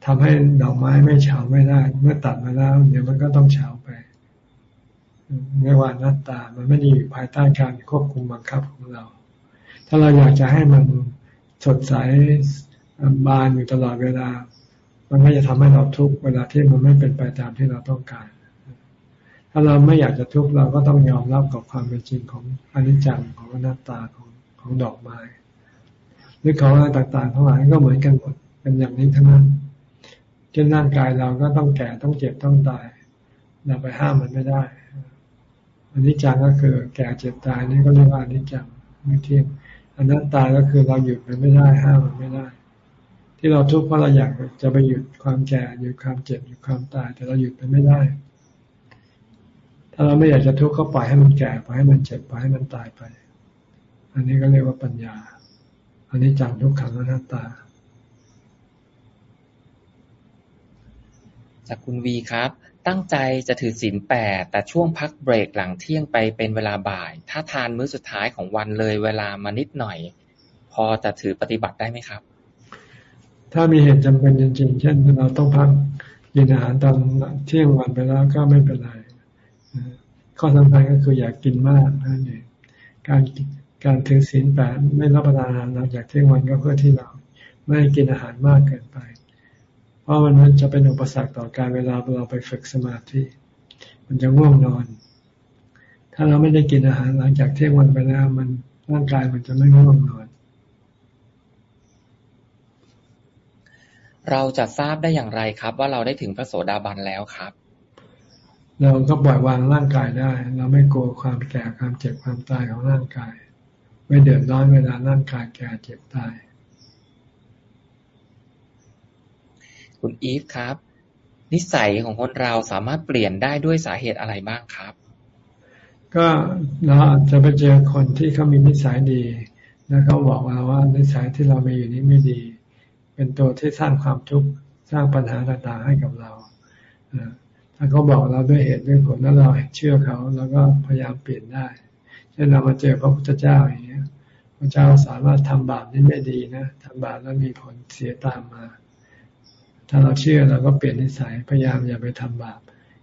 [SPEAKER 2] ทำให้ดอกไม้ไม่เฉาไม่ได้ เมื่อตัดมาแล้ว เดี๋ยวมันก็ต้องเฉาไปไม่ว่านัตตา มันไม่ได้อยู่ภายใต้การควบคุมบังคับของเรา ถ้าเราอยากจะให้มันสดใสบานอยู่ตลอดเวลา มันก็จะทำให้เราทุกเวลาที่มันไม่เป็นไปตามที่เราต้องการ ถ้าเราไม่อยากจะทุกข์เราก็ต้องยอมรับกับความเป็นจริงของอนิจจังของอนัตตาของของดอกไม้หรือของอะไรต่างๆทั้งหลายก็เหมือนกันหมดเป็นอย่างนี้ทั้งนั้นเช่นร่างกายเราก็ต้องแก่ต้องเจ็บต้องตาย เราไปห้ามมันไม่ได้อันนี้จังก็คือ แก่เจ็บตายนี่ก็เรียกว่าอนิจจังไม่เที่ยงอันนั้นตายก็คือเราหยุดมันไม่ได้ห้ามมันไม่ได้ ที่เราทุกข์เพราะเราอยากจะไปหยุดความแก่หยุดความเจ็บหยุดความตาย แต่เราหยุดมันไม่ได้ ถ้าเราไม่อยากจะทุกข์ก็ปล่อยให้มันแก่ปล่อยให้มันเจ็บปล่อยให้มันตายไป อันนี้ก็เรียกว่าปัญญา อันนี้จังทุกขังอนัตตา
[SPEAKER 1] จากคุณวีครับตั้งใจจะถือศีลแปดแต่ช่วงพักเบรกหลังเที่ยงไปเป็นเวลาบ่าย ถ้าทานมื้อสุดท้ายของวันเลยเวลามานิดหน่อย พอจะถือปฏิบัติได้ไหมครับ
[SPEAKER 2] ถ้ามีเหตุจำเป็นจริงๆ เช่นเราต้องพักกินอาหารตอนเที่ยงวันไปแล้วก็ไม่เป็นไรข้อสำคัญก็คืออยากกินมากนั่นเองการการถือศีลแปดไม่รับประทานอาหารหลังจากเที่ยงวันก็เพื่อที่เราไม่กินอาหารมากเกินไป เพราะมันมันจะเป็นอุปสรรคต่อการเวลาเราไปฝึกสมาธิ มันจะง่วงนอน ถ้าเราไม่ได้กินอาหารหลังจากเที่ยงวันไปแล้วมันร่างกายมันจะไม่ง่วงนอน
[SPEAKER 1] เราจะทราบได้อย่างไรครับ ว่าเราได้ถึงพระโสดาบันแล้วครับ
[SPEAKER 2] เราก็ปล่อยวางร่างกายได้ เราไม่กลัวความแก่ความเจ็บความตายของร่างกาย ไม่เดือดร้อนเวลาร่างกายแก่เจ็บตาย
[SPEAKER 1] คุณอีฟครับ นิสัยของคนเราสามารถเปลี่ยนได้ด้วยสาเหตุอะไรบ้างครับ
[SPEAKER 2] ก็เราอาจจะไปเจอคนที่เขามีนิสัยดี แล้วเขาบอกเราว่านิสัยที่เรามีอยู่นี้ไม่ดี เป็นตัวที่สร้างความทุกข์สร้างปัญหาต่างๆให้กับเราถ้าเขาบอกเราด้วยเหตุด้วยผลแล้วเราเชื่อเขาแล้วก็พยายามเปลี่ยนได้ช่นเรามาเจอพระพุทธเจ้าอย่างเงี้ยพระเจ้าสามารถทำบาปนี่ไม่ดีนะทำบาปแล้วมีผลเสียตามมา ถ้าเราเชื่อเราก็เปลี่ยนนิสัยพยายามอย่าไปทำบาป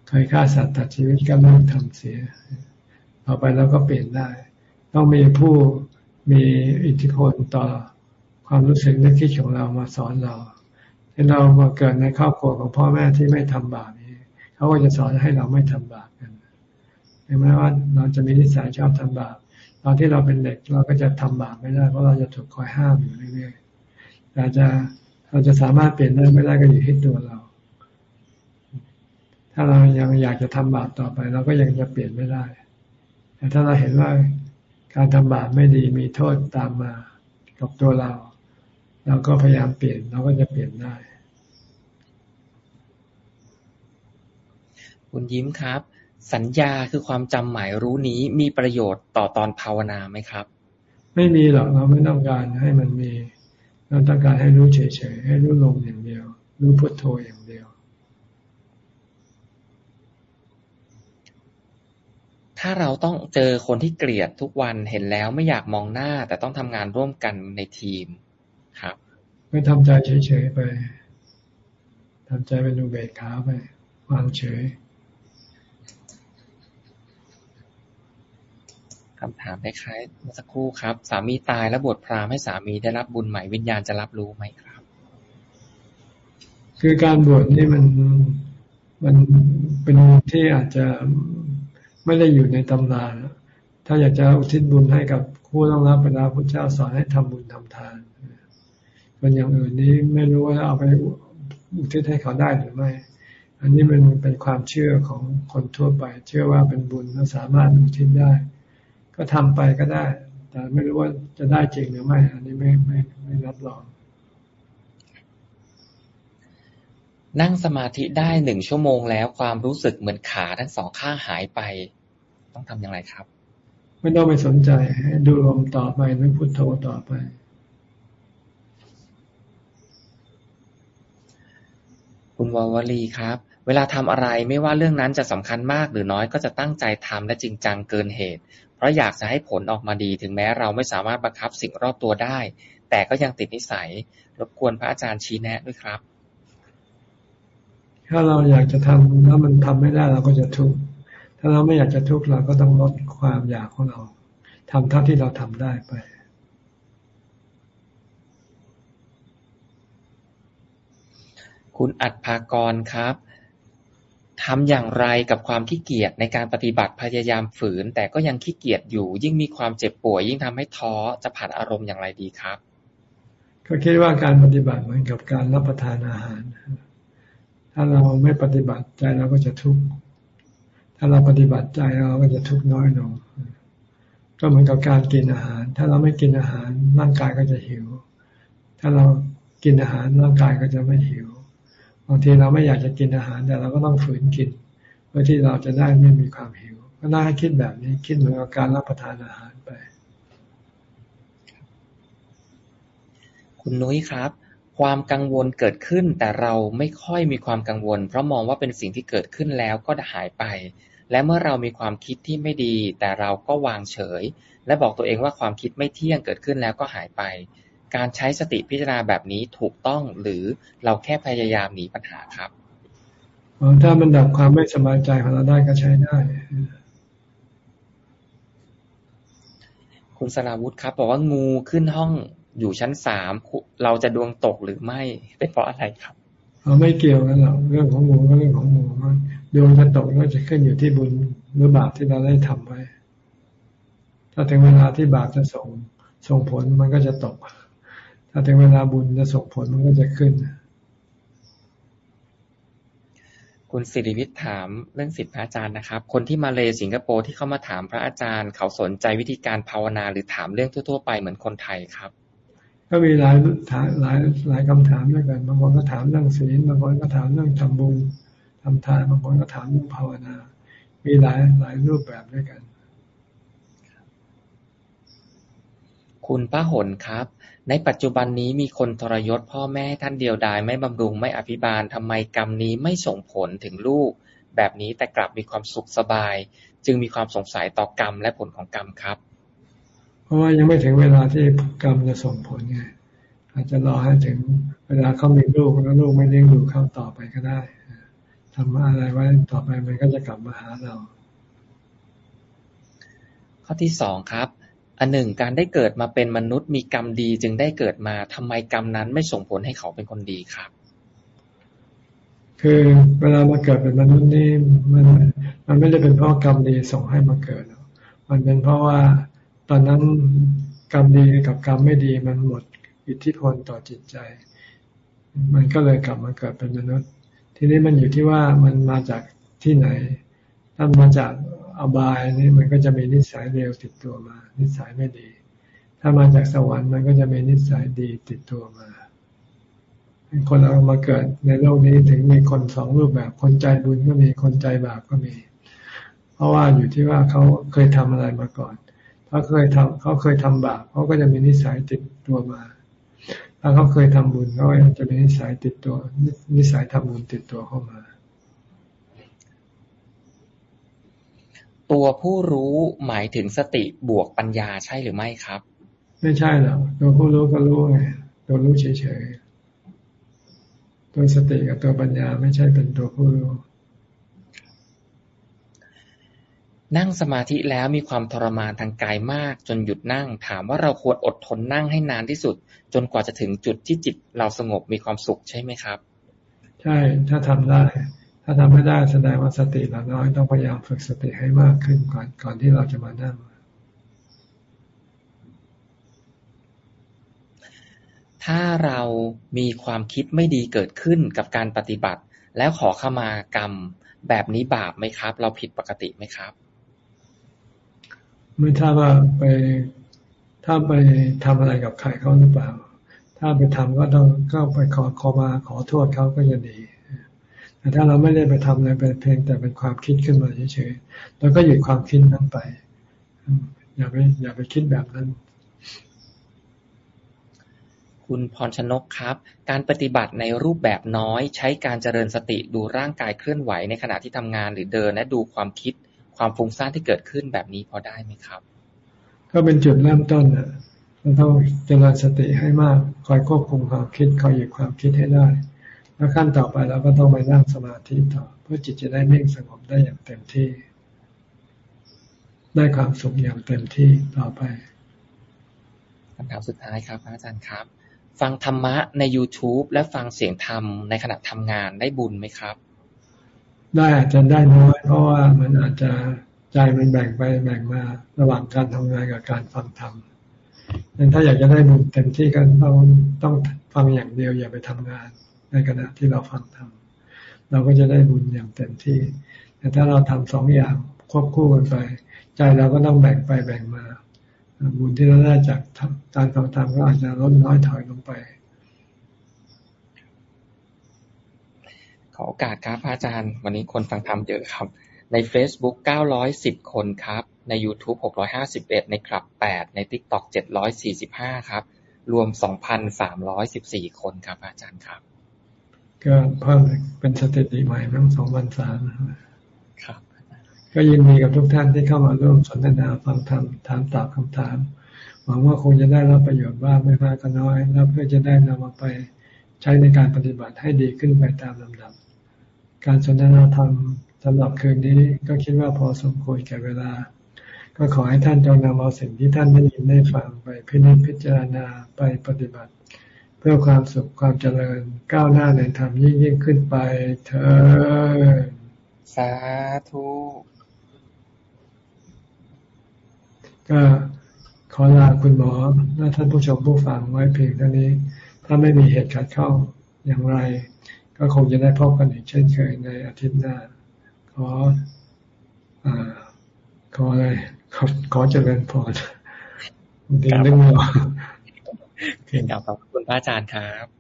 [SPEAKER 2] เคยฆ่าสัตว์ตัดชีวิตก็ไม่ทำเสียต่อไปเราก็เปลี่ยนได้ ต้องมีผู้มีอิทธิพลต่อ ความรู้สึกนึกคิดของเรามาสอนเราถ้าเรามาเกิดในครอบครัวของพ่อแม่ที่ไม่ทำบาปนี้เขาก็จะสอนให้เราไม่ทำบาปกันถึงแม้ว่าเราจะมีนิสัยชอบทำบาปตอนที่เราเป็นเด็กเราก็จะทำบาปไม่ได้เพราะเราจะถูกคอยห้ามอยู่เรื่อยๆแต่จะเราจะสามารถเปลี่ยนได้ไม่ได้ก็อยู่ที่ตัวเรา ถ้าเรายังอยากจะทำบาปต่อไป เราก็ยังจะเปลี่ยนไม่ได้ แต่ถ้าเราเห็นว่าการทำบาปไม่ดีมีโทษตามมากับตัวเรา เราก็พยายามเปลี่ยนเราก็จะเปลี่ยนได้
[SPEAKER 1] คุณยิ้มครับ สัญญาคือความจำหมายรู้นี้มีประโยชน์ต่อตอนภาวนาไหมครับ
[SPEAKER 2] ไม่มีหรอกเราไม่ต้องการให้มันมีเราต้องการให้รู้เฉยๆให้รู้ลมอย่างเดียว รู้พุทโธอย่างเดียว
[SPEAKER 1] ถ้าเราต้องเจอคนที่เกลียดทุกวันเห็นแล้วไม่อยากมองหน้า แต่ต้องทำงานร่วมกันในทีมครับ
[SPEAKER 2] ไม่ทำใจเฉยๆไปทำใจเป็นอุเบกขาไปวางเฉย
[SPEAKER 1] คำถามคล้ายๆเมื่อสักครู่ครับ สามีตายแล้วบวชพราหมณ์ให้สามีได้รับบุญใหม่วิญญาณจะรับรู้ไหมครับ
[SPEAKER 2] คือการบวชนี่มันมันเป็นที่อาจจะไม่ได้อยู่ในตำนานถ้าอยากจะอุทิศบุญให้กับผู้ต้องรับไปแล้วพระเจ้าสอนให้ทำบุญทำทาน ส่วนอย่างอื่นนี้ไม่รู้ว่าเอาไปอุทิศให้เขาได้หรือไม่ อันนี้มันเป็นความเชื่อของคนทั่วไป เชื่อว่าเป็นบุญแล้วสามารถอุทิศได้ ก็ทำไปก็ได้ แต่ไม่รู้ว่าจะได้จริงหรือไม่ อันนี้ไม่ไม่ไม่รับรอง
[SPEAKER 1] นั่งสมาธิได้หนึ่งชั่วโมงแล้วความรู้สึกเหมือนขาทั้งสองข้างหายไป ต้องทำอย่างไรครับ
[SPEAKER 2] ไม่ต้องไปสนใจให้ดูลมต่อไปหรือพุโทโธต่อไป
[SPEAKER 1] คุณวาวลีครับ เวลาทำอะไรไม่ว่าเรื่องนั้นจะสำคัญมากหรือน้อยก็จะตั้งใจทำและจริงจังเกินเหตุ เพราะอยากจะให้ผลออกมาดีถึงแม้เราไม่สามารถบังคับสิ่งรอบตัวได้ แต่ก็ยังติดนิสัย รบกวนพระอาจารย์ชี้แนะด้วยครับ
[SPEAKER 2] ถ้าเราอยากจะทำแล้วมันทำไม่ได้เราก็จะทุกข์ถ้าเราไม่อยากจะทุกข์เราก็ต้องลดความอยากของเราทำเท่าที่เราทำได้ไป
[SPEAKER 1] คุณอัดภากรครับทำอย่างไรกับความขี้เกียจในการปฏิบัติพยายามฝืน แต่ก็ยังขี้เกียจอยู่ ยิ่งมีความเจ็บป่วย ยิ่งทำให้ท้อจะผ่านอารมณ์อย่างไรดีครับ
[SPEAKER 2] ก็คิดว่าการปฏิบัติเหมือนกับการรับประทานอาหาร ถ้าเราไม่ปฏิบัติใจเราก็จะทุกข์ถ้าเราปฏิบัติใจเราก็จะทุกข์น้อยลงก็เหมือนกับการกินอาหาร ถ้าเราไม่กินอาหารร่างกายก็จะหิว ถ้าเรากินอาหารร่างกายก็จะไม่หิว บางทีเราไม่อยากจะกินอาหาร แต่เราก็ต้องฝืนกินเพื่อที่เราจะได้ไม่มีความหิว ก็น่าให้คิดแบบนี้คิดเหมือนกับการรับประทานอาหารไป
[SPEAKER 1] คุณนุ้ยครับ ความกังวลเกิดขึ้น แต่เราไม่ค่อยมีความกังวล เพราะมองว่าเป็นสิ่งที่เกิดขึ้นแล้วก็หายไป และเมื่อเรามีความคิดที่ไม่ดี แต่เราก็วางเฉย และบอกตัวเองว่าความคิดไม่เที่ยงเกิดขึ้นแล้วก็หายไป การใช้สติพิจารณาแบบนี้ถูกต้องหรือเราแค่พยายามหนีปัญหาครับ
[SPEAKER 2] ถ้ามันดับความไม่สบายใจของเราได้ก็ใช้ได้
[SPEAKER 1] คุณสราวุธครับ บอกว่างูขึ้นห้องอยู่ชั้นสามเราจะดวงตกหรือไม่เป็นเพราะอะไรครับ
[SPEAKER 2] เราไม่เกี่ยวกันหรอกเรื่องของงูก็เรื่องของงูดวงจะตกก็จะขึ้นอยู่ที่บุญหรือบาปที่เราได้ทำไว้ถ้าถึงเวลาที่บาปจะส่งส่งผลมันก็จะตก ถ้าถึงเวลาบุญจะส่งผลมันก็จะขึ้น
[SPEAKER 1] คุณสิริวิทย์ถามเรื่องสิทธิพระอาจารย์นะครับ คนที่มาเลสิงคโปร์ที่เข้ามาถามพระอาจารย์ เขาสนใจวิธีการภาวนาหรือถามเรื่องทั่ว ๆ ไปเหมือนคนไทยครับ
[SPEAKER 2] ก็มีหลายหลายหลายคำถามด้วยกันบางคนก็ถามเรื่องศีลบางคนก็ถามเรื่องทำบุญทำทานบางคนก็ถามเรื่องภาวนา มีหลายหลายรูปแบบด้วยกัน
[SPEAKER 1] คุณป้าหนครับ ในปัจจุบันนี้มีคนทรยศพ่อแม่ท่านเดียวดายไม่บำรุงไม่อภิบาลทำไมกรรมนี้ไม่ส่งผลถึงลูก แบบนี้แต่กลับมีความสุขสบาย จึงมีความสงสัยต่อกรรมและผลของกรรมครับ
[SPEAKER 2] เพราะว่ายังไม่ถึงเวลาที่กรรมจะส่งผลไงอาจจะรอให้ถึงเวลาเขามีลูกแล้วลูกไม่เลี้ยงดูเขาต่อไปก็ได้ทำอะไรไว้ต่อไปมันก็จะกลับมาหาเรา
[SPEAKER 1] ข้อที่สองครับ อันหนึ่ง การได้เกิดมาเป็นมนุษย์มีกรรมดีจึงได้เกิดมาทำไมกรรมนั้นไม่ส่งผลให้เขาเป็นคนดีครับ
[SPEAKER 2] คือเวลามาเกิดเป็นมนุษย์นี่มันมันไม่ได้เป็นเพราะกรรมดีส่งให้มาเกิด มันเป็นเพราะว่าตอนนั้นกรรมดีกับกรรมไม่ดีมันหมดอิทธิพลต่อจิตใจ มันก็เลยกลับมาเกิดเป็นมนุษย์ ทีนี้มันอยู่ที่ว่ามันมาจากที่ไหน ถ้ามาจาก อบายนี่มันก็จะมีนิสัยเร็วติดตัวมา นิสัยไม่ดี ถ้ามาจากสวรรค์มันก็จะมีนิสัยดีติดตัวมาคนเรามาเกิดในโลกนี้ถึงมีคนสองรูปแบบ คนใจบุญก็มีคนใจบาปก็มี เพราะว่าอยู่ที่ว่าเขาเคยทำอะไรมาก่อน ถ้าเคยทำเขาเคยทำบาปเขาก็จะมีนิสัยติดตัวมา ถ้าเขาเคยทำบุญเขาจะมีนิสัยติดตัว นิสัยทำบุญติดตัวเข้ามา
[SPEAKER 1] ตัวผู้รู้หมายถึงสติบวกปัญญาใช่หรือไม่ครับ
[SPEAKER 2] ไม่ใช่หรอกตัวผู้รู้ก็รู้ไงตัวรู้เฉยๆตัวสติกับตัวปัญญาไม่ใช่เป็นตัวผู้รู้
[SPEAKER 1] นั่งสมาธิแล้วมีความทรมานทางกายมาก จนหยุดนั่ง ถามว่าเราควรอดทนนั่งให้นานที่สุด จนกว่าจะถึงจุดที่จิตเราสงบมีความสุขใช่ไหมครับ
[SPEAKER 2] ใช่ถ้าทำได้ ถ้าทำไม่ได้แสดงว่าสติเราน้อยต้องพยายามฝึกสติให้มากขึ้นก่อนก่อนที่เราจะมานั่ง
[SPEAKER 1] ถถ้าเรามีความคิดไม่ดีเกิดขึ้นกับการปฏิบัติ แล้วขอขมากรรมแบบนี้บาปไหมครับ เราผิดปกติไหมครับ
[SPEAKER 2] ไม่ถ้าว่าไปถ้าไปทำอะไรกับใครเขาหรือเปล่า ถ้าไปทำก็ต้องก็ไปขอขอมาขอโทษเขาก็จะดี แต่ถ้าเราไม่ได้ไปทำอะไรเป็นเพียงแต่เป็นความคิดขึ้นมาเฉยๆเราก็หยุดความคิดนั้นไป อย่าไปอย่าไปคิดแบบนั้น
[SPEAKER 1] คุณพรชนกครับ การปฏิบัติในรูปแบบน้อยใช้การเจริญสติดูร่างกายเคลื่อนไหวในขณะที่ทำงานหรือเดินและดูความคิดความฟุ้งซ่านที่เกิดขึ้นแบบนี้พอได้ไหมครับ
[SPEAKER 2] ก็เป็นจุดเริ่มต้นนะเราต้องเจริญสติให้มาก คอยควบคุมความคิด คอยหยุดความคิดให้ได้ แล้วขั้นต่อไปเราก็ต้องไปนั่งสมาธิต่อ เพื่อจิตจะได้นิ่งสงบได้อย่างเต็มที่ ได้ความสุขอย่างเต็มที่ต่อไป
[SPEAKER 1] คำถามสุดท้ายครับอาจารย์ครับ ฟังธรรมะใน YouTube และฟังเสียงธรรมในขณะทำงานได้บุญไหมครับ
[SPEAKER 2] ได้อาจจะได้น้อยเพราะว่ามันอาจจะใจมันแบ่งไปแบ่งมาระหว่างการทำงานกับการฟังธรรมดังนั้นถ้าอยากจะได้บุญเต็มที่ก็ต้องต้องฟังอย่างเดียวอย่าไปทำงาน ในขณะที่เราฟังธรรมเราก็จะได้บุญอย่างเต็มที่ แต่ถ้าเราทำสองอย่างควบคู่กันไป ใจเราก็ต้องแบ่งไปแบ่งมา บุญที่เราได้จากการฟังธรรมก็อาจจะลดน้อยถอยลงไป
[SPEAKER 1] ขอโอกาสครับอาจารย์ วันนี้คนฟังธรรมเยอะครับ ใน Facebook 910 คนครับ ใน YouTube 651 ในคลับ 8 ใน TikTok 745 ครับ รวม 2,314 คนครับอาจารย์ครับ
[SPEAKER 2] ก็เพิ่มเป็นสถิติใหม่ทั้งสองวันสาม
[SPEAKER 1] ครับ
[SPEAKER 2] ก็ยินดีกับทุกท่านที่เข้ามาร่วมสนทนาฟังธรรมถามตอบคำถาม หวังว่าคงจะได้รับประโยชน์บ้างไม่มากก็น้อย แล้วเพื่อจะได้นำมาไปใช้ในการปฏิบัติให้ดีขึ้นไปตามลำดับ การสนทนาธรรมสำหรับคืนนี้ก็คิดว่าพอสมควรแก่เวลา ก็ขอให้ท่านจงนำเอาสิ่งที่ท่านได้ยินได้ฟังไปพิจิตพิจารณาไปปฏิบัติเพื่อความสุขความเจริญก้าวหน้าในธรรมยิ่งยิ่งขึ้นไปเถิด
[SPEAKER 1] สาธุ
[SPEAKER 2] ก็ขอลาคุณหมอและท่านผู้ชมผู้ฟังไว้เพียงเท่านี้ ถ้าไม่มีเหตุขัดข้องอย่างไร ก็คงจะได้พบกันอีกเช่นเคยในอาทิตย์หน้า ขออขออะไรขอขอเจริญพร
[SPEAKER 1] เดี๋ยวเรื่องรอเครับขอบคุณพระอาจารย์ครับ